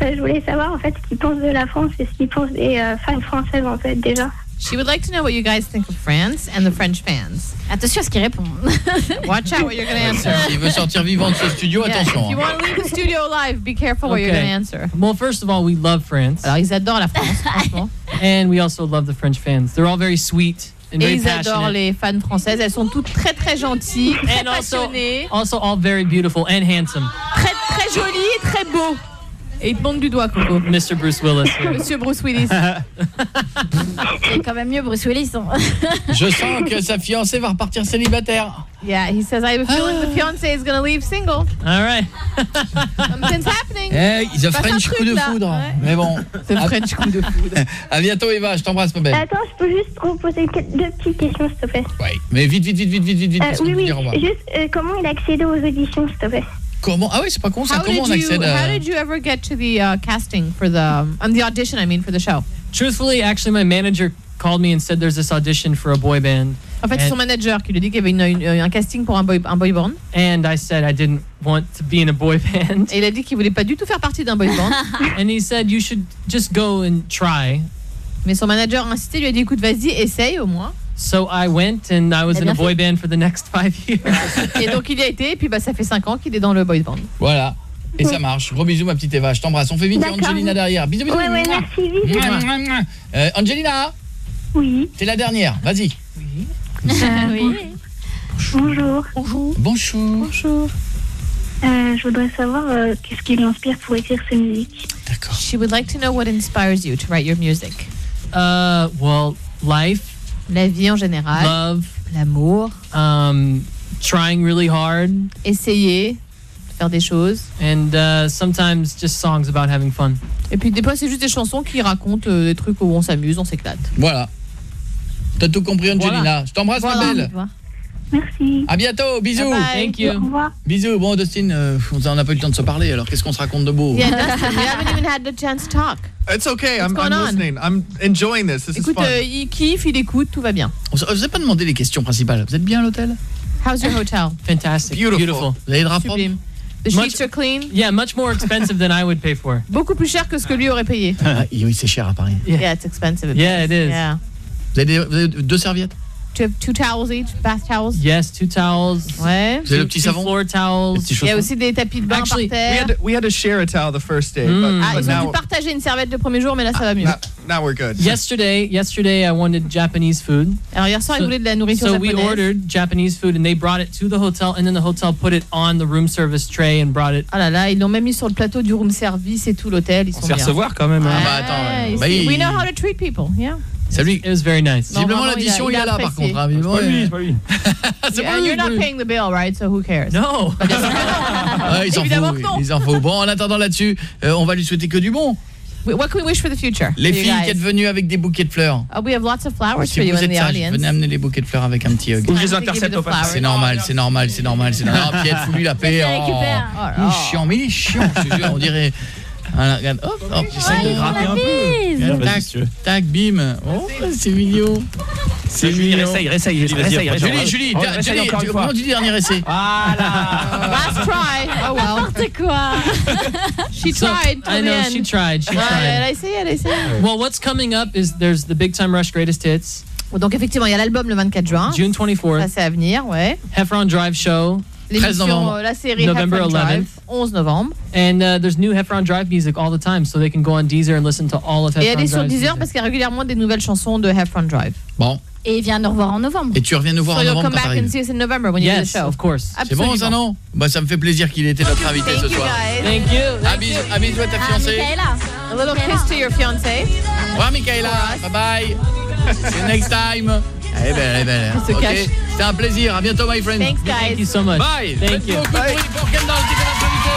Euh, je voulais savoir en fait ce qu'il pense de la France et ce qu'il pense des euh, fans françaises en fait déjà. She would like to know what you guys think of France and the French fans. Attention à ce qu'il répond. Watch out what you're going to answer. S'il veut sortir vivant de ce studio, Yeah, attention. If you hein. want to leave the studio alive, be careful what you're going to answer. Well, first of all, we love France. Alors, ils adorent la France, franchement. And we also love the French fans. They're all very sweet and Et very ils adorent passionate. les fans françaises. Elles sont toutes très très gentilles, très And also, passionnées, also all very beautiful and handsome. très très jolies et très beaux. Et ils te montrent du doigt, Coco. Mr. Bruce Willis. Monsieur Bruce Willis. C'est quand même mieux Bruce Willis. hein. Je sens que sa fiancée va repartir célibataire. Yeah, he says, I have a feeling the fiancé is going to leave single. All right. Something's happening. Eh, the Passe un French truc, coup de là. foudre. Ouais. Mais bon. The French coup de foudre. À bientôt, Eva. Je t'embrasse, ma belle. Attends, je peux juste reposer que- deux petites questions s'il te plaît. Ouais. Mais vite, vite, vite, vite, vite, vite, vite. Euh, parce oui, oui, dire au revoir. juste euh, comment il a accédé aux auditions s'il te plaît? Comment? Ah oui, c'est pas con ça. How Comment did, on you, accède how à... did you ever get to the uh, casting for the, um, the audition, I mean, for the show? Truthfully, actually, my manager called me and said there's this audition for a boy band. En fait, c'est And- son manager qui lui dit qu'il y avait une- une- un casting pour un boy, un boy band. And I said I didn't want to be in a boy band. Et il a dit qu'il voulait pas du tout faire partie d'un boy band. and he said you should just go and try. Mais son manager a insisté, lui a dit écoute, vas-y, essaye au moins. So I went and I was T'as in a boy band for the next five years. Et donc il y a été, et puis bah, ça fait 5 ans qu'il est dans le boy band. Voilà. Et ça marche. Gros bisous, ma petite Eva. Je t'embrasse. On fait vite. D'accord. Angelina derrière. Bisous, bisous. Ouais, ouais, merci. Euh, Angelina Oui. T'es la dernière. Vas-y. oui. Bonjour. Bonjour. Bonjour. Bonjour. Euh, je voudrais savoir euh, qu'est-ce qui l'inspire pour écrire ses musiques? She would like to know what inspires you to write your music. Uh, well, life, La vie en général. love, L'amour. um, trying really hard, Essayer de faire des choses. and uh, sometimes just songs about having fun. Et puis des fois, c'est juste des chansons qui racontent euh, des trucs où on s'amuse, on s'éclate. Voilà. T'as tout compris, Angelina. Voilà. Je t'embrasse, ma Voilà. belle. Merci. À bientôt. Bisous. Bye bye. Thank you. Au revoir. Bisous. Bon, Dustin, euh, on n'a pas eu le temps de se parler. Alors, qu'est-ce qu'on se raconte de beau? Yeah, Dustin, we haven't even had the chance to talk. It's okay. What's I'm, going I'm on? listening. I'm enjoying this. This Écoute, is fun. euh, il kiffe, il écoute, tout va bien. On vous a pas demandé les questions principales. Vous êtes bien à l'hôtel? How's your hotel? Fantastic, Beautiful. Vous avez propres Sublime. The Much- sheets are clean. Yeah, much more expensive than I would pay for. Beaucoup plus cher que ce que lui aurait payé. Ah, Oui, c'est cher à Paris. Yeah, it's expensive. Yeah, it is. Yeah. Vous avez, des- vous avez deux serviettes? Tu as two towels each, bath towels? Yes, two towels. Ouais. Vous avez le two- petit savon? floor towels. Il y a aussi des tapis de bain Actually, par we terre. had to, we had to share a towel the first day, Mm. but, Ah, but ils ont now, dû partager une serviette le premier jour, mais là, ça va mieux. now, now we're good. Yesterday, yesterday I wanted Japanese food. Alors hier soir, ils So- voulaient de la nourriture So we japonaise. ordered Japanese food and they brought it to the hotel and then the hotel put it on the room service tray and brought it. Ah là là, ils l'ont même mis sur le plateau du room service et tout l'hôtel. Ils On sont bien. recevoir quand même. hein. Ah bah attends, Ouais, bah, ils- il- We know how to treat people, yeah. Salut. It was very nice. Visiblement, vraiment, l'addition, il est là, par contre. hein, lui, c'est pas lui. C'est pas lui, you're c'est pas not lui. paying the bill, right? So who cares? No. Ouais, il s'en Évidemment fout. que non. Il s'en fout. Bon, en attendant là-dessus, euh, on va lui souhaiter que du bon. What can we wish for the future? Les filles qui êtes venues avec des bouquets de fleurs. Oh, we have lots of flowers Si for you vous in êtes the sage, audience. venez amener les bouquets de fleurs avec un petit hug. Ou je les intercepte au passage. C'est normal, c'est normal, c'est normal, c'est normal. Ah, Pierre, fous-lui la paix. Vas-y, oh. récupère. Il est chiant, mais il est chiant, je te jure, on dirait... Voilà, regarde, hop, hop, j'essaie de gratter un peu. Regarde, Tac, bim. Oh, c'est mignon. C'est Julie, mignon. réessaye, réessaye, Vas-y, vas-y, réessaye, après, réessaye. Julie, Julie, Julie, comment tu dis dernier essai Voilà. Last try. Oh well. N'importe quoi. She tried. I know she tried. She Ouais, elle tried. a essayé, elle a essayé. Well, what's coming up is there's the Big Time Rush Greatest Hits, Donc effectivement, il y a l'album le 24 juin. June Ça 24th, c'est à venir, ouais. Heffron Drive Show, 13 novembre. euh, la série November Heffron 11th. Drive, 11 novembre. and uh, there's new Heffron Drive music all the time, so they can go on Deezer and listen to all of Et Heffron elle est sur Drive's Deezer music. parce qu'il y a régulièrement des nouvelles chansons de Heffron Drive. Bon, Et viens nous revoir en novembre. et tu reviens nous voir So en you'll novembre come quand back and see us in November when you do Yes, the show. of course. C'est bon ça non? Bah ça me fait plaisir qu'il ait été notre invité ce Thank you soir. guys. Thank you. Un bisou, un bisou à ta Ah, fiancée. Michaela. A little kiss to your fiancé. Au revoir Michaela. Bye bye. See you next time. Se cache. C'était un plaisir. À bientôt my friend. Thanks Thank you guys. so much. Bye. Thank Faites you. beaucoup de bruit pour Kendall qui fait notre invité.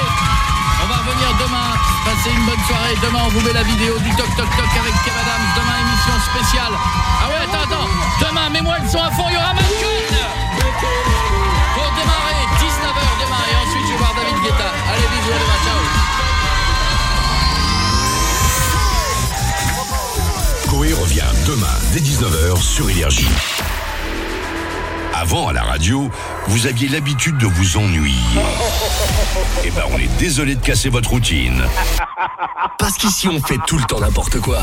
On va revenir demain. Passez une bonne soirée. Demain, on vous met la vidéo du Toc Toc Toc avec Kev Adams. Demain, émission spéciale. Ah ouais, attends, attends. Demain, mets-moi le son à fond. Il y aura. Revient demain dès 19h sur Énergie. Avant, à la radio, vous aviez l'habitude de vous ennuyer. Eh ben, on est désolé de casser votre routine. Parce qu'ici, on fait tout le temps n'importe quoi.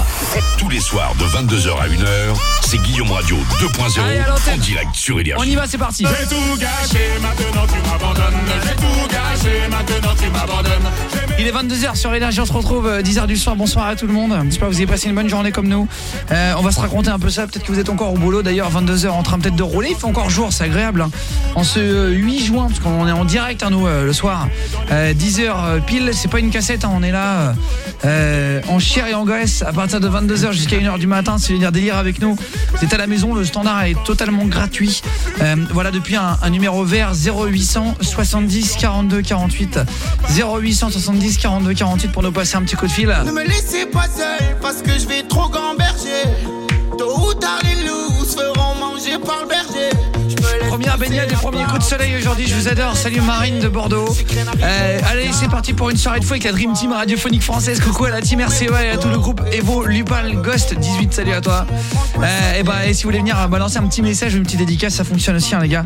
Tous les soirs de 22h à 1h, c'est Guillaume Radio 2.0 Allez, à l'antenne. en direct sur Énergie. On y va, c'est parti. J'ai tout gâché, maintenant tu m'abandonnes. J'ai tout gâché, maintenant tu m'abandonnes. Il est 22h sur Énergie, on se retrouve euh, 10h du soir. Bonsoir à tout le monde. J'espère que vous avez passé une bonne journée comme nous. Euh, on va se raconter un peu ça. Peut-être que vous êtes encore au boulot d'ailleurs, 22h en train peut-être de rouler. Il fait encore jour, c'est agréable. hein. Ce euh, 8 juin, parce qu'on est en direct, hein, nous, euh, le soir. 10h pile, c'est pas une cassette, hein, on est là euh, euh, en chair et en graisse à partir de 22h jusqu'à 1h du matin. C'est venir délire avec nous. C'est à la maison, le standard est totalement gratuit. Euh, voilà, depuis un, un numéro vert 0800 70 42 48. 0800 70 42 48 pour nous passer un petit coup de fil. Ne me laissez pas seul parce que je vais trop gamberger. Tôt ou tard, les loups se feront manger par le berger. Je me laisse Première baignade et premier coup de soleil aujourd'hui, je vous adore. Salut Marine de Bordeaux. Euh, allez, c'est parti pour une soirée de fou avec la Dream Team radiophonique française. Coucou à la team RCA et à tout le groupe Evo Lupal Ghost 18. Salut à toi. Euh, et bah, si vous voulez venir euh, balancer un petit message, une petite dédicace, ça fonctionne aussi, hein, les gars.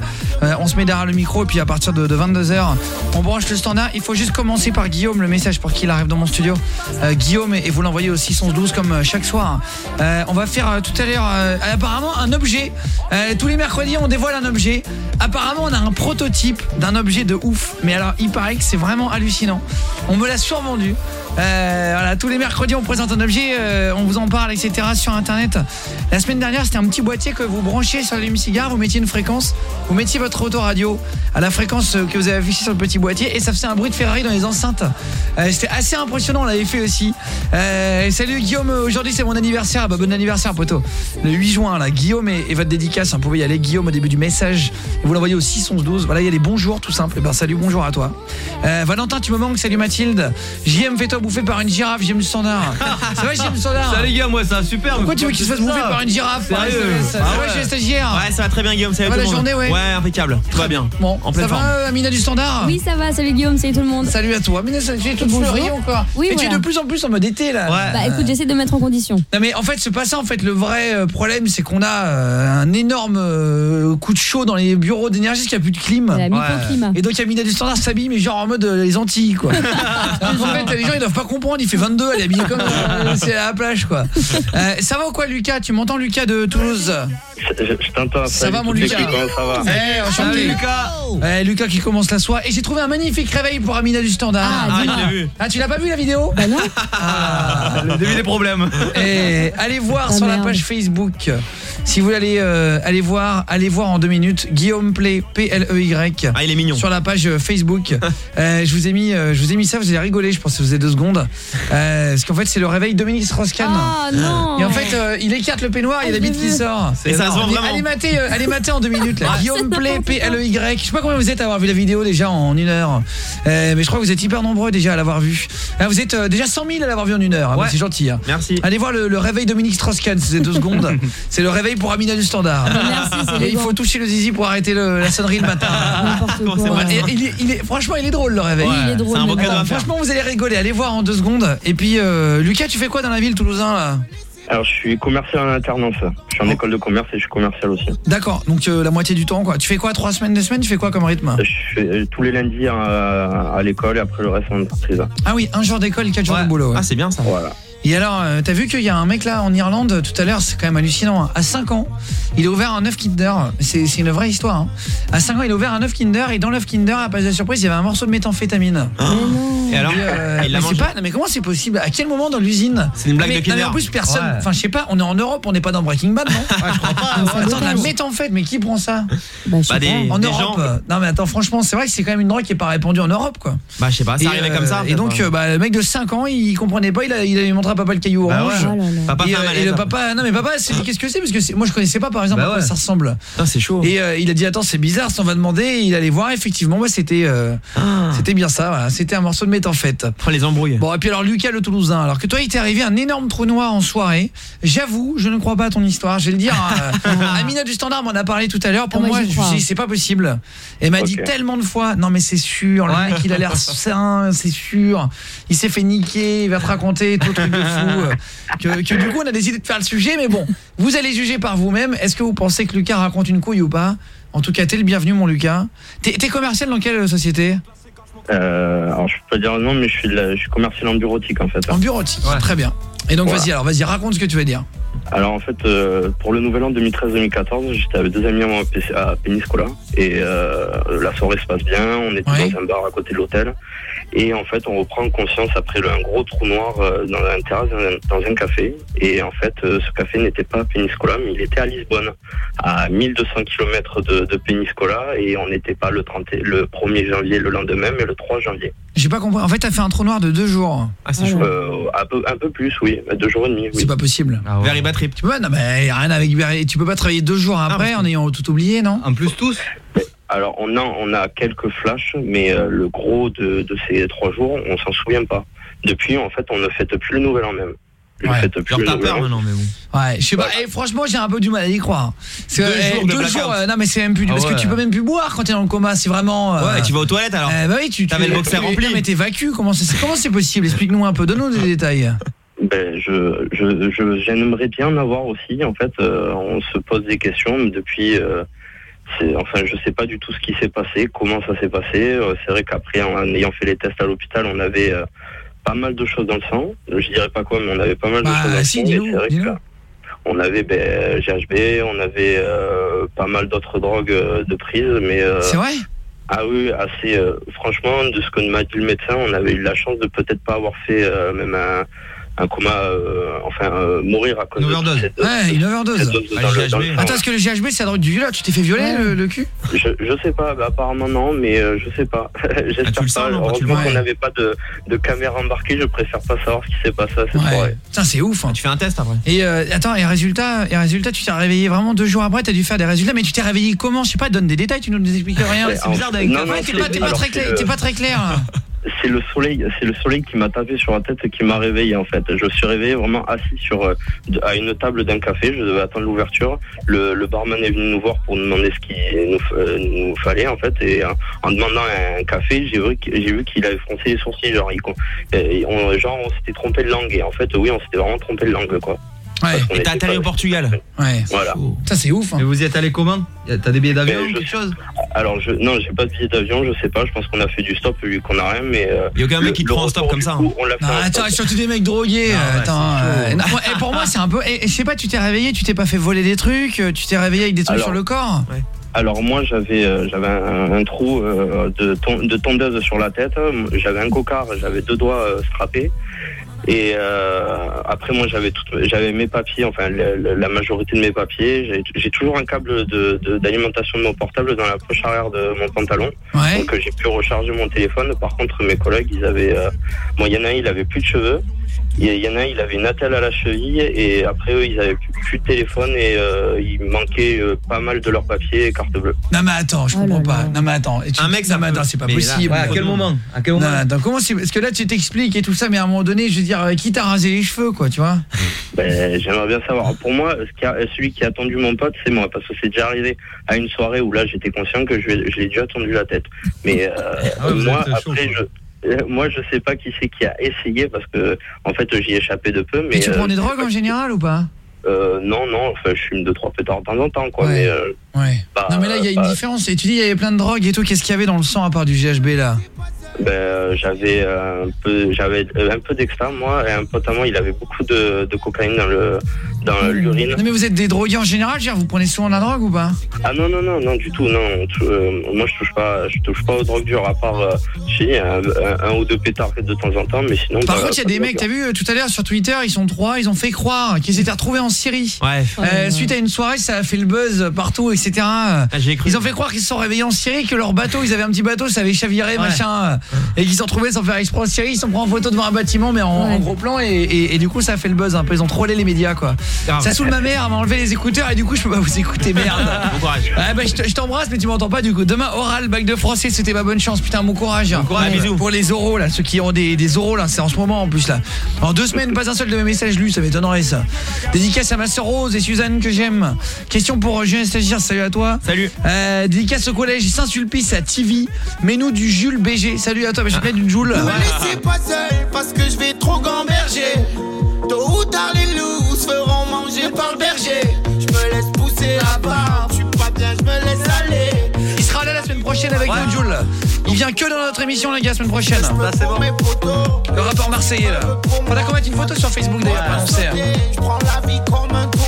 On se met derrière le micro et puis à partir de, 22h, on branche le standard. Il faut juste commencer par Guillaume, le message pour qu'il arrive dans mon studio. Guillaume, et vous l'envoyez au 612 comme chaque soir. On va faire tout à l'heure apparemment un objet. Tous les mercredis, on dévoile un objet. Apparemment, on a un prototype d'un objet de ouf. Mais alors, il paraît que c'est vraiment hallucinant. On me l'a survendu. Euh, voilà, tous les mercredis, on présente un objet, euh, on vous en parle, etc. sur Internet. La semaine dernière, c'était un petit boîtier que vous branchiez sur l'allume-cigare, vous mettiez une fréquence, vous mettiez votre autoradio à la fréquence euh, que vous avez affichée sur le petit boîtier et ça faisait un bruit de Ferrari dans les enceintes. Euh, c'était assez impressionnant, on l'avait fait aussi. Euh, salut Guillaume, aujourd'hui c'est mon anniversaire. Bah, bon anniversaire, poteau. Le 8 juin, là, Guillaume et, votre dédicace, hein, vous pouvez y aller, Guillaume, au début du message. Et vous l'envoyez au 61112. Voilà, il y a les bonjours, tout simple. Et ben, salut, bonjour à toi. Euh, Valentin, tu me manques, salut Mathilde. JM, fais-toi bouffer par une girafe, le standard. Ça va, JM le standard Salut Guillaume, moi ça va super. Pourquoi tu veux qu'il se fasse bouffer par une girafe Sérieux Ça va, Ah ouais. chez les stagiaires Ouais, ça va très bien Guillaume, salut Ça va tout la le monde. journée, ouais Ouais, impeccable, tout va bien. Bon, en ça pleine va, forme. euh, Amina du standard Oui, ça va, salut Guillaume, salut tout le monde. Salut à toi. Amina, ça- tu es toute fleurie encore. Oui, tu es de plus en plus en mode été là. Bah écoute, j'essaie de me mettre en condition. Non mais en fait c'est pas ça en fait le vrai euh, problème c'est qu'on a euh, un énorme euh, coup de chaud dans les bureaux d'énergie parce qu'il n'y a plus de clim. Et donc Amina du Standard s'habille mais genre en mode les Antilles quoi. en fait les gens ils doivent pas comprendre, il fait 22, elle est habillée comme c'est à la plage quoi. Euh, ça va ou quoi Lucas? Tu m'entends Lucas de Toulouse? Je, je t'entends. Ça va mon Lucas? ça va Eh, enchanté. Lucas. Eh, Lucas qui commence la soirée et j'ai trouvé un magnifique réveil pour Amina du Standard. Ah, Ah. Ah, tu l'as pas vu la vidéo? Bah non. Ah. Le début des problèmes. Et allez voir Ah, sur la merde. page Facebook. Si vous voulez aller, euh, aller voir, allez voir en deux minutes Guillaume Play P L E Y Ah, il est mignon. sur la page Facebook. Euh, je vous ai mis, euh, je vous ai mis ça ça, vous allez rigoler, je pense, si vous avez deux secondes. Euh, parce qu'en fait, c'est le réveil Dominique Strauss-Kahn. Ah, non. Et en fait, euh, il écarte le peignoir, il y a la bite qui sort. Et ça se Allez- vraiment. Allez mater, euh, allez mater en deux minutes, là. Ouais. Guillaume Play, P-L-E-Y. Je sais pas combien vous êtes à avoir vu la vidéo déjà en une heure. Euh, mais je crois que vous êtes hyper nombreux déjà à l'avoir vu. Ah, vous êtes euh, déjà 100 000 à l'avoir vu en une heure. Ouais. C'est gentil. hein. Merci. Allez voir le, le réveil Dominique Strauss-Kahn, c'est deux secondes. c'est le réveil pour Amina du Standard. Merci, c'est Et il faut toucher le zizi pour arrêter le- la sonnerie le matin. N'importe c'est quoi. Et il est- il est- franchement, il est drôle le réveil. Oui, il est drôle, c'est un beau mais cadeau bon. à faire. Franchement, vous allez rigoler. Allez voir en deux secondes. Et puis, euh, Lucas, tu fais quoi dans la ville toulousain là Alors, je suis commercial en alternance. Je suis en école de commerce et je suis commercial aussi. D'accord. Donc euh, la moitié du temps, quoi. Tu fais quoi Trois semaines, deux semaines? Tu fais quoi comme rythme? Je fais euh, tous les lundis à, à l'école et après le reste en entreprise. Ah oui, un jour d'école, quatre jours de boulot. ouais. Ah, c'est bien ça. Voilà. Et alors, euh, t'as vu qu'il y a un mec là en Irlande tout à l'heure, c'est quand même hallucinant. hein. À 5 ans, il a ouvert un œuf Kinder. C'est une vraie histoire. hein. À 5 ans, il a ouvert un œuf Kinder et dans l'œuf Kinder, à pas de surprise, il y avait un morceau de méthamphétamine. Et alors euh, Il l'a mangé. pas, non, mais comment c'est possible? À quel moment dans l'usine? C'est une blague mais, de Kinder. non, mais en plus personne. Ouais. Enfin, je sais pas. On est en Europe, on n'est pas dans Breaking Bad, non? Je crois pas. ouais. Attends, la méthamphétamine, mais qui prend ça? Bah, Bah, des- En des Europe gens. Non, mais attends, franchement, c'est vrai que c'est quand même une drogue qui est pas répandue en Europe, quoi. Bah, je sais pas, ça arrivait euh, comme ça. Et donc, ouais. euh, bah, le mec de 5 ans, il comprenait pas, il a, il a montré à papa le caillou Bah orange. Oh là là. Papa Et, fait euh, et le papa, non mais papa, c'est qu'est-ce que c'est? Parce que moi je connaissais pas par exemple Bah à quoi ouais. ça ressemble. C'est chaud. Et euh, il a dit attends c'est bizarre, ça on va demander. Et il allait voir effectivement, bah, c'était euh, Ah. c'était bien ça, voilà. c'était un morceau de méthamphétamine. Oh, les embrouilles. Bon et puis alors Lucas le Toulousain, alors que toi il t'est arrivé un énorme trou noir en soirée. J'avoue, je ne crois pas à ton histoire. Je vais le dire. euh, Amina du Standard m'en a parlé tout à l'heure. Pour Ah, moi, je me crois. suis dit, c'est pas possible. Elle m'a dit tellement de fois. Non mais c'est sûr. Le Ouais. mec il a l'air sain, c'est sûr. Il s'est fait niquer. Il va te raconter tout truc de fou. euh, que, que du coup on a décidé de faire le sujet. Mais bon, vous allez juger par vous-même. Est-ce que vous pensez que Lucas raconte une couille ou pas? En tout cas, t'es le bienvenu mon Lucas. T'es commercial dans quelle société? Euh, alors, je peux pas dire non, mais je suis, de la- je suis commercial en bureautique en fait. En bureautique. Ouais. Très bien. Et donc Voilà. vas-y alors, vas-y raconte ce que tu veux dire. Alors en fait, euh, pour le nouvel an 2013-2014, j'étais avec deux amis à moi à P- à Péniscola et euh, la soirée se passe bien. On était Ouais. dans un bar à côté de l'hôtel et en fait, on reprend conscience après le- un gros trou noir euh, dans un terrasse dans un, dans un café. Et en fait, euh, ce café n'était pas à Péniscola, mais il était à Lisbonne, à 1200 km de, de Péniscola et on n'était pas le 30, et- le 1er janvier le lendemain, mais le 3 janvier. J'ai pas compris. En fait, t'as fait un trou noir de deux jours. Ah, c'est chaud. Euh, un, peu, un peu plus, oui, deux jours et demi. Oui. C'est pas possible. Ah, Tu peux pas, non mais rien avec tu peux pas travailler deux jours après parce en ayant tout oublié, non En plus, tous. Alors, on a, on a quelques flashs, mais euh, le gros de, de ces trois jours, on s'en souvient pas. Depuis, en fait, on ne fête plus le nouvel an même. Ouais. plus le nouvel peur an. maintenant, mais bon. Ouais, je sais pas. Eh, franchement, j'ai un peu du mal à y croire. Deux eh, jours de deux blackout. jours, euh, non mais c'est même plus Ah parce ouais. que tu peux même plus boire quand t'es dans le coma. C'est vraiment. euh, Ouais, tu vas aux toilettes alors. eh, bah oui, tu. tu- T'avais le boxer tu- rempli. Non, mais t'évacues. Comment c'est comment c'est possible? Explique-nous un peu. Donne-nous des détails. Ben, je, je, je, j'aimerais bien en avoir aussi. En fait, euh, on se pose des questions mais depuis. euh, c'est, enfin, je sais pas du tout ce qui s'est passé, comment ça s'est passé. Euh, c'est vrai qu'après, en ayant fait les tests à l'hôpital, on avait euh, pas mal de choses dans le sang. Je dirais pas quoi, mais on avait pas mal de Bah, choses dans le sang. on avait ben, GHB, on avait euh, pas mal d'autres drogues euh, de prise, mais euh, C'est vrai? ah oui, assez. euh, franchement, de ce que m'a dit le médecin, on avait eu la chance de peut-être pas avoir fait euh, même un, un coma, euh, enfin euh, mourir à cause Une de overdose. cette, Ouais, une overdose. dose Ah, dans le GHB. Attends, est-ce que le GHB c'est la drogue du viol Tu t'es fait violer le, le cul Je, je sais pas, bah, apparemment non, mais euh, je sais pas. J'espère Ah, pas. sens, non, quand tu le Heureusement qu'on n'avait pas de, de caméra embarquée, je préfère pas savoir ce qui s'est passé à cette Ouais. soirée. Putain, c'est ouf. hein. Tu fais un test après. Et euh, attends, et résultat, et résultat, tu t'es réveillé vraiment deux jours après, t'as dû faire des résultats, mais tu t'es réveillé comment? Je sais pas, donne des détails, tu nous expliques rien. C'est bizarre Ouais, T'es pas, t'es pas alors, très clair, C'est le soleil, c'est le soleil qui m'a tapé sur la tête et qui m'a réveillé en fait. Je suis réveillé vraiment assis sur euh, à une table d'un café. Je devais attendre l'ouverture. Le, barman est venu nous voir pour nous demander ce qu'il nous, euh, fallait en fait. Et en demandant un café, j'ai vu, qu'il avait froncé les sourcils. Genre, on, genre on s'était trompé de langue. Et en fait, oui, on s'était vraiment trompé de langue quoi. Ouais, Et t'as atterri au Portugal. ouais. Voilà. Ça c'est ouf. hein. Et vous y êtes allé comment? T'as des billets d'avion je- quelque chose? Alors je, non, j'ai pas de billet d'avion. Je sais pas. Je pense qu'on a fait du stop vu qu'on a rien. Mais euh, Il y a aucun le- mec qui te prend en stop comme ça. coup, on l'a fait Non, en attends, surtout des mecs drogués. Ah ouais, euh, attends, euh, non, et pour moi, c'est un peu. et- je sais pas, tu t'es réveillé, tu t'es pas fait voler des trucs, euh, tu t'es réveillé avec des trucs Alors, sur le corps? Alors moi j'avais euh, j'avais un, un trou euh, de, ton- de tondeuse sur la tête, j'avais un cocard, j'avais deux doigts euh, strappés et euh, après moi j'avais j'avais mes papiers, enfin le- le- la majorité de mes papiers, j'ai- toujours un câble de- de- d'alimentation de, mon portable dans la poche arrière de mon pantalon, Ouais. donc euh, j'ai pu recharger mon téléphone. Par contre mes collègues ils avaient, euh, bon il y en a un il avait plus de cheveux. Il y en a un, il avait une attelle à la cheville et après eux, ils avaient plus, plus de téléphone et euh, il manquait euh, pas mal de leurs papiers et carte bleue. Non mais attends, je comprends pas. Non mais attends, Et tu- Un mec, ça non, mais peut- attends, c'est pas Mais là, possible. ouais, à quel moment À quel moment Non, attends, comment c'est parce que là tu t'expliques et tout ça mais à un moment donné, je veux dire euh, qui t'a rasé les cheveux quoi, tu vois? Ben, J'aimerais bien savoir. Pour moi, ce qui a- celui qui a attendu mon pote, c'est moi, parce que c'est déjà arrivé à une soirée où là, j'étais conscient que je, l'ai déjà tendu la tête. Mais euh, Ah ouais, vous moi, êtes chaud, après, je, moi, je sais pas qui c'est qui a essayé, parce que en fait, j'y ai échappé de peu. Mais tu euh, prends des drogues en général ou pas? Euh, Non, non. Enfin, je fume deux trois pétards de temps en temps, quoi. Mais euh, Ouais. Non mais là il y a une différence et tu dis il y avait plein de drogues et tout, qu'est-ce qu'il y avait dans le sang à part du GHB là? Ben, euh, j'avais euh, un peu, j'avais euh, un peu d'extra moi et un pote à moi, il avait beaucoup de, de cocaïne dans le dans l'urine. Non mais vous êtes des drogués en général, je veux dire, vous prenez souvent de la drogue ou pas? Ah non non non non du tout non. Euh, moi je touche pas, je touche pas aux drogues dures à part euh, sais, un, un- un ou deux pétards de temps en temps, mais sinon. Par pas- contre, il y a des de mecs, t'as vu euh, tout à l'heure sur Twitter, ils sont trois, ils ont fait croire qu'ils étaient retrouvés en Syrie. Ouais. Euh, suite à une soirée, ça a fait le buzz partout, etc. Ah, j'ai cru. Ils ont fait croire qu'ils se sont réveillés en Syrie, que leur bateau, ils avaient un petit bateau, ça avait chaviré, machin, et qu'ils se sont retrouvés sans faire exprès en Syrie. Ils sont pris en photo devant un bâtiment, mais en, en gros plan, et, et- et du coup, ça a fait le buzz un peu. Ils ont trollé les médias, quoi. Grave. Ça saoule ma mère, elle m'a enlevé les écouteurs, et du coup, je peux pas vous écouter, merde. Bon courage. Ah bah, je te- je t'embrasse, mais tu m'entends pas du coup. Demain, oral, bac de français, c'était ma bonne chance. Putain, bon courage. Bon courage, bisous. Pour les oraux, là, ceux qui ont des, des oraux, là, c'est en ce moment en plus, là. En deux semaines, pas un seul de mes messages lus, ça m'étonnerait, ça. Dédicace à ma sœur Rose et Suzanne que j'aime. Question pour euh, Julien Stagiaire, salut à toi. Salut. Euh, dédicace au collège Saint-Sulpice à TV. Mets-nous du Jules BG. Salut à toi, bah, je mettre du Jules. Ne me laissez pas seul parce que je vais trop gamberger. Tôt ou tard, les loups se feront manger par le berger. Je me laisse pousser la barbe, je suis pas bien, je me laisse aller. Il sera là la semaine prochaine avec nous, Jules. Il vient que dans notre émission, les gars, la semaine prochaine. c'est bon. Le rapport marseillais, là. Faudra qu'on mette une photo sur Facebook d'ailleurs, pour annoncer. je prends la vie comme un tournoi.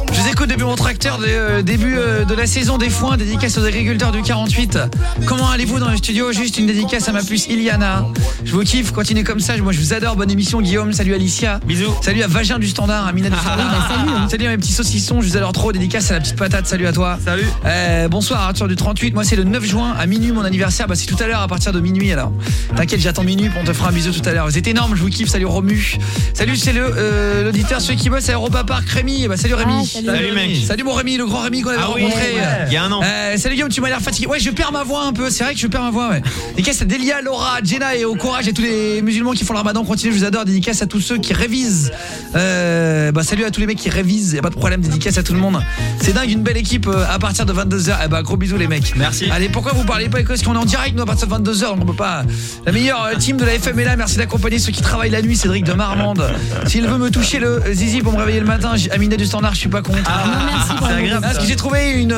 Depuis mon tracteur, de- euh, début euh, de la saison des foins, dédicace aux agriculteurs du 48. Comment allez-vous dans le studio? Juste une dédicace à ma puce Iliana. Je vous kiffe, continuez comme ça. Moi, je vous adore. Bonne émission, Guillaume. Salut Alicia. Bisous. Salut à Vagin du Standard, à Mina du Standard. salut. à mes petits saucissons. Je vous adore trop. Dédicace à la petite patate. Salut à toi. Salut. Euh, bonsoir Arthur du 38. Moi, c'est le 9 juin à minuit mon anniversaire. Bah, c'est tout à l'heure à partir de minuit alors. T'inquiète, j'attends minuit pour on te fera un bisou tout à l'heure. Vous êtes énorme. Je vous kiffe. Salut Romu. Salut, c'est le euh, l'auditeur celui qui bosse à Europa Park, Rémi. Bah, salut Rémi. Ah, salut. Salut, mec. Salut mon Rémi, le grand Rémi qu'on avait Ah rencontré. ouais. Il y a un an. Euh, salut Guillaume, tu m'as l'air fatigué. Ouais, je perds ma voix un peu. C'est vrai que je perds ma voix. Ouais. Dédicace à Delia, Laura, Jenna et au courage et tous les musulmans qui font le Ramadan. Continuez, je vous adore. Dédicace à tous ceux qui révisent. Euh, bah salut à tous les mecs qui révisent. Y a pas de problème. Dédicace à tout le monde. C'est dingue, une belle équipe euh, à partir de 22h. Eh bah gros bisous les mecs. Merci. Allez, pourquoi vous parlez pas Parce qu'on est en direct nous à partir de 22h donc on peut pas. La meilleure euh, team de la FM est là. Merci d'accompagner ceux qui travaillent la nuit. Cédric de Marmande. S'il veut me toucher le euh, zizi pour me réveiller le matin, Amina du Standard, je suis pas contre. C'est agréable. Parce que j'ai trouvé une, un,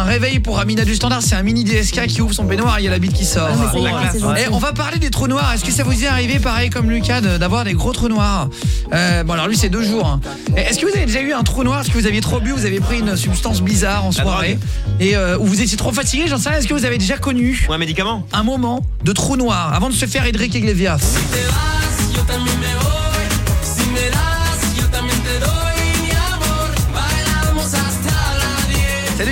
un réveil pour Amina du Standard, c'est un mini DSK qui ouvre son baignoire, il y a la bite qui sort. Ah. Et on va parler des trous noirs. Est-ce que ça vous est arrivé, pareil comme Lucas, d'avoir des gros trous noirs? Euh, Bon, alors lui, c'est deux jours. hein. Est-ce que vous avez déjà eu un trou noir? Est-ce que vous aviez trop bu Vous avez pris une substance bizarre en soirée? Et euh, ou vous étiez trop fatigué J'en sais rien. Est-ce que vous avez déjà connu Ou un médicament un moment de trou noir avant de se faire Edric Iglesias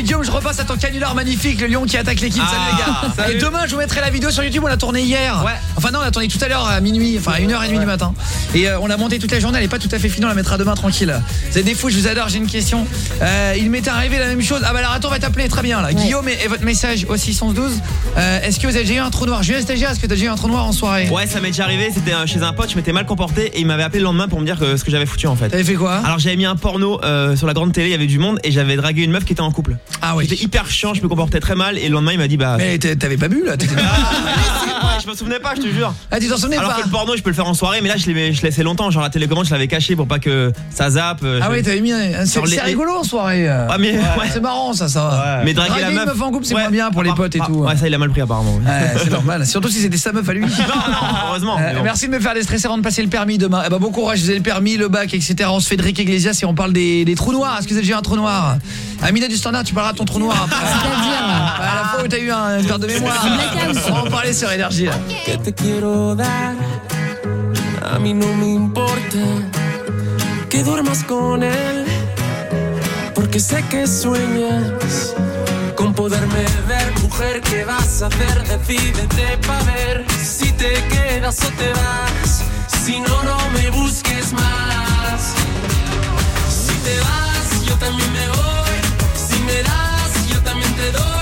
Guillaume, je repasse à ton canular magnifique, le lion qui attaque l'équipe. Ah, salut les gars. salut. Et demain, je vous mettrai la vidéo sur YouTube. On l'a tournée hier. Ouais. Enfin non, on l'a tournée tout à l'heure à minuit, enfin à 1h30 du matin. Et euh, on l'a montée toute la journée. Elle est pas tout à fait finie. On la mettra demain tranquille. Vous êtes des fous, je vous adore. J'ai une question. Euh, il m'est arrivé la même chose. Ah bah alors attends, on va t'appeler très bien là. Guillaume et, et votre message au 612. Euh, Est-ce que vous avez déjà eu un trou noir? Julien Stagiaire, est-ce que tu as déjà eu un trou noir en soirée? Ouais, ça m'est déjà arrivé. C'était chez un pote, je m'étais mal comporté et il m'avait appelé le lendemain pour me dire que ce que j'avais foutu en fait. T'avais fait quoi? Alors j'avais mis un porno sur la grande télé, il y avait du monde et j'avais dragué une meuf qui était en couple. Ah oui. J'étais hyper chiant, je me comportais très mal et le lendemain il m'a dit bah. Mais t'avais pas bu là t'étais- Ouais, je me souvenais pas, je te jure. Ah tu t'en souvenais Alors pas que le porno, je peux le faire en soirée, mais là je l'ai je laissais longtemps. Genre la télécommande, je l'avais caché pour pas que ça zappe. euh, Ah ouais, t'avais mis un... C'est les- rigolo en soirée. Ouais, mais- ouais. C'est marrant ça, ça. Mais draguer la une meuf. meuf en couple, c'est Ouais. moins bien pour les Ah, potes et ah, tout. Ouais, ça il a mal pris apparemment. C'est normal. Surtout si c'était sa meuf à lui. Non, non, heureusement. Euh, bon. Merci de me faire déstresser avant de passer le permis demain. Eh ben, bon courage, vous avez le permis, le bac, etc. On se fait Drake Iglesias et on parle des, des trous noirs. Est-ce que vous avez déjà eu un trou noir? Amina du Standard, tu parleras ton trou noir. C'est-à-dire À la fois où t'as eu un perte de mémoire. On va en parler sur énergie. Me que con poderme ver. Mujer, vas a hacer? Decídete ver si te quedas o te vas. Si no, no me busques más. Si te vas, yo también me voy. te.